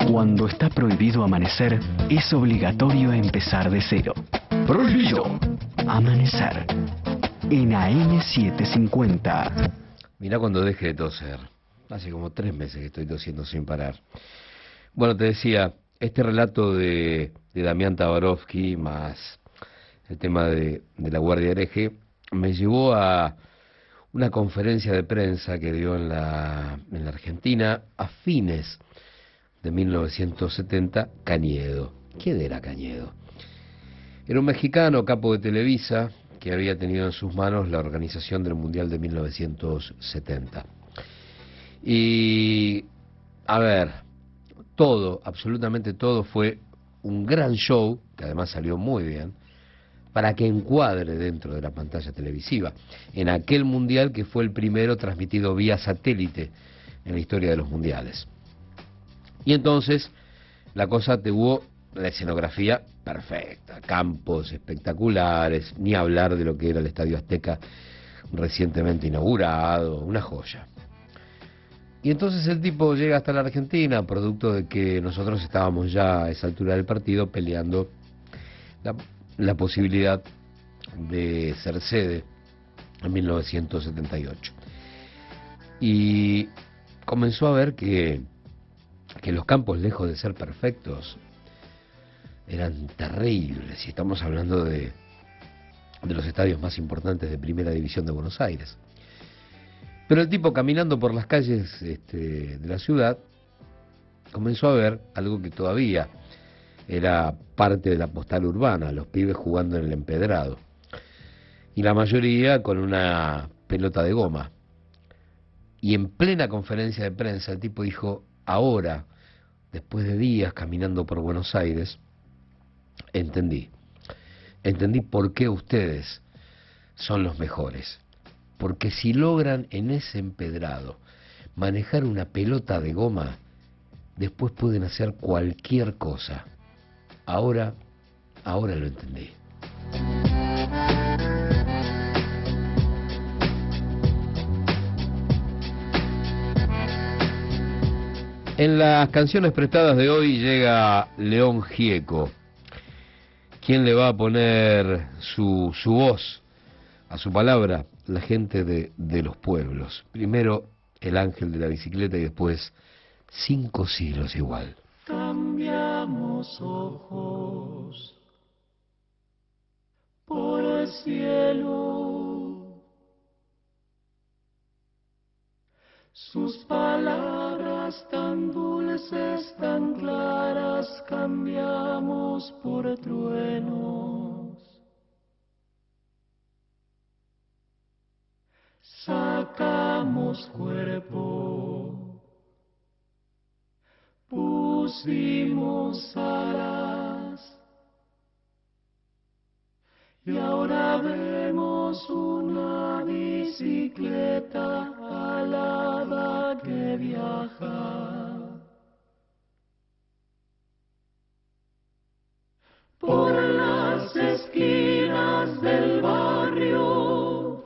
Cuando está prohibido amanecer, es obligatorio empezar de cero. Prohibido. Amanecer. En AM750. Mirá cuando deje de toser. Hace como tres meses que estoy tosiendo sin parar. Bueno, te decía, este relato de, de Damián Tabarovsky más el tema de, de la Guardia Hereje me llevó a una conferencia de prensa que dio en la, en la Argentina a fines de 1970 Cañedo. ¿Quién era Cañedo? Era un mexicano capo de Televisa que había tenido en sus manos la organización del Mundial de 1970. Y, a ver, todo, absolutamente todo fue un gran show, que además salió muy bien, para que encuadre dentro de la pantalla televisiva, en aquel mundial que fue el primero transmitido vía satélite en la historia de los mundiales. Y entonces la cosa tuvo la escenografía perfecta, campos espectaculares, ni hablar de lo que era el Estadio Azteca recientemente inaugurado, una joya. Y entonces el tipo llega hasta la Argentina, producto de que nosotros estábamos ya a esa altura del partido peleando la, la posibilidad de ser sede en 1978. Y comenzó a ver que, que los campos, lejos de ser perfectos, eran terribles. Y estamos hablando de de los estadios más importantes de Primera División de Buenos Aires. Pero el tipo caminando por las calles este, de la ciudad comenzó a ver algo que todavía era parte de la postal urbana, los pibes jugando en el empedrado. Y la mayoría con una pelota de goma. Y en plena conferencia de prensa el tipo dijo, ahora, después de días caminando por Buenos Aires, entendí. Entendí por qué ustedes son los mejores. Porque si logran en ese empedrado manejar una pelota de goma, después pueden hacer cualquier cosa. Ahora, ahora lo entendí. En las canciones prestadas de hoy llega León Gieco. ¿Quién le va a poner su, su voz a su palabra? La gente de, de los pueblos. Primero el ángel de la bicicleta y después cinco siglos igual. Ojos por el cielo. Sus palabras tan dulces, tan claras, cambiamos por truenos. Sacamos cuerpo, pusimos alas. Y ahora vemos una bicicleta alada que viaja por las esquinas del barrio,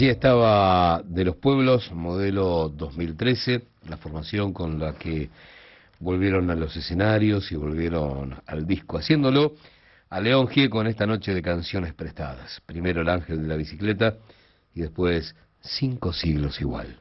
Allí estaba De los Pueblos, modelo 2013, la formación con la que volvieron a los escenarios y volvieron al disco, haciéndolo a León G con esta noche de canciones prestadas. Primero El Ángel de la Bicicleta y después Cinco Siglos Igual.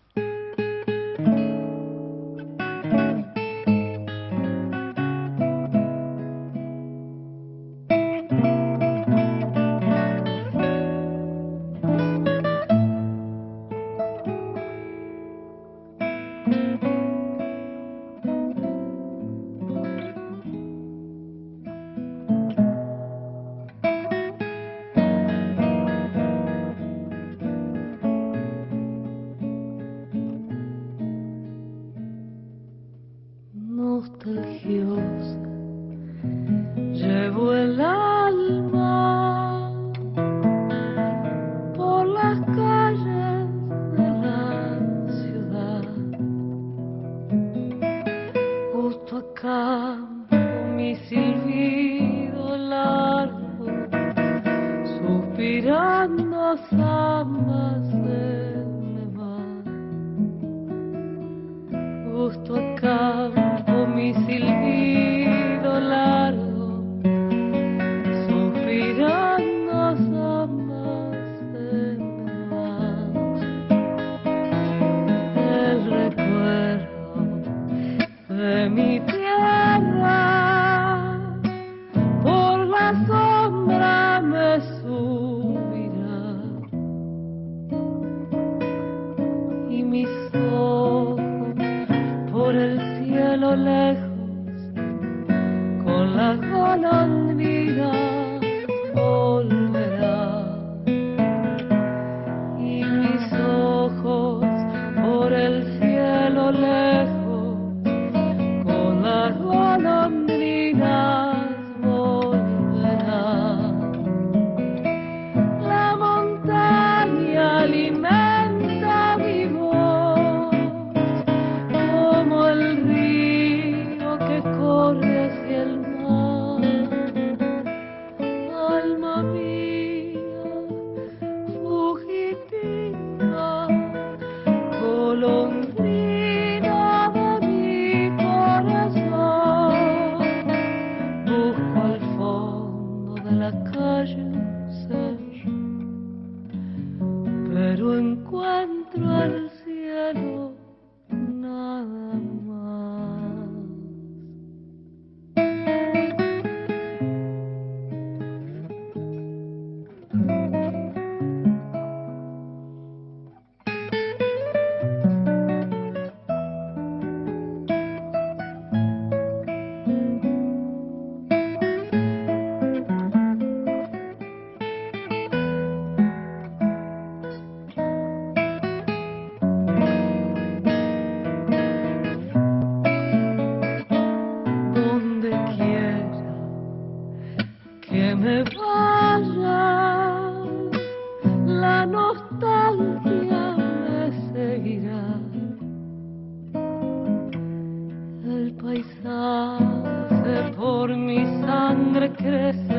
Crece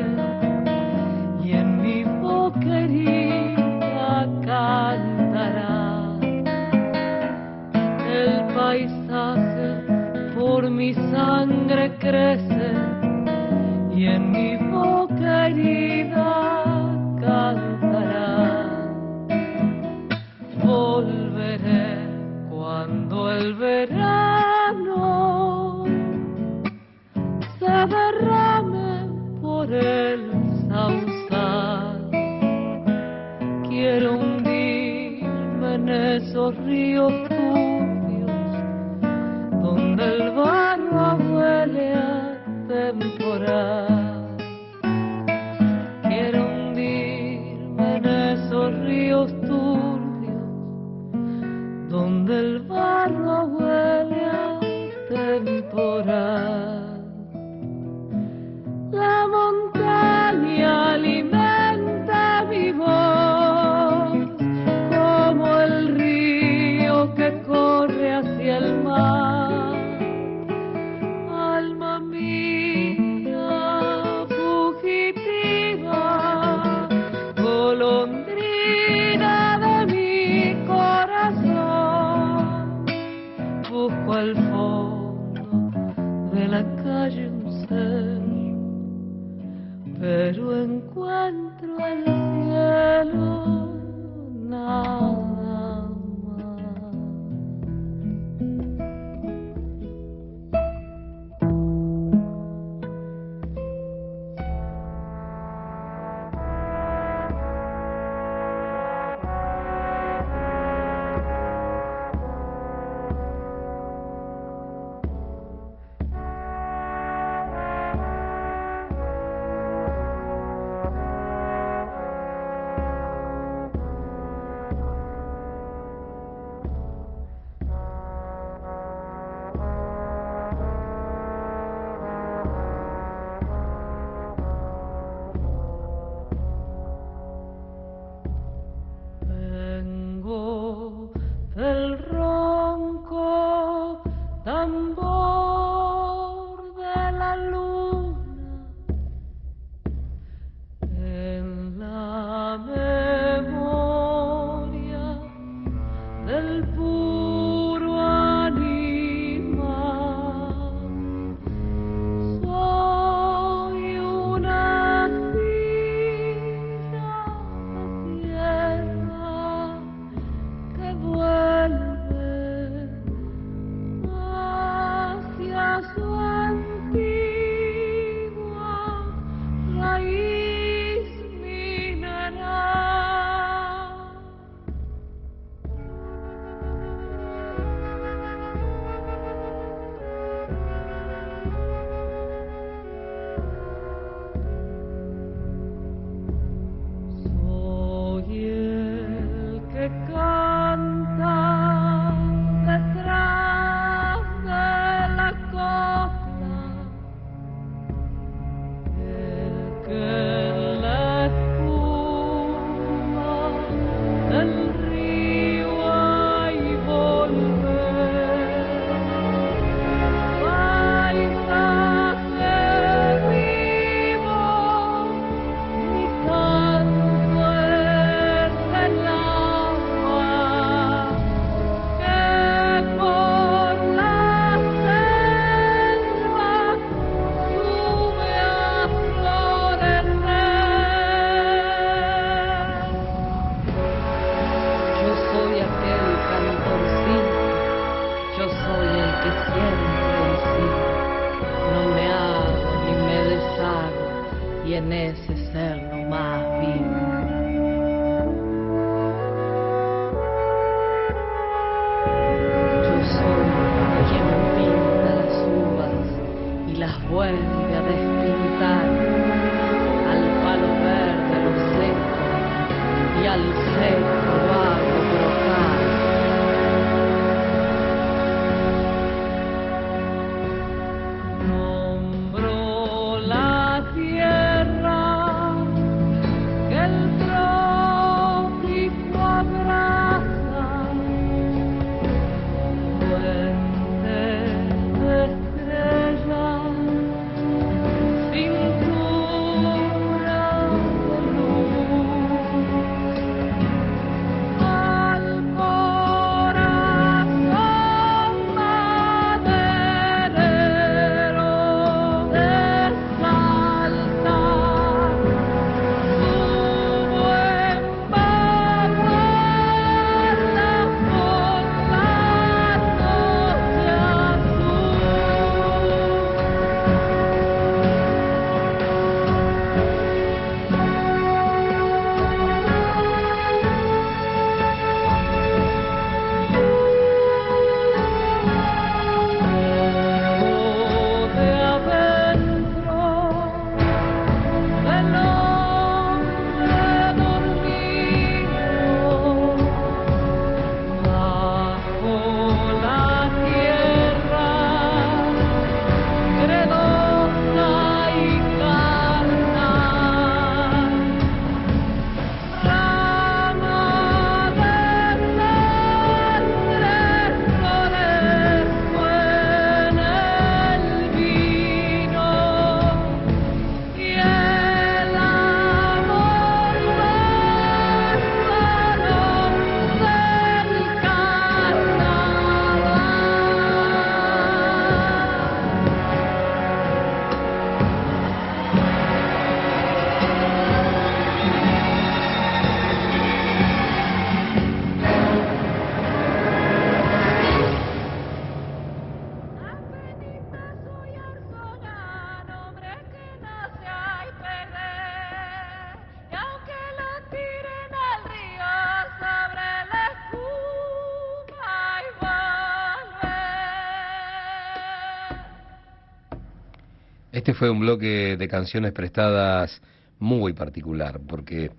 Este fue un bloque de canciones prestadas muy particular, porque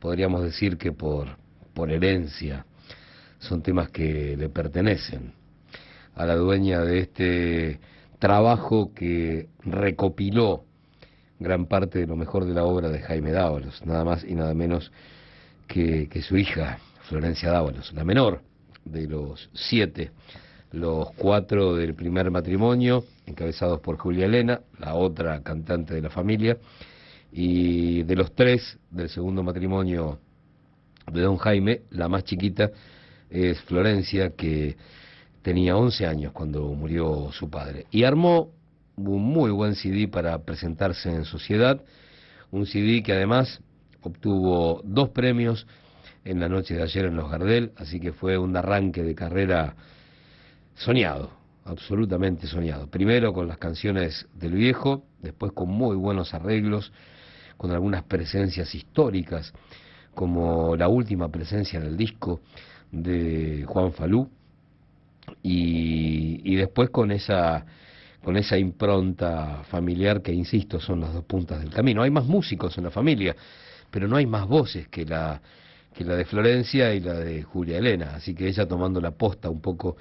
podríamos decir que por, por herencia son temas que le pertenecen a la dueña de este trabajo que recopiló gran parte de lo mejor de la obra de Jaime Dávalos, nada más y nada menos que, que su hija, Florencia Dávalos, la menor de los siete, los cuatro del primer matrimonio, encabezados por Julia Elena, la otra cantante de la familia, y de los tres del segundo matrimonio de don Jaime, la más chiquita es Florencia, que tenía 11 años cuando murió su padre. Y armó un muy buen CD para presentarse en sociedad, un CD que además obtuvo dos premios en la noche de ayer en los Gardel, así que fue un arranque de carrera soñado, absolutamente soñado. Primero con las canciones del viejo, después con muy buenos arreglos, con algunas presencias históricas, como la última presencia en el disco de Juan Falú, y, y después con esa con esa impronta familiar que, insisto, son las dos puntas del camino. Hay más músicos en la familia, pero no hay más voces que la, que la de Florencia y la de Julia Elena, así que ella tomando la posta un poco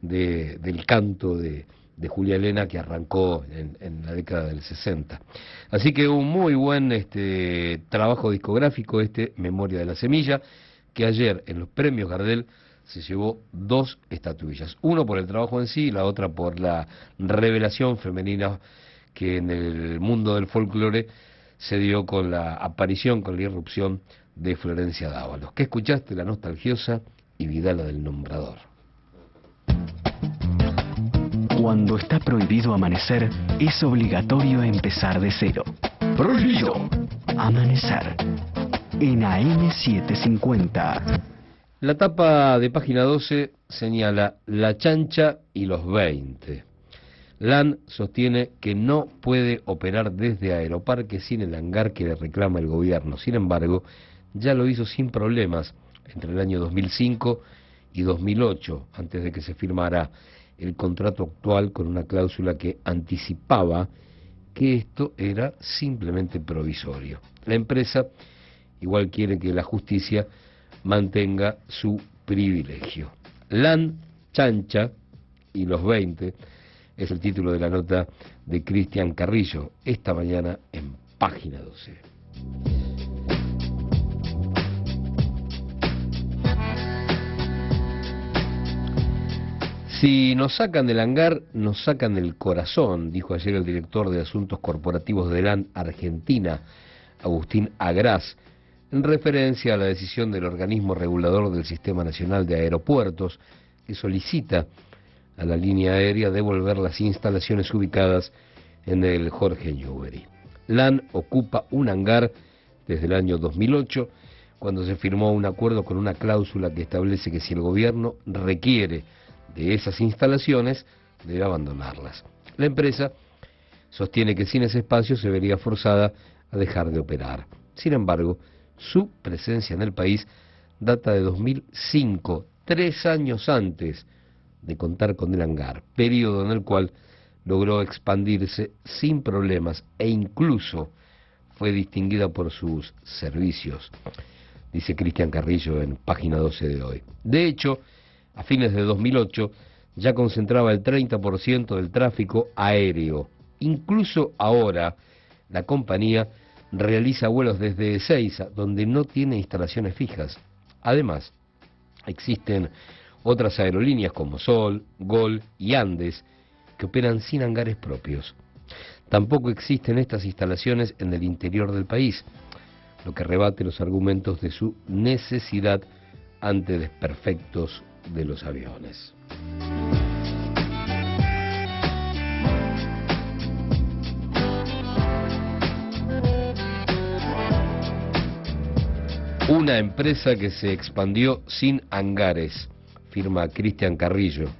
de, del canto de, Julia Elena que arrancó en, en, la década del 60. Así que un muy buen este, trabajo discográfico este, Memoria de la Semilla, que ayer en los premios Gardel se llevó dos estatuillas, uno por el trabajo en sí y la otra por la revelación femenina que en el mundo del folclore se dio con la aparición, con la irrupción de Florencia Dávalos. ¿Qué escuchaste? La nostalgiosa y Vidala del Nombrador. Cuando está prohibido amanecer, es obligatorio empezar de cero. Prohibido. Amanecer. En AM750. La tapa de página 12 señala La chancha y los 20. LAN sostiene que no puede operar desde Aeroparque sin el hangar que le reclama el gobierno. Sin embargo, ya lo hizo sin problemas entre el año 2005 y 2008, antes de que se firmara el contrato actual con una cláusula que anticipaba que esto era simplemente provisorio. La empresa igual quiere que la justicia mantenga su privilegio. LAN, Chancha y los 20 es el título de la nota de Cristian Carrillo esta mañana en página 12. Si nos sacan del hangar, nos sacan del corazón, dijo ayer el director de Asuntos Corporativos de LAN Argentina, Agustín Agras, en referencia a la decisión del organismo regulador del Sistema Nacional de Aeropuertos, que solicita a la línea aérea devolver las instalaciones ubicadas en el Jorge Newbery. LAN ocupa un hangar desde el año 2008, cuando se firmó un acuerdo con una cláusula que establece que si el gobierno requiere de esas instalaciones, debe abandonarlas. La empresa sostiene que sin ese espacio se vería forzada a dejar de operar. Sin embargo, su presencia en el país data de 2005, tres años antes de contar con el hangar, periodo en el cual logró expandirse sin problemas e incluso fue distinguida por sus servicios, dice Cristian Carrillo en página 12 de hoy. De hecho, a fines de 2008 ya concentraba el 30% del tráfico aéreo. Incluso ahora la compañía realiza vuelos desde Ezeiza, donde no tiene instalaciones fijas. Además, existen otras aerolíneas como Sol, Gol y Andes que operan sin hangares propios. Tampoco existen estas instalaciones en el interior del país, lo que rebate los argumentos de su necesidad ante desperfectos de los aviones. Una empresa que se expandió sin hangares, firma Cristian Carrillo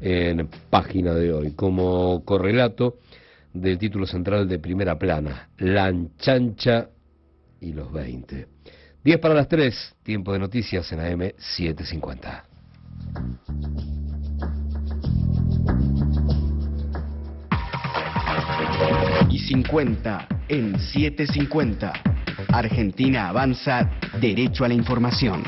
en página de hoy, como correlato del título central de primera plana, La Anchancha y los 20. 10 para las 3, tiempo de noticias en AM 750. Y 50 en 750. Argentina avanza derecho a la información.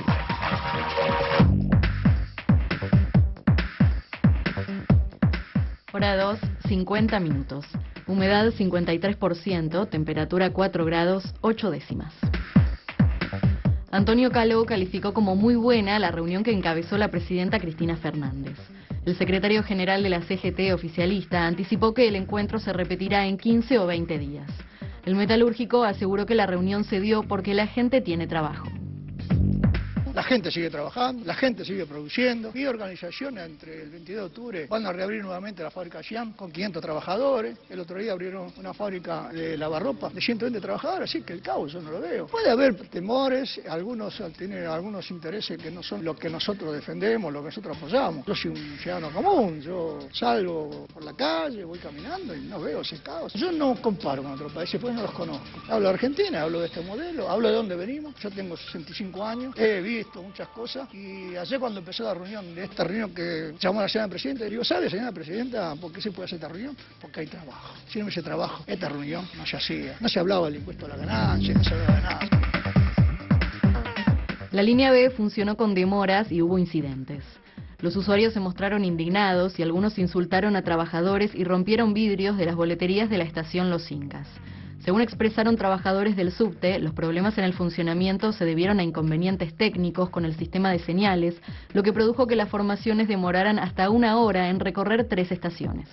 Hora 2, 50 minutos. Humedad 53%, temperatura 4 grados 8 décimas. Antonio Caló calificó como muy buena la reunión que encabezó la presidenta Cristina Fernández. El secretario general de la CGT oficialista anticipó que el encuentro se repetirá en 15 o 20 días. El metalúrgico aseguró que la reunión se dio porque la gente tiene trabajo. La gente sigue trabajando, la gente sigue produciendo y organizaciones entre el 22 de octubre van a reabrir nuevamente la fábrica Siam con 500 trabajadores, el otro día abrieron una fábrica de lavarropa de 120 trabajadores, así que el caos yo no lo veo. Puede haber temores, algunos tienen algunos intereses que no son lo que nosotros defendemos, lo que nosotros apoyamos. Yo soy un ciudadano común, yo salgo por la calle, voy caminando y no veo ese caos. Yo no comparo con otros países, pues no los conozco. Hablo de Argentina, hablo de este modelo, hablo de dónde venimos. Yo tengo 65 años, he visto muchas cosas y ayer cuando empezó la reunión, de esta reunión que llamó la señora presidenta, digo, ¿sabe señora presidenta por qué se puede hacer esta reunión? Porque hay trabajo. Si no hubiese trabajo, esta reunión no se hacía. No se hablaba del impuesto a la ganancia, no se hablaba de nada. La línea B funcionó con demoras y hubo incidentes. Los usuarios se mostraron indignados y algunos insultaron a trabajadores y rompieron vidrios de las boleterías de la estación Los Incas. Según expresaron trabajadores del subte, los problemas en el funcionamiento se debieron a inconvenientes técnicos con el sistema de señales, lo que produjo que las formaciones demoraran hasta una hora en recorrer tres estaciones.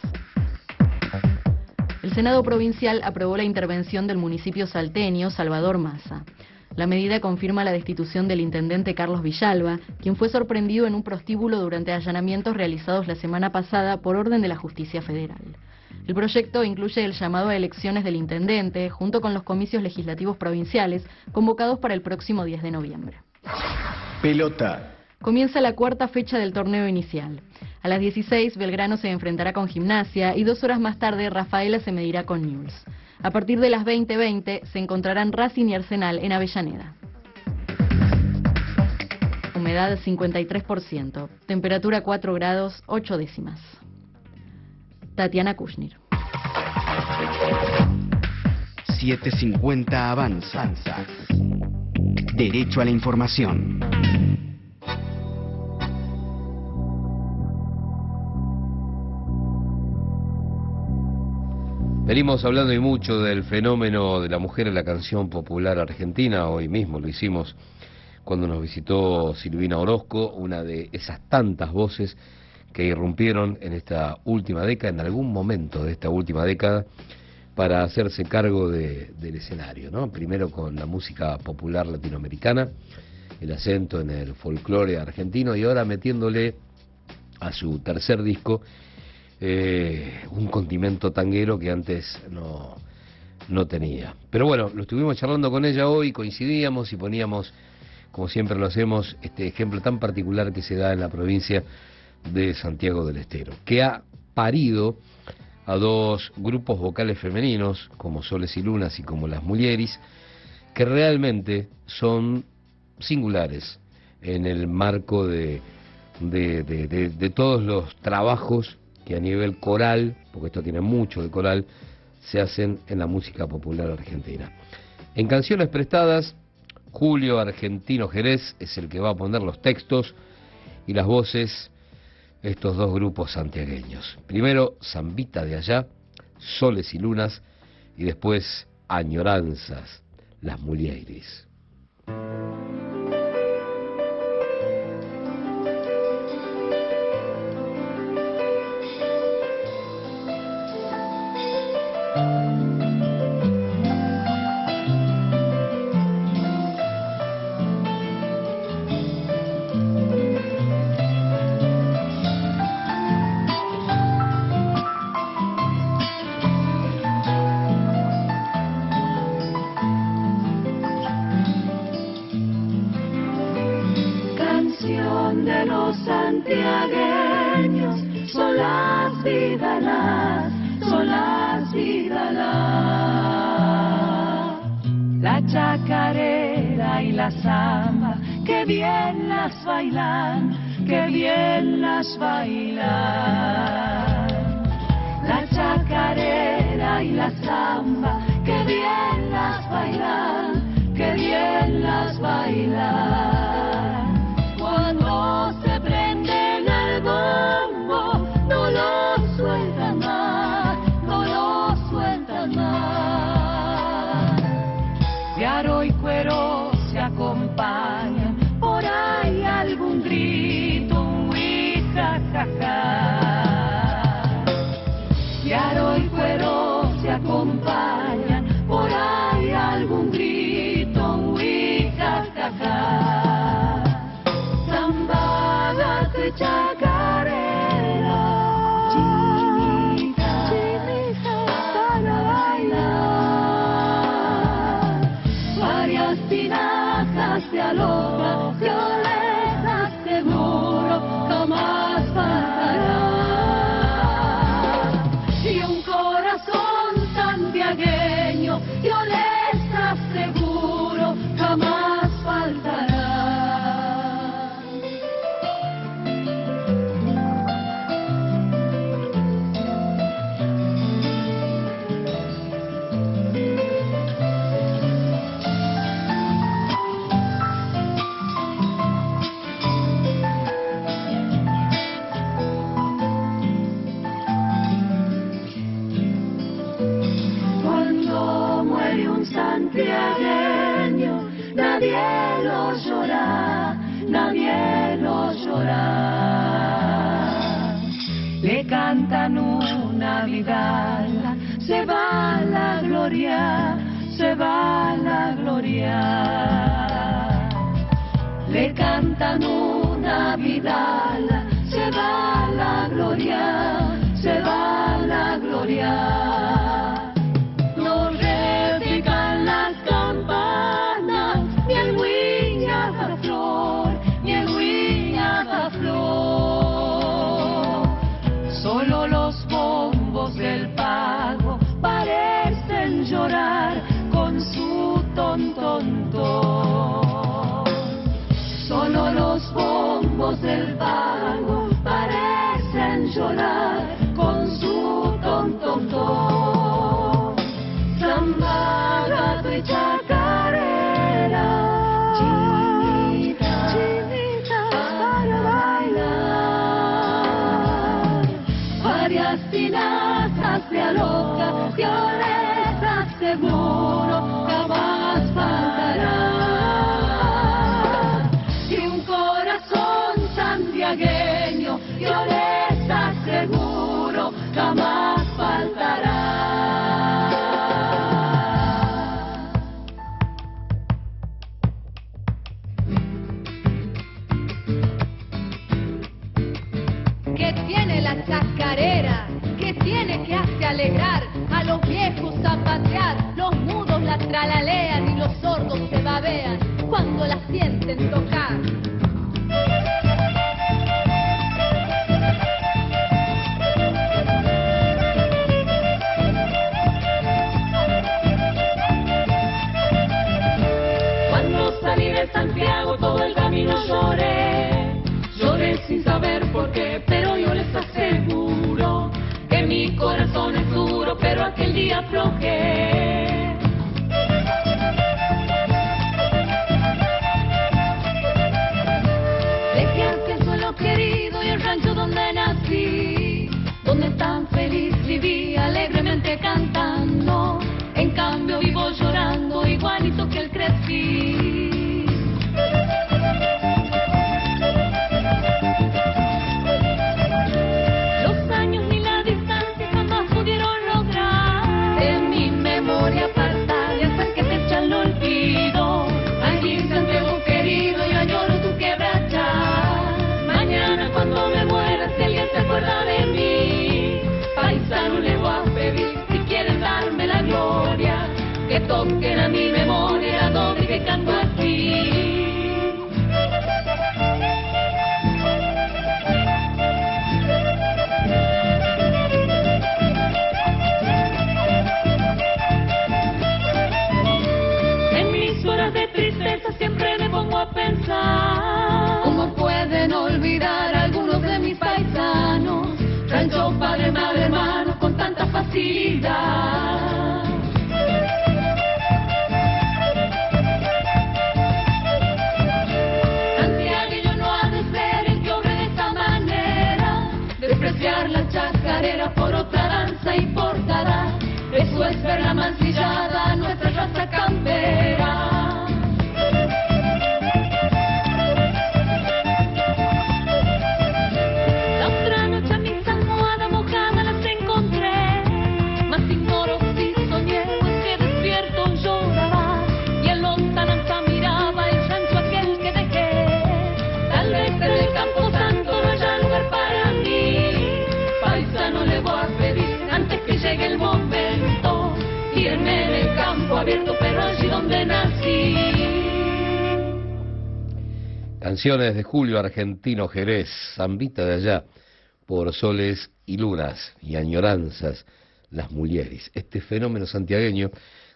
El Senado Provincial aprobó la intervención del municipio salteño Salvador Massa. La medida confirma la destitución del intendente Carlos Villalba, quien fue sorprendido en un prostíbulo durante allanamientos realizados la semana pasada por orden de la Justicia Federal. El proyecto incluye el llamado a elecciones del intendente, junto con los comicios legislativos provinciales, convocados para el próximo 10 de noviembre. Pelota. Comienza la cuarta fecha del torneo inicial. A las 16, Belgrano se enfrentará con Gimnasia y dos horas más tarde, Rafaela se medirá con Newell's. A partir de las 20:20 se encontrarán Racing y Arsenal en Avellaneda. Humedad 53%, temperatura 4 grados 8 décimas. Tatiana Kushnir. 750 Avanza. Derecho a la información. Venimos hablando y mucho del fenómeno de la mujer en la canción popular argentina. Hoy mismo lo hicimos cuando nos visitó Silvina Orozco, una de esas tantas voces que irrumpieron en esta última década, en algún momento de esta última década, para hacerse cargo de- del escenario. ¿no? Primero con la música popular latinoamericana, el acento en el folclore argentino y ahora metiéndole a su tercer disco eh, un condimento tanguero que antes no, no tenía. Pero bueno, lo estuvimos charlando con ella hoy, coincidíamos y poníamos, como siempre lo hacemos, este ejemplo tan particular que se da en la provincia de Santiago del Estero, que ha parido a dos grupos vocales femeninos, como Soles y Lunas y como Las Mulieris, que realmente son singulares en el marco de, de, de- de- todos los trabajos que a nivel coral, porque esto tiene mucho de coral, se hacen en la música popular argentina. En canciones prestadas, Julio Argentino Jerez es el que va a poner los textos y las voces, estos dos grupos santiagueños. Primero, Zambita de allá, Soles y Lunas, y después Añoranzas, las Mulieris. Bien las bailan. La chacarera y la samba, que bien las bailan, que bien las bailan. del pago parecen llorar. cuando la sienten tocar. Cuando salí de Santiago todo el camino lloré, lloré sin saber por qué, pero yo les aseguro que mi corazón es duro, pero aquel día aflojé cantando, en cambio vivo llorando igualito que el crepí. toquen a mi memoria doble que canto aquí. siempre me pongo a pensar cómo pueden olvidar algunos de mis paisanos, rancho padre, madre, hermano, con tanta facilidad. Abierto, pero allí donde nací. Canciones de Julio Argentino Jerez, Zambita de allá, por soles y lunas y añoranzas, las mulieris. Este fenómeno santiagueño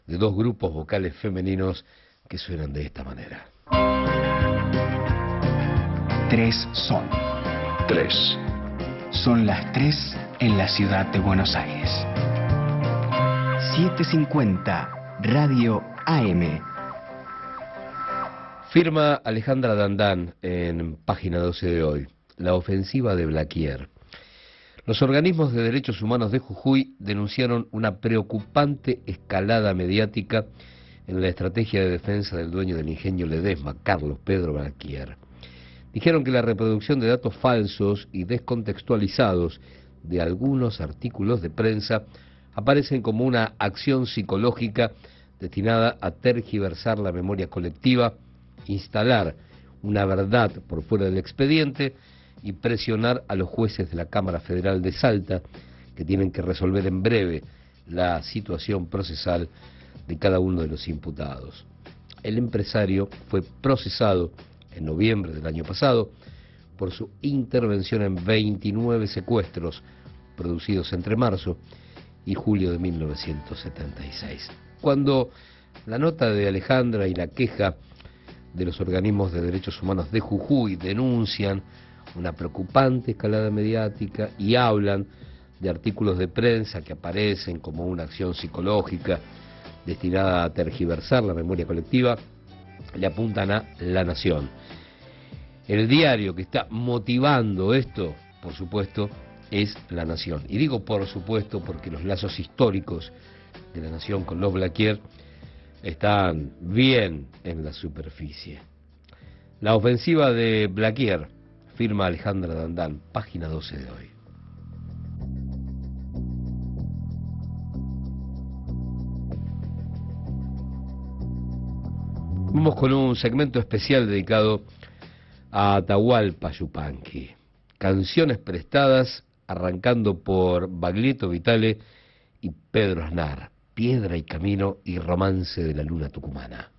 de dos grupos vocales femeninos que suenan de esta manera. Tres son. Tres. Son las tres en la ciudad de Buenos Aires. 750 Radio AM. Firma Alejandra Dandán en página 12 de hoy, la ofensiva de Blaquier. Los organismos de derechos humanos de Jujuy denunciaron una preocupante escalada mediática en la estrategia de defensa del dueño del ingenio Ledesma, Carlos Pedro Blaquier. Dijeron que la reproducción de datos falsos y descontextualizados de algunos artículos de prensa aparecen como una acción psicológica destinada a tergiversar la memoria colectiva, instalar una verdad por fuera del expediente y presionar a los jueces de la Cámara Federal de Salta, que tienen que resolver en breve la situación procesal de cada uno de los imputados. El empresario fue procesado en noviembre del año pasado por su intervención en 29 secuestros producidos entre marzo y julio de 1976. Cuando la nota de Alejandra y la queja de los organismos de derechos humanos de Jujuy denuncian una preocupante escalada mediática y hablan de artículos de prensa que aparecen como una acción psicológica destinada a tergiversar la memoria colectiva, le apuntan a La Nación. El diario que está motivando esto, por supuesto, es La Nación. Y digo por supuesto porque los lazos históricos de La Nación con los Blaquier están bien en la superficie. La ofensiva de Blaquier, firma Alejandra Dandán, página 12 de hoy. Vamos con un segmento especial dedicado a Atahualpa Yupanqui. Canciones prestadas arrancando por Baglietto Vitale y Pedro Aznar. Piedra y camino y romance de la luna tucumana.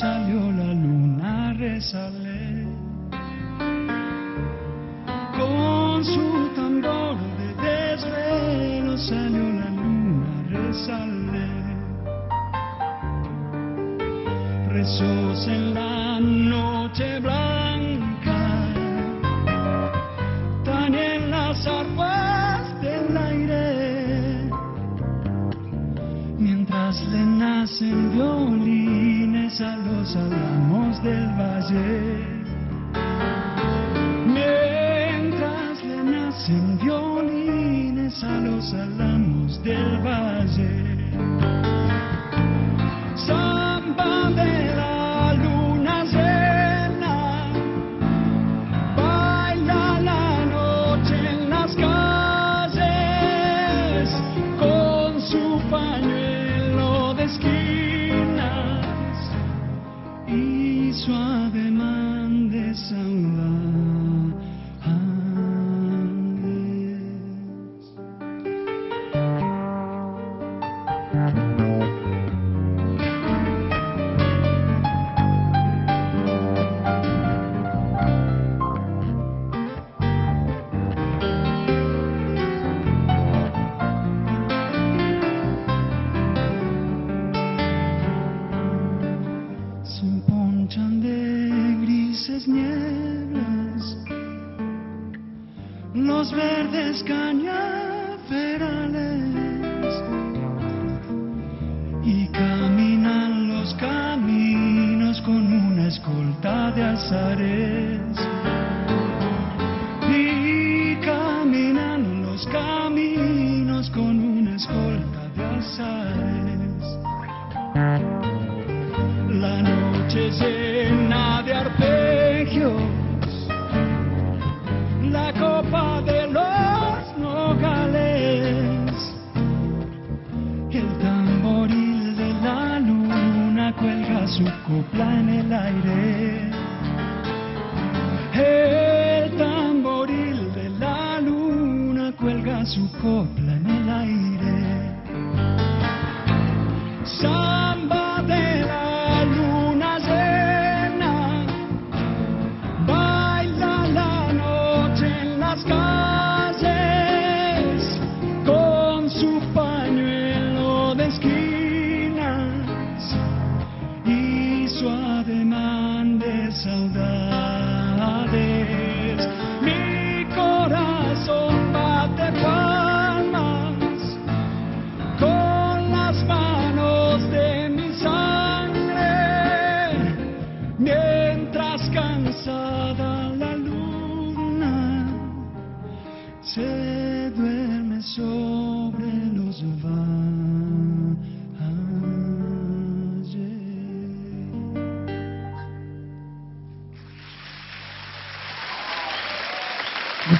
time.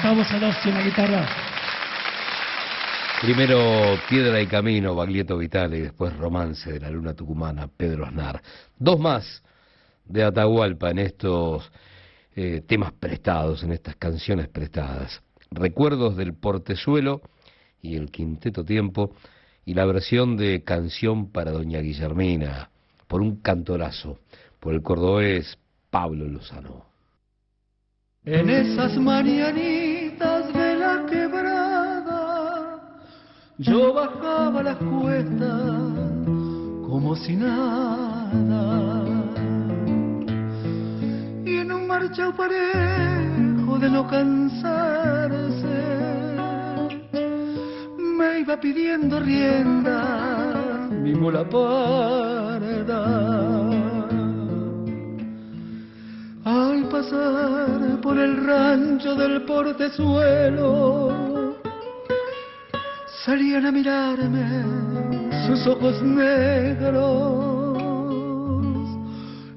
Gustavo Sadowski en la guitarra. Primero Piedra y Camino, Baglietto Vitale, y después Romance de la Luna Tucumana, Pedro Aznar. Dos más de Atahualpa en estos eh, temas prestados, en estas canciones prestadas. Recuerdos del Portezuelo y el Quinteto Tiempo, y la versión de Canción para Doña Guillermina, por un cantorazo, por el cordobés Pablo Lozano. En esas mañanitas yo bajaba las cuestas como si nada. Y en un marchao parejo de no cansarse, me iba pidiendo rienda mi mula parda. Al pasar por el rancho del portezuelo, salían a mirarme sus ojos negros.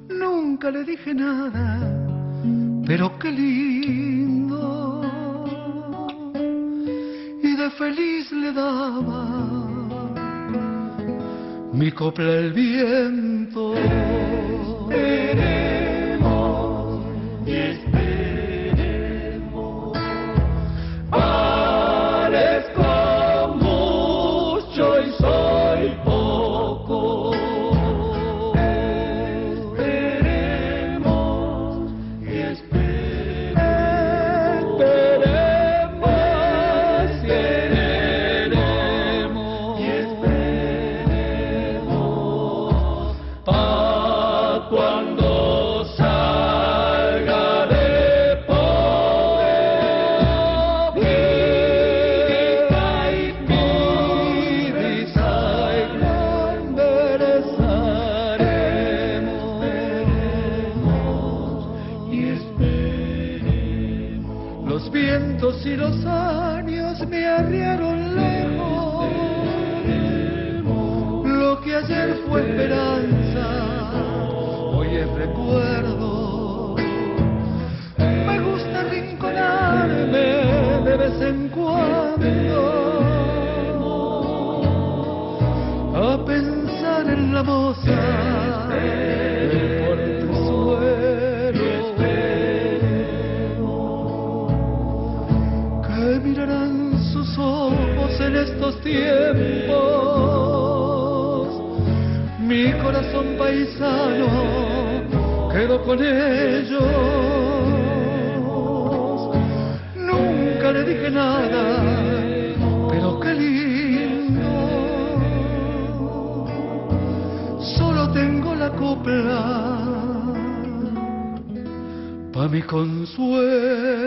Nunca le dije nada, pero qué lindo. Y de feliz le daba mi copla el viento. Esperemos con ellos. Nunca le dije nada, pero qué lindo. Solo tengo la copla pa' mi consuelo.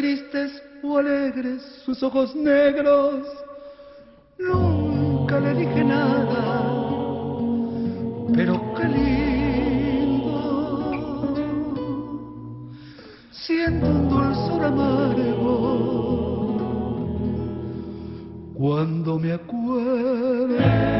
Tristes o alegres sus ojos negros. Nunca le dije nada, pero qué lindo. Siento un dulzor amargo cuando me acuerdo.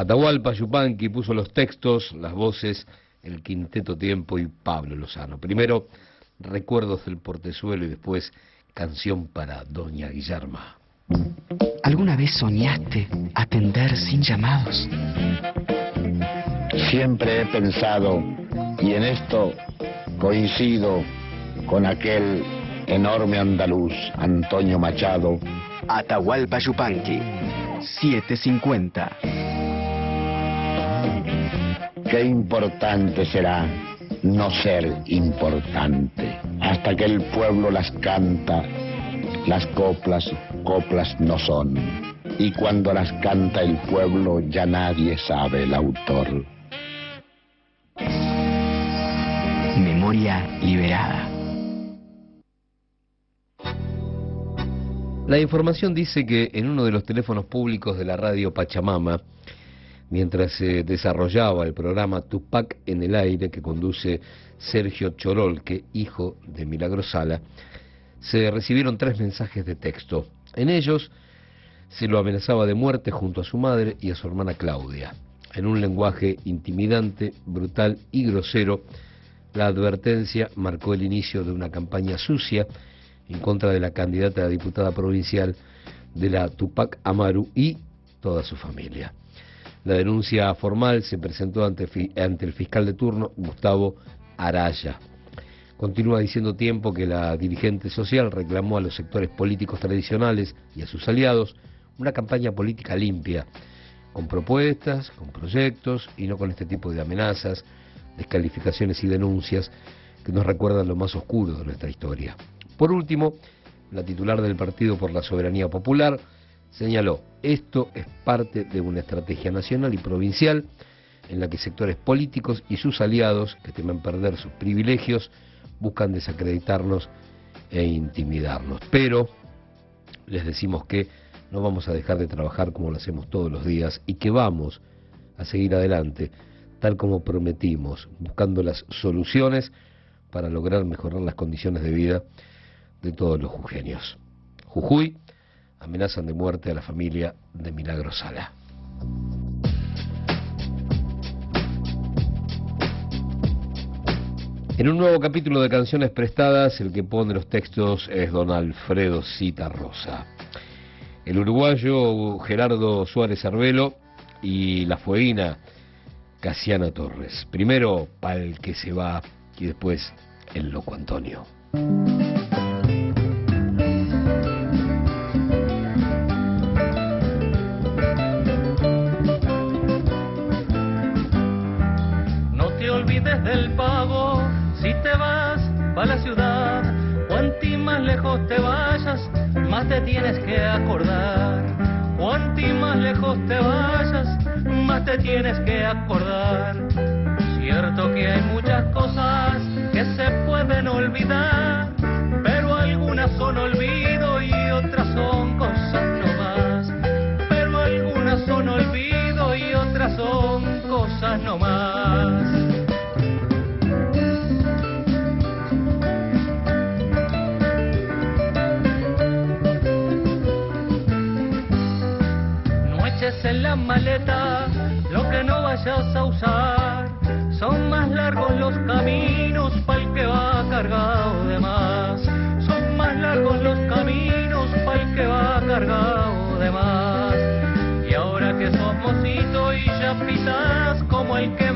Atahualpa Yupanqui puso los textos, las voces, el Quinteto Tiempo y Pablo Lozano. Primero, Recuerdos del Portezuelo y después Canción para Doña Guillerma. ¿Alguna vez soñaste atender sin llamados? Siempre he pensado, y en esto coincido con aquel enorme andaluz, Antonio Machado, Atahualpa Yupanqui, 750. Qué importante será no ser importante. Hasta que el pueblo las canta, las coplas, coplas no son. Y cuando las canta el pueblo ya nadie sabe el autor. memoria liberada. La información dice que en uno de los teléfonos públicos de la radio Pachamama, mientras se desarrollaba el programa Tupac en el aire que conduce Sergio Chorolque, hijo de Milagro Sala, se recibieron tres mensajes de texto. En ellos se lo amenazaba de muerte junto a su madre y a su hermana Claudia. En un lenguaje intimidante, brutal y grosero, la advertencia marcó el inicio de una campaña sucia en contra de la candidata a diputada provincial de la Tupac Amaru y toda su familia. La denuncia formal se presentó ante, ante el fiscal de turno, Gustavo Araya. Continúa diciendo tiempo que la dirigente social reclamó a los sectores políticos tradicionales y a sus aliados una campaña política limpia, con propuestas, con proyectos y no con este tipo de amenazas, descalificaciones y denuncias que nos recuerdan lo más oscuro de nuestra historia. Por último, la titular del Partido por la Soberanía Popular señaló, esto es parte de una estrategia nacional y provincial en la que sectores políticos y sus aliados, que temen perder sus privilegios, buscan desacreditarnos e intimidarnos. Pero les decimos que no vamos a dejar de trabajar como lo hacemos todos los días y que vamos a seguir adelante, tal como prometimos, buscando las soluciones para lograr mejorar las condiciones de vida de todos los jujeños. Jujuy amenazan de muerte a la familia de Milagro Sala. En un nuevo capítulo de Canciones Prestadas, el que pone los textos es don Alfredo Cita Rosa. El uruguayo Gerardo Suárez Arbelo y la fueguina Casiana Torres. Primero Pal que se va y después el loco Antonio. Te tienes que acordar. Cuanti más lejos te vayas, más te tienes que acordar. Cierto que hay muchas cosas que se pueden olvidar, pero algunas son olvido y otras son cosas no más. Pero algunas son olvido y otras son cosas no más. A usar. Son más largos los caminos para el que va cargado de más. Son más largos los caminos para el que va cargado de más. Y ahora que sos mocito y ya pisas como el que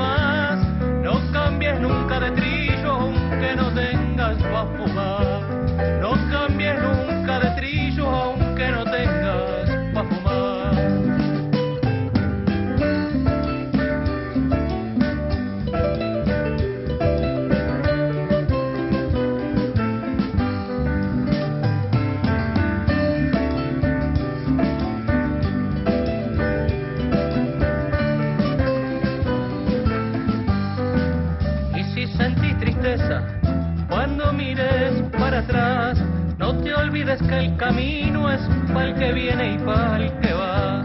el camino es para el que viene y para el que va.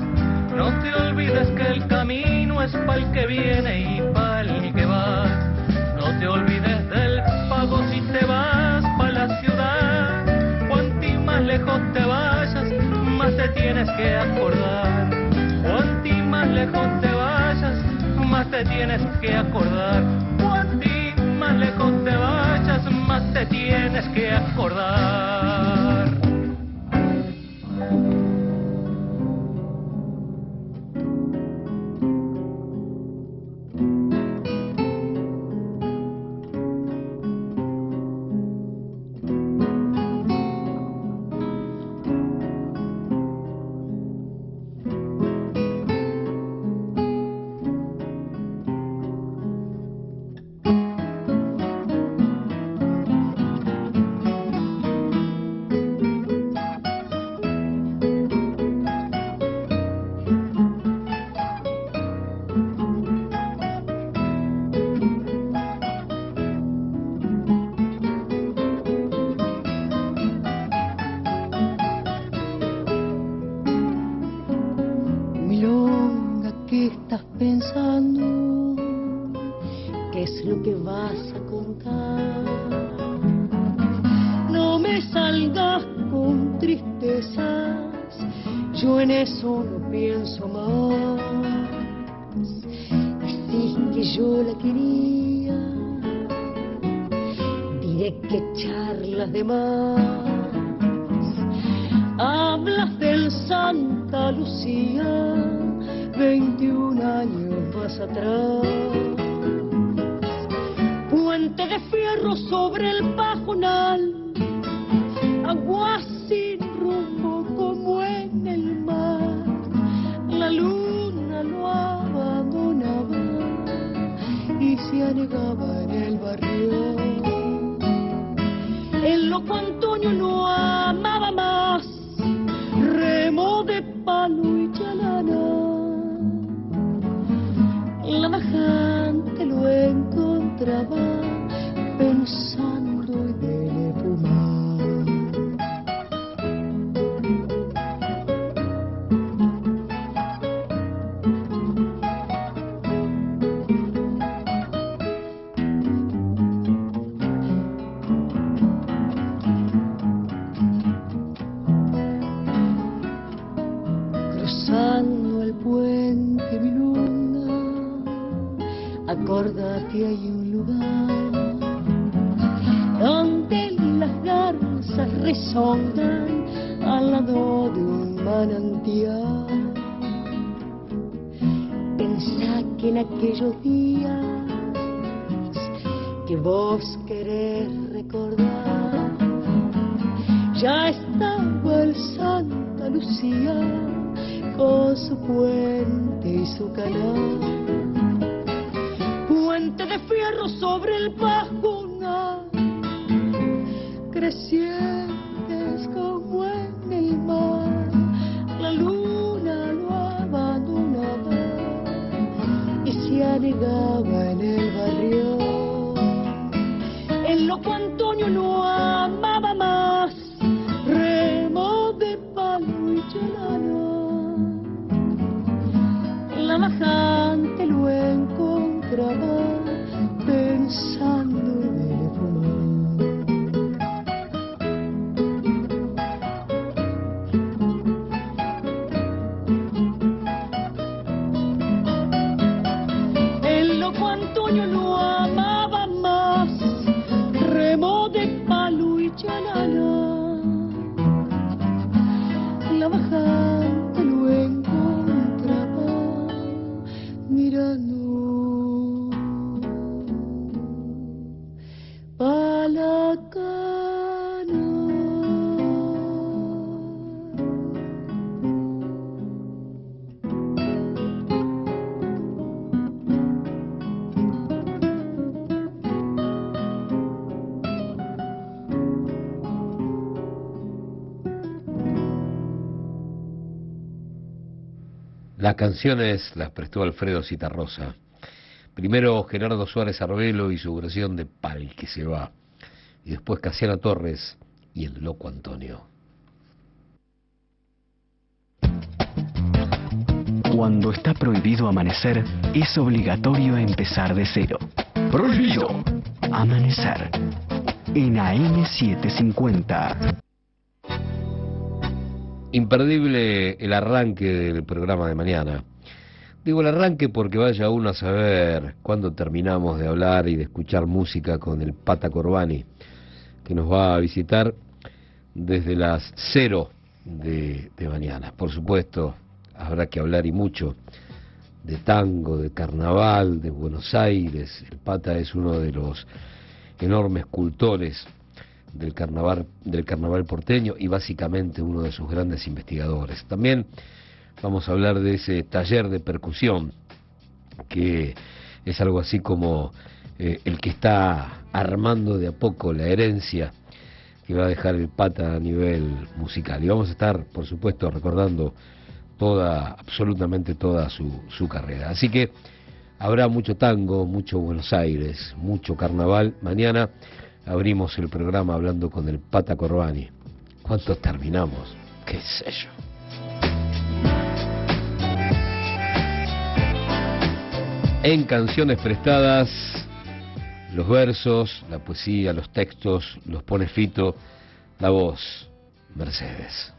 No te olvides que el camino es para el que viene y para el que va. No te olvides del pago si te vas para la ciudad. Cuanti más lejos te vayas, más te tienes que acordar. Cuanti más lejos te vayas, más te tienes que acordar. Cuanti más lejos te vayas, más te tienes que acordar. La canciones las prestó Alfredo Citarrosa. Primero Gerardo Suárez Arbelo y su versión de Pal que se va. Y después Casiana Torres y el loco Antonio. Cuando está prohibido amanecer, es obligatorio empezar de cero. Prohibido. Amanecer. En AM750. Imperdible el arranque del programa de mañana. Digo el arranque porque vaya uno a saber cuándo terminamos de hablar y de escuchar música con el Pata Corbani, que nos va a visitar desde las cero de, de mañana. Por supuesto, habrá que hablar y mucho de tango, de carnaval, de Buenos Aires. El Pata es uno de los enormes cultores del carnaval, del carnaval porteño y básicamente uno de sus grandes investigadores. También vamos a hablar de ese taller de percusión que es algo así como eh, el que está armando de a poco la herencia que va a dejar el pata a nivel musical. Y vamos a estar, por supuesto, recordando toda, absolutamente toda su, su carrera. Así que habrá mucho tango, mucho Buenos Aires, mucho carnaval. Mañana abrimos el programa hablando con el Pata Corbani. ¿Cuánto terminamos? ¿Qué sé yo? En canciones prestadas, los versos, la poesía, los textos, los pone Fito, la voz, Mercedes.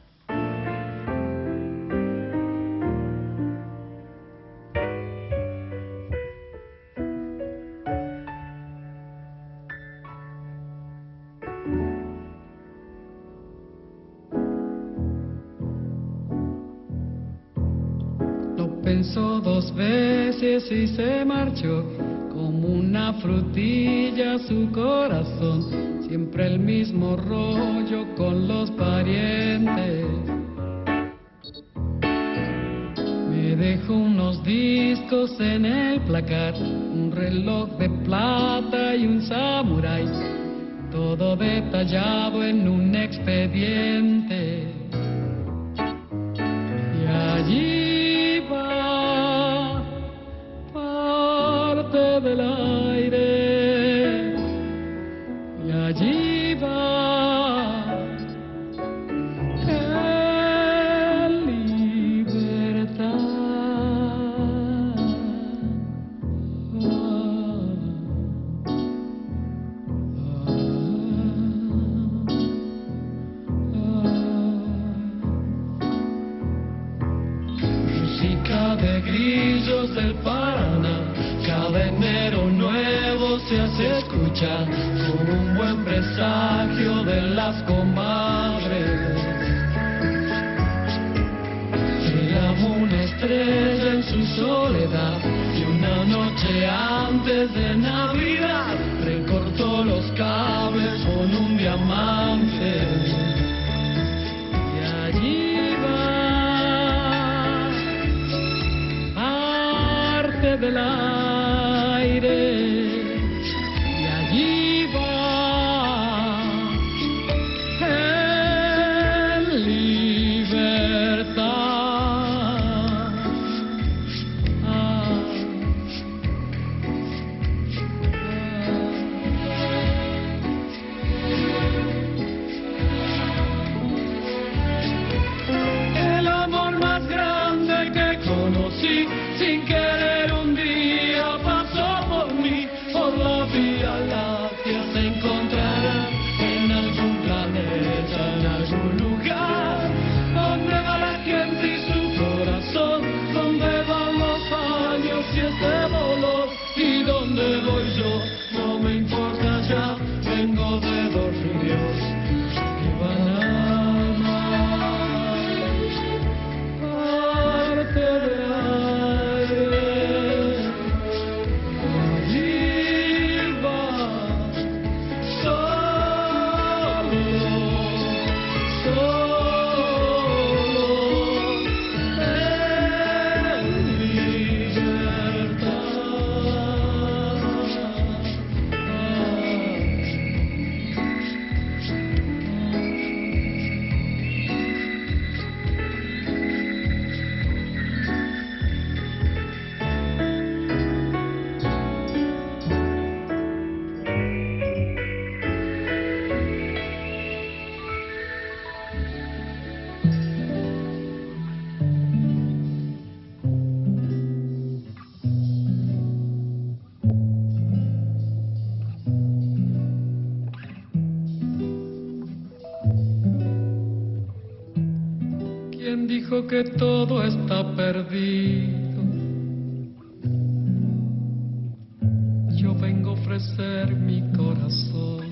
como una frutilla su corazón, siempre el mismo rollo con los parientes. Me dejó unos discos en el placar, un reloj de plata y un samurái, todo detallado en un expediente. que todo está perdido. Yo vengo a ofrecer mi corazón.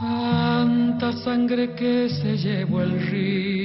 Tanta sangre que se llevó el río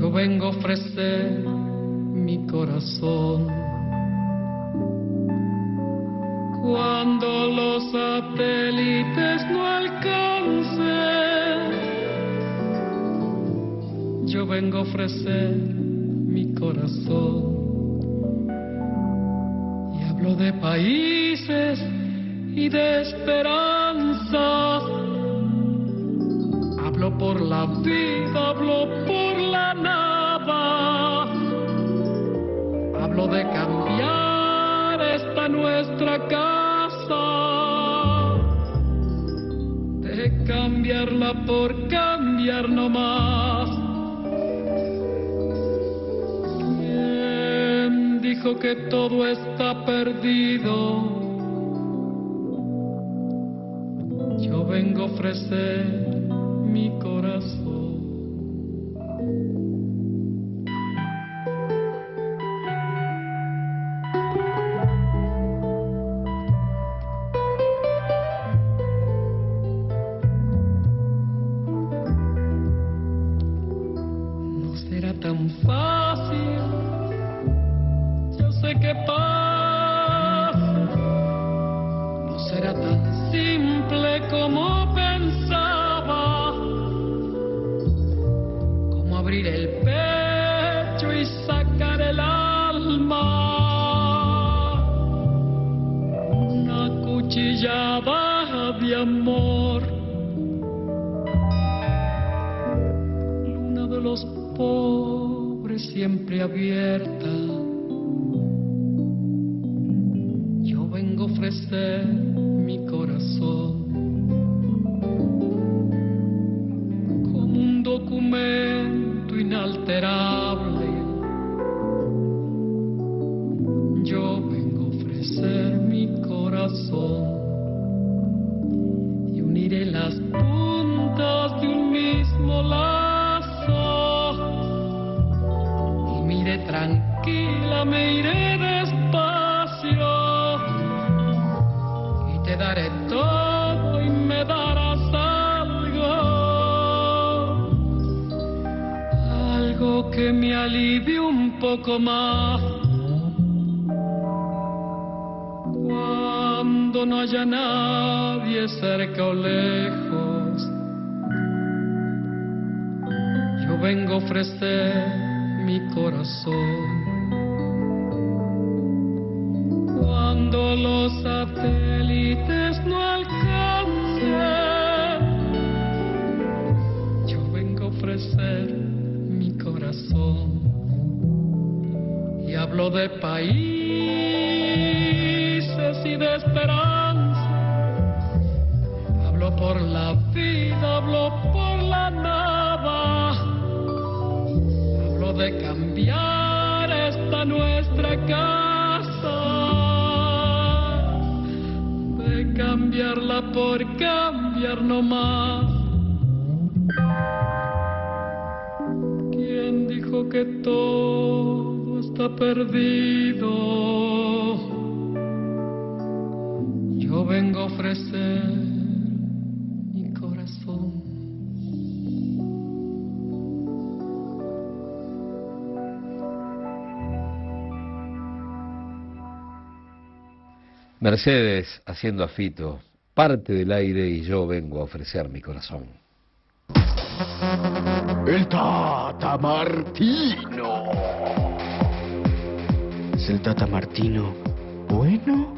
yo vengo a ofrecer mi corazón. Cuando los satélites no alcancen, yo vengo a ofrecer mi corazón. Y hablo de países y de esperanzas. Hablo por la vida, hablo por de cambiar esta nuestra casa. De cambiarla por cambiar no más. ¿Quién dijo que todo está perdido? Yo vengo a ofrecer mi corazón. Mercedes haciendo a Fito, parte del aire y yo vengo a ofrecer mi corazón. El Tata Martino. ¿Es el Tata Martino bueno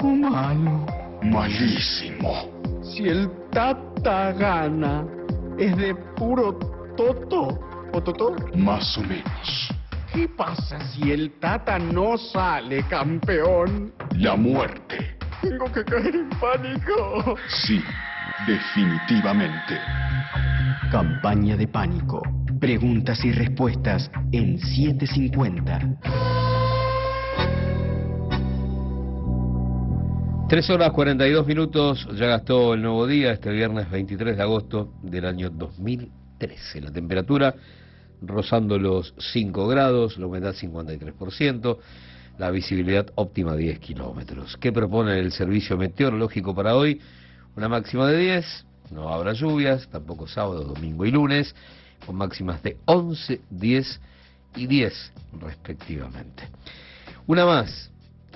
o malo? Malísimo. Si el Tata gana, ¿es de puro toto o toto? Más o menos. ¿Qué pasa si el Tata no sale campeón? La muerte. Tengo que caer en pánico. Sí, definitivamente. Campaña de pánico. Preguntas y respuestas en 750. Tres horas 42 minutos, ya gastó el nuevo día, este viernes 23 de agosto del año 2013. La temperatura rozando los 5 grados, la humedad 53%, la visibilidad óptima 10 kilómetros. ¿Qué propone el servicio meteorológico para hoy? Una máxima de 10, no habrá lluvias, tampoco sábado, domingo y lunes, con máximas de 11, 10 y 10 respectivamente. Una más,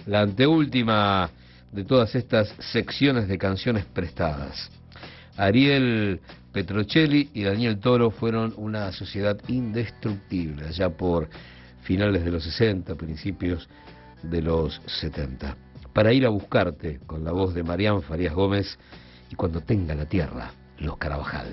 la anteúltima de todas estas secciones de canciones prestadas. Ariel Petrocelli y Daniel Toro fueron una sociedad indestructible allá por finales de los 60, principios de los 70. Para ir a buscarte con la voz de Marián Farías Gómez y cuando tenga la tierra, los Carabajal.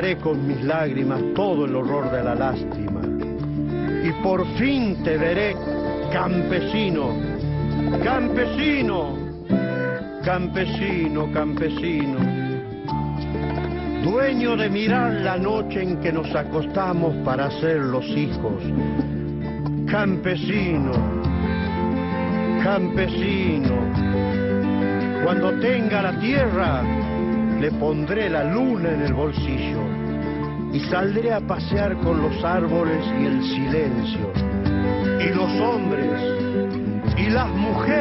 Secaré con mis lágrimas todo el horror de la lástima. Y por fin te veré, campesino, campesino, campesino, campesino dueño de mirar la noche en que nos acostamos para ser los hijos. Campesino, campesino, cuando tenga la tierra, le pondré la luna en el bolsillo y saldré a pasear con los árboles y el silencio, y los hombres y las mujeres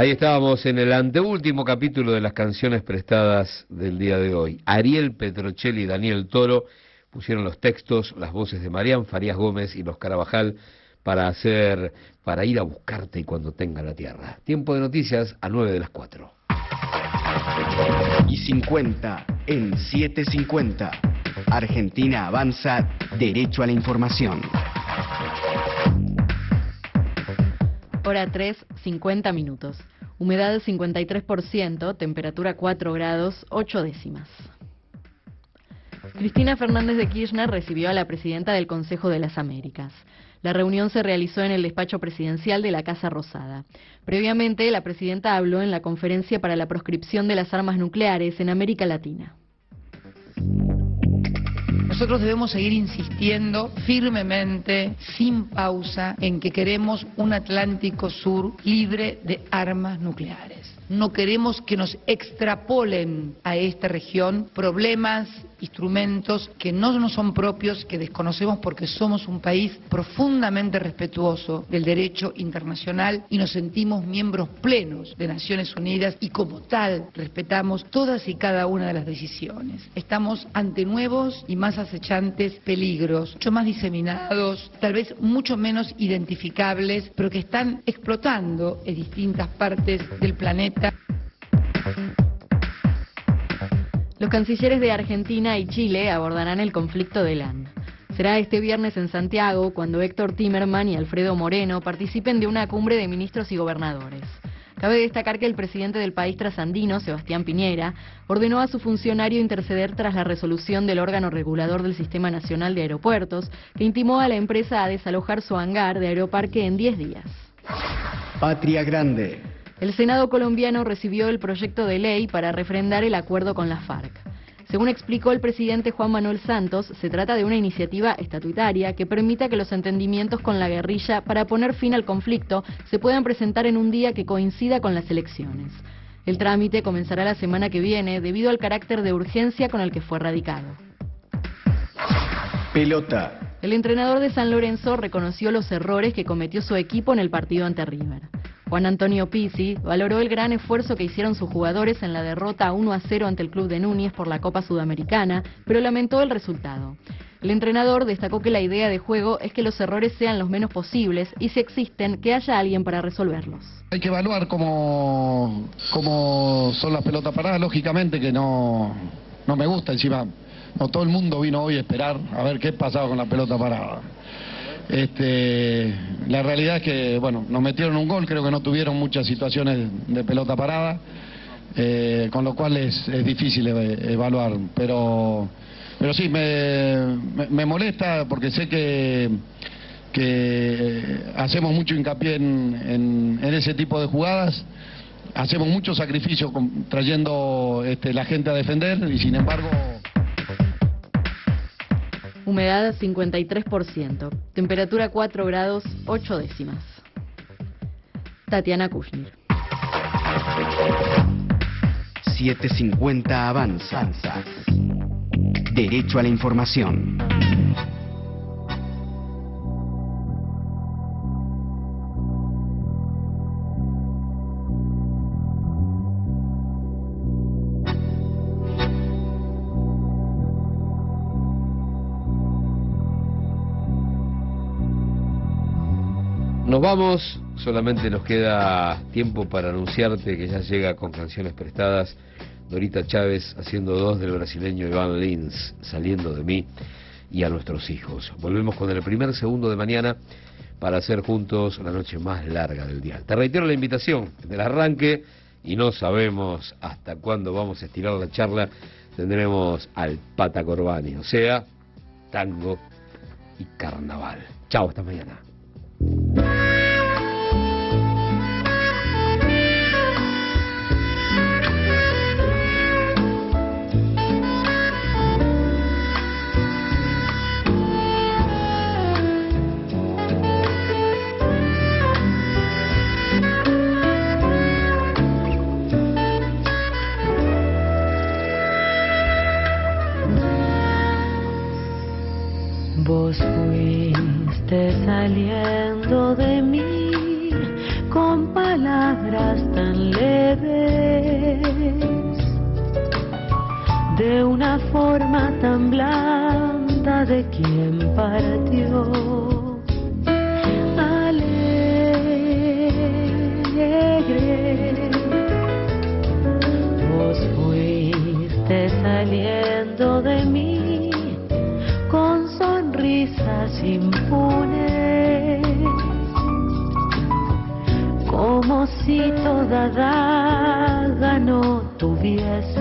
Ahí estábamos en el anteúltimo capítulo de las canciones prestadas del día de hoy. Ariel Petrocelli y Daniel Toro pusieron los textos, las voces de Marián Farías Gómez y los Carabajal para hacer, para ir a buscarte y cuando tenga la tierra. Tiempo de noticias a 9 de las 4. Y 50 en 750. Argentina avanza derecho a la información. Hora 3, 50 minutos. Humedad 53%, temperatura 4 grados, 8 décimas. Cristina Fernández de Kirchner recibió a la presidenta del Consejo de las Américas. La reunión se realizó en el despacho presidencial de la Casa Rosada. Previamente, la presidenta habló en la conferencia para la proscripción de las armas nucleares en América Latina. Nosotros debemos seguir insistiendo firmemente, sin pausa, en que queremos un Atlántico Sur libre de armas nucleares. No queremos que nos extrapolen a esta región problemas instrumentos que no nos son propios, que desconocemos porque somos un país profundamente respetuoso del derecho internacional y nos sentimos miembros plenos de Naciones Unidas y como tal respetamos todas y cada una de las decisiones. Estamos ante nuevos y más acechantes peligros, mucho más diseminados, tal vez mucho menos identificables, pero que están explotando en distintas partes del planeta. Los cancilleres de Argentina y Chile abordarán el conflicto del LAN. Será este viernes en Santiago cuando Héctor Timerman y Alfredo Moreno participen de una cumbre de ministros y gobernadores. Cabe destacar que el presidente del país trasandino, Sebastián Piñera, ordenó a su funcionario interceder tras la resolución del órgano regulador del Sistema Nacional de Aeropuertos, que intimó a la empresa a desalojar su hangar de Aeroparque en 10 días. Patria Grande. El Senado colombiano recibió el proyecto de ley para refrendar el acuerdo con la FARC. Según explicó el presidente Juan Manuel Santos, se trata de una iniciativa estatutaria que permita que los entendimientos con la guerrilla para poner fin al conflicto se puedan presentar en un día que coincida con las elecciones. El trámite comenzará la semana que viene debido al carácter de urgencia con el que fue radicado. Pelota. El entrenador de San Lorenzo reconoció los errores que cometió su equipo en el partido ante River. Juan Antonio Pizzi valoró el gran esfuerzo que hicieron sus jugadores en la derrota 1 a 0 ante el club de Núñez por la Copa Sudamericana, pero lamentó el resultado. El entrenador destacó que la idea de juego es que los errores sean los menos posibles y si existen, que haya alguien para resolverlos. Hay que evaluar cómo, cómo son las pelotas paradas, lógicamente que no, no me gusta, encima no todo el mundo vino hoy a esperar a ver qué pasaba con la pelota parada. Este, la realidad es que, bueno, nos metieron un gol, creo que no tuvieron muchas situaciones de pelota parada, eh, con lo cual es, es difícil evaluar, pero, pero sí, me, me- molesta porque sé que, que hacemos mucho hincapié en, en- ese tipo de jugadas, hacemos mucho sacrificio trayendo este, la gente a defender y sin embargo... Humedad 53%. Temperatura 4 grados 8 décimas. Tatiana Kushner. 750 Avanza. Derecho a la información. Nos vamos, solamente nos queda tiempo para anunciarte que ya llega con canciones prestadas Dorita Chávez haciendo dos del brasileño Iván Lins, saliendo de mí y a nuestros hijos. Volvemos con el primer segundo de mañana para hacer juntos la noche más larga del día. Te reitero la invitación del arranque y no sabemos hasta cuándo vamos a estirar la charla. Tendremos al Pata Corbani, o sea, tango y carnaval. Chao, hasta mañana. Blanda de quien partió. Alegre, vos fuiste saliendo de mí con sonrisas impunes, como si toda daga no tuviese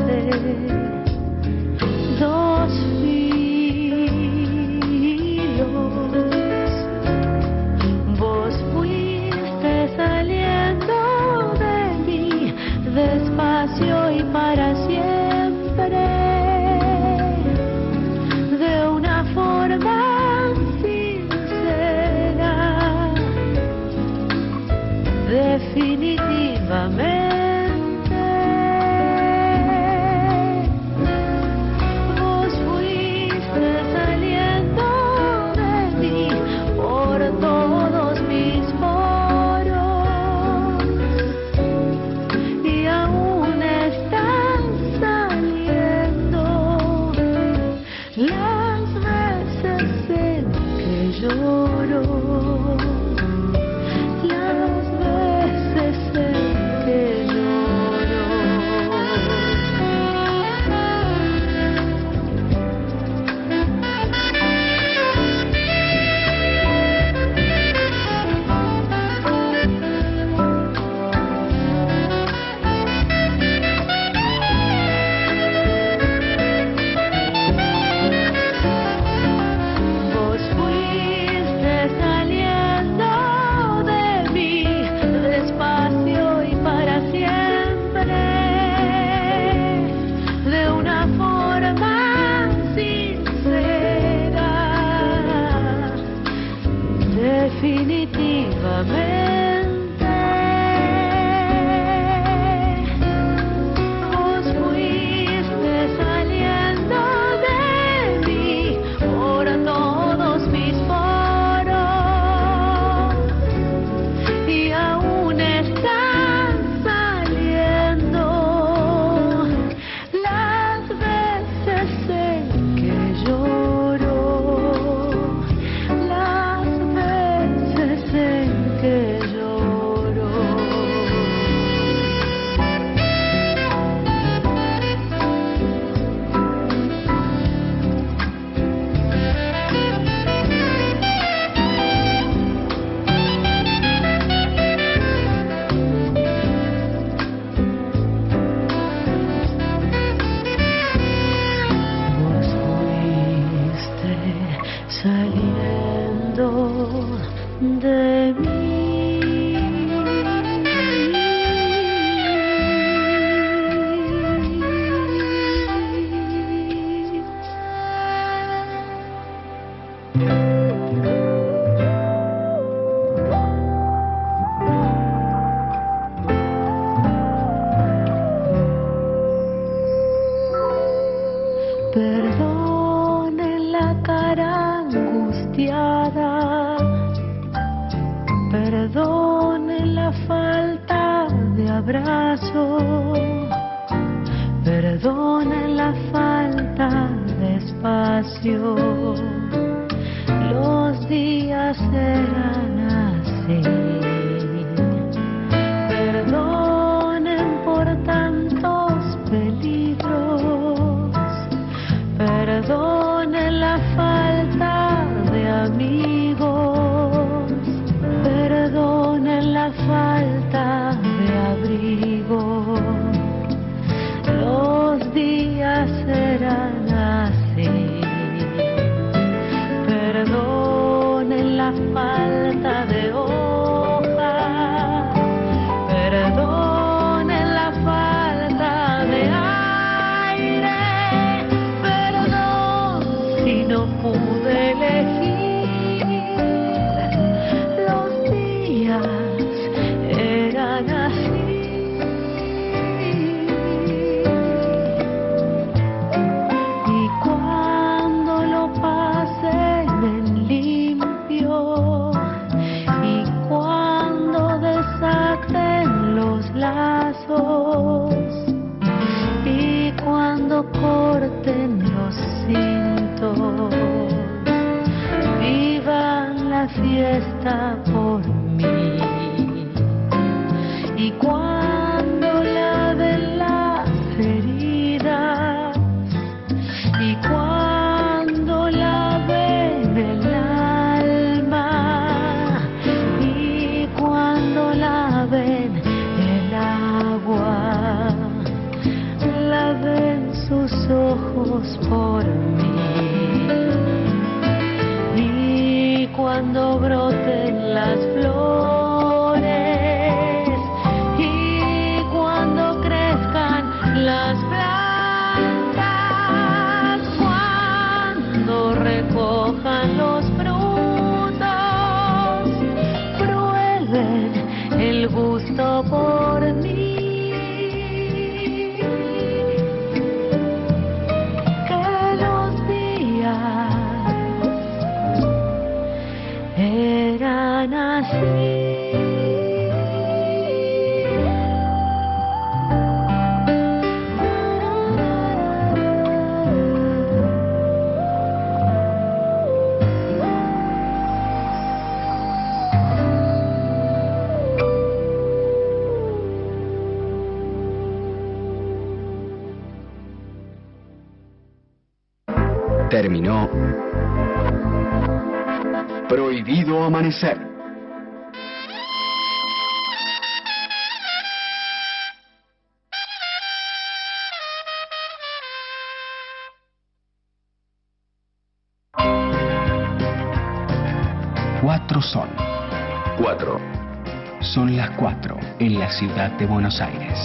Aires.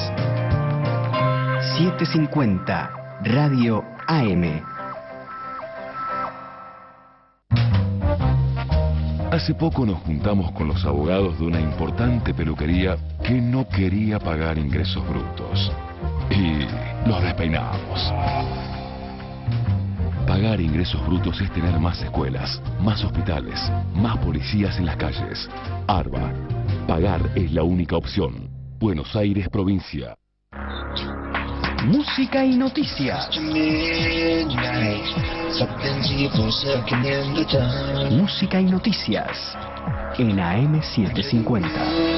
750 Radio AM. Hace poco nos juntamos con los abogados de una importante peluquería que no quería pagar ingresos brutos. Y los despeinamos. Pagar ingresos brutos es tener más escuelas, más hospitales, más policías en las calles. ARBA. Pagar es la única opción. Buenos Aires, provincia. Música y noticias. Música y noticias en AM750.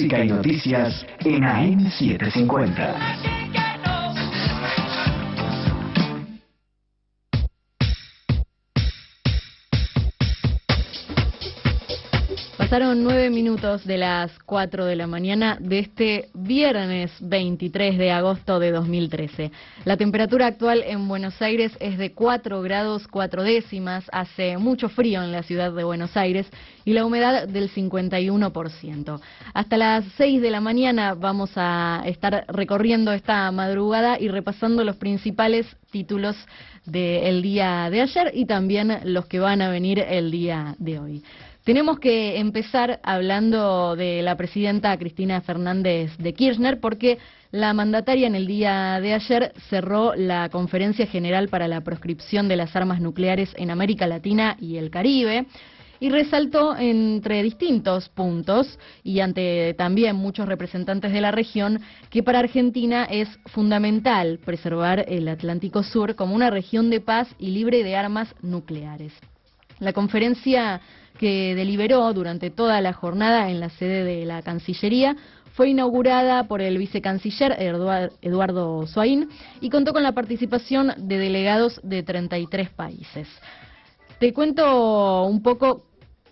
Música y noticias en AM750. Pasaron nueve minutos de las 4 de la mañana de este viernes 23 de agosto de 2013. La temperatura actual en Buenos Aires es de 4 grados 4 décimas, hace mucho frío en la ciudad de Buenos Aires y la humedad del 51%. Hasta las 6 de la mañana vamos a estar recorriendo esta madrugada y repasando los principales títulos del día de ayer y también los que van a venir el día de hoy. Tenemos que empezar hablando de la presidenta Cristina Fernández de Kirchner porque la mandataria en el día de ayer cerró la Conferencia General para la Proscripción de las Armas Nucleares en América Latina y el Caribe y resaltó entre distintos puntos y ante también muchos representantes de la región que para Argentina es fundamental preservar el Atlántico Sur como una región de paz y libre de armas nucleares. La conferencia que deliberó durante toda la jornada en la sede de la Cancillería fue inaugurada por el vicecanciller Eduard- Eduardo Soaín y contó con la participación de delegados de 33 países. Te cuento un poco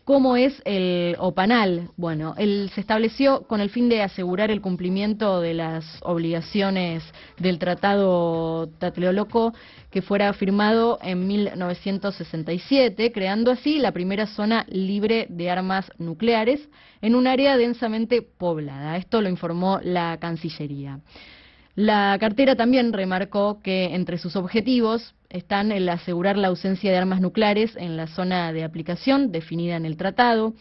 cómo es el OPANAL. Bueno, él se estableció con el fin de asegurar el cumplimiento de las obligaciones del Tratado Tlatelolco que fuera firmado en 1967, creando así la primera zona libre de armas nucleares en un área densamente poblada. Esto lo informó la Cancillería. La cartera también remarcó que entre sus objetivos están el asegurar la ausencia de armas nucleares en la zona de aplicación definida en el tratado,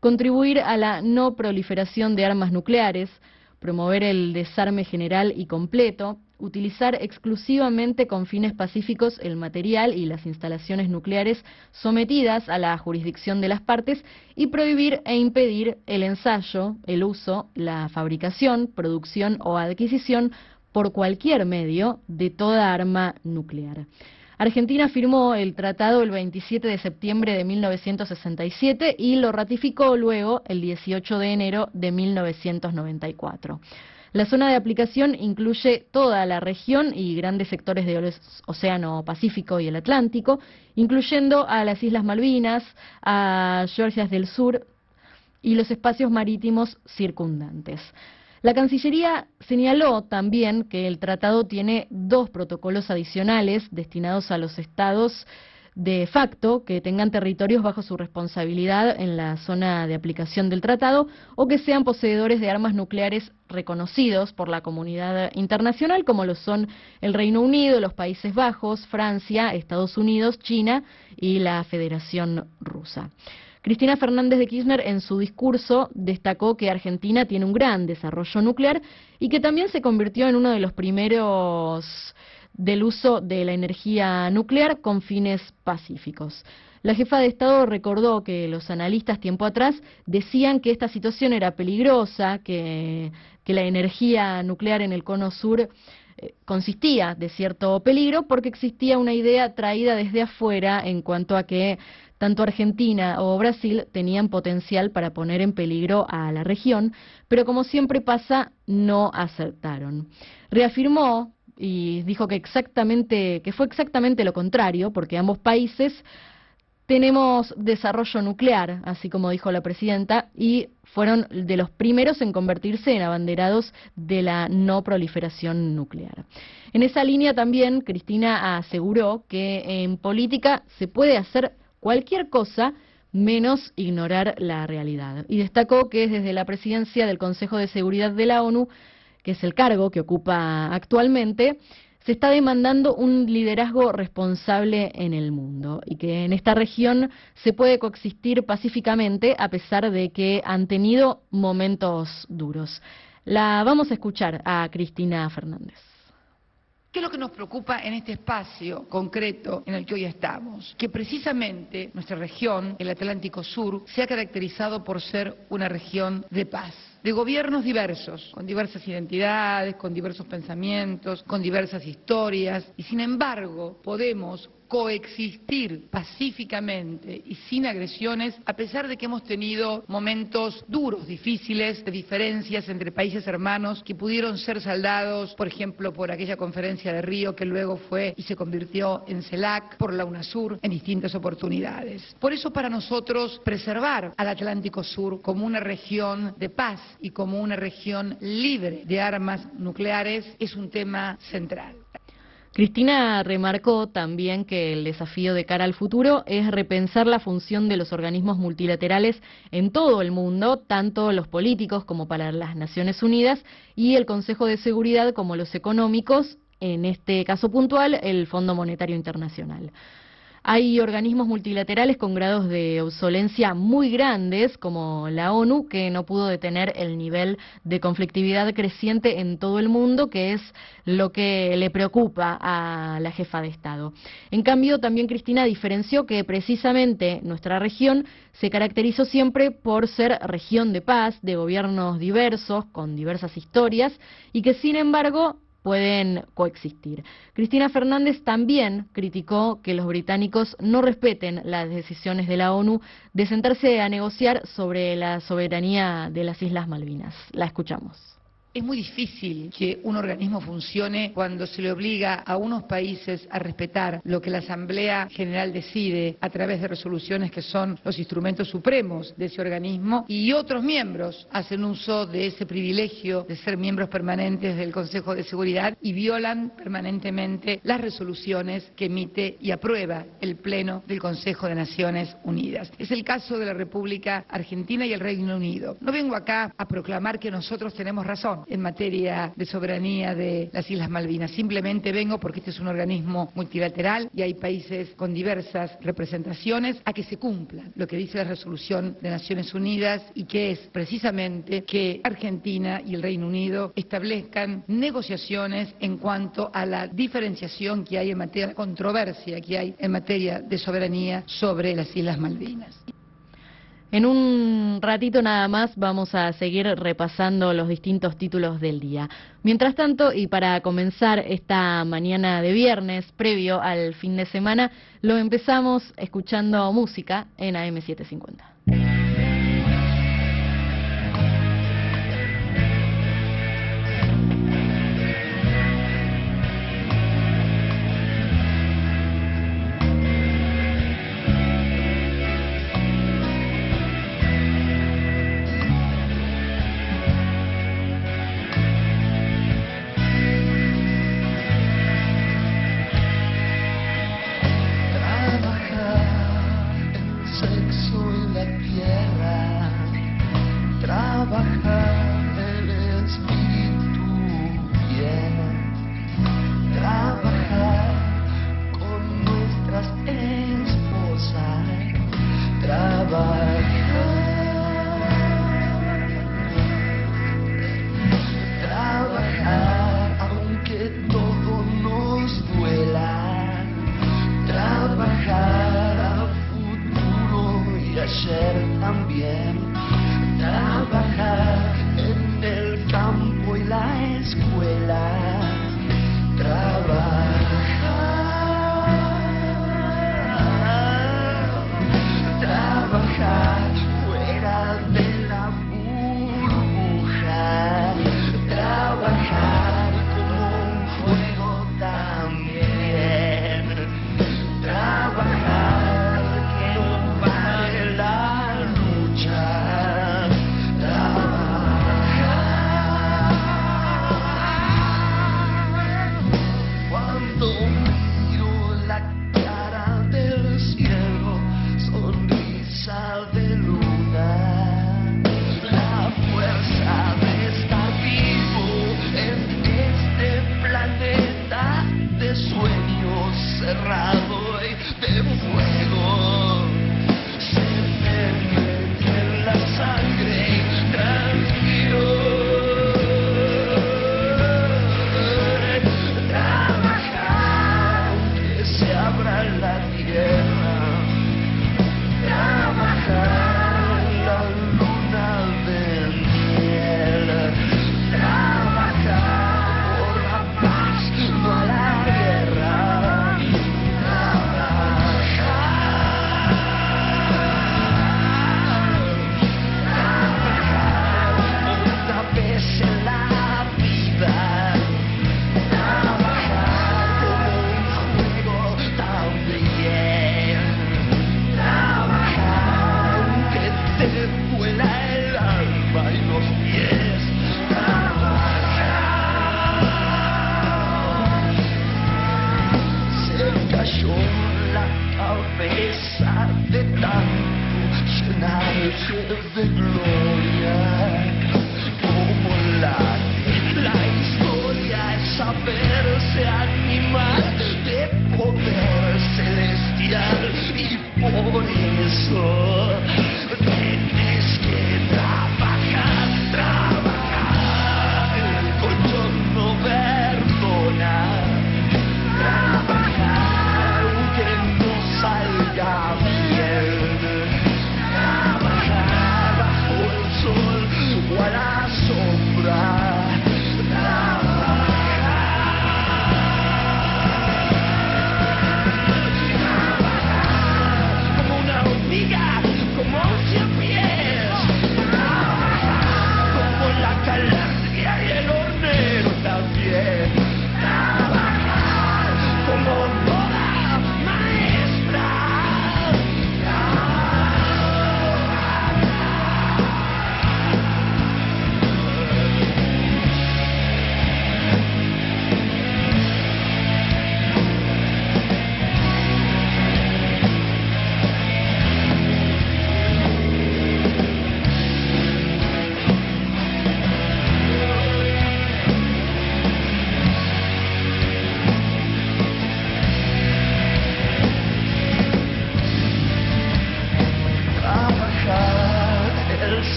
contribuir a la no proliferación de armas nucleares, promover el desarme general y completo, utilizar exclusivamente con fines pacíficos el material y las instalaciones nucleares sometidas a la jurisdicción de las partes y prohibir e impedir el ensayo, el uso, la fabricación, producción o adquisición por cualquier medio de toda arma nuclear. Argentina firmó el tratado el 27 de septiembre de 1967 y lo ratificó luego el 18 de enero de 1994. La zona de aplicación incluye toda la región y grandes sectores del Océano Pacífico y el Atlántico, incluyendo a las Islas Malvinas, a Georgias del Sur y los espacios marítimos circundantes. La Cancillería señaló también que el tratado tiene dos protocolos adicionales destinados a los estados de facto que tengan territorios bajo su responsabilidad en la zona de aplicación del tratado o que sean poseedores de armas nucleares reconocidos por la comunidad internacional como lo son el Reino Unido, los Países Bajos, Francia, Estados Unidos, China y la Federación Rusa. Cristina Fernández de Kirchner en su discurso destacó que Argentina tiene un gran desarrollo nuclear y que también se convirtió en uno de los primeros del uso de la energía nuclear con fines pacíficos. La jefa de Estado recordó que los analistas tiempo atrás decían que esta situación era peligrosa, que, la energía nuclear en el cono sur eh, consistía de cierto peligro porque existía una idea traída desde afuera en cuanto a que tanto Argentina o Brasil tenían potencial para poner en peligro a la región, pero como siempre pasa, no acertaron. Reafirmó y dijo que exactamente que fue exactamente lo contrario, porque ambos países tenemos desarrollo nuclear, así como dijo la presidenta, y fueron de los primeros en convertirse en abanderados de la no proliferación nuclear. En esa línea también Cristina aseguró que en política se puede hacer cualquier cosa menos ignorar la realidad. Y destacó que desde la presidencia del Consejo de Seguridad de la ONU que es el cargo que ocupa actualmente, se está demandando un liderazgo responsable en el mundo y que en esta región se puede coexistir pacíficamente a pesar de que han tenido momentos duros. La vamos a escuchar a Cristina Fernández. ¿Qué es lo que nos preocupa en este espacio concreto en el que hoy estamos? Que precisamente nuestra región, el Atlántico Sur, se ha caracterizado por ser una región de paz de gobiernos diversos, con diversas identidades, con diversos pensamientos, con diversas historias, y sin embargo podemos coexistir pacíficamente y sin agresiones, a pesar de que hemos tenido momentos duros, difíciles, de diferencias entre países hermanos que pudieron ser saldados, por ejemplo, por aquella conferencia de Río que luego fue y se convirtió en CELAC, por la UNASUR, en distintas oportunidades. Por eso para nosotros preservar al Atlántico Sur como una región de paz y como una región libre de armas nucleares es un tema central. Cristina remarcó también que el desafío de cara al futuro es repensar la función de los organismos multilaterales en todo el mundo, tanto los políticos como para las Naciones Unidas y el Consejo de Seguridad como los económicos, en este caso puntual, el Fondo Monetario Internacional. Hay organismos multilaterales con grados de obsolencia muy grandes, como la ONU, que no pudo detener el nivel de conflictividad creciente en todo el mundo, que es lo que le preocupa a la jefa de Estado. En cambio, también Cristina diferenció que precisamente nuestra región se caracterizó siempre por ser región de paz, de gobiernos diversos, con diversas historias, y que sin embargo pueden coexistir. Cristina Fernández también criticó que los británicos no respeten las decisiones de la ONU de sentarse a negociar sobre la soberanía de las Islas Malvinas. La escuchamos. Es muy difícil que un organismo funcione cuando se le obliga a unos países a respetar lo que la Asamblea General decide a través de resoluciones que son los instrumentos supremos de ese organismo y otros miembros hacen uso de ese privilegio de ser miembros permanentes del Consejo de Seguridad y violan permanentemente las resoluciones que emite y aprueba el Pleno del Consejo de Naciones Unidas. Es el caso de la República Argentina y el Reino Unido. No vengo acá a proclamar que nosotros tenemos razón en materia de soberanía de las Islas Malvinas. Simplemente vengo porque este es un organismo multilateral y hay países con diversas representaciones a que se cumpla lo que dice la resolución de Naciones Unidas y que es precisamente que Argentina y el Reino Unido establezcan negociaciones en cuanto a la diferenciación que hay en materia de controversia que hay en materia de soberanía sobre las Islas Malvinas. En un ratito nada más vamos a seguir repasando los distintos títulos del día. Mientras tanto, y para comenzar esta mañana de viernes, previo al fin de semana, lo empezamos escuchando música en AM750.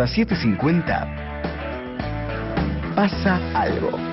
Cada 7.50 pasa algo.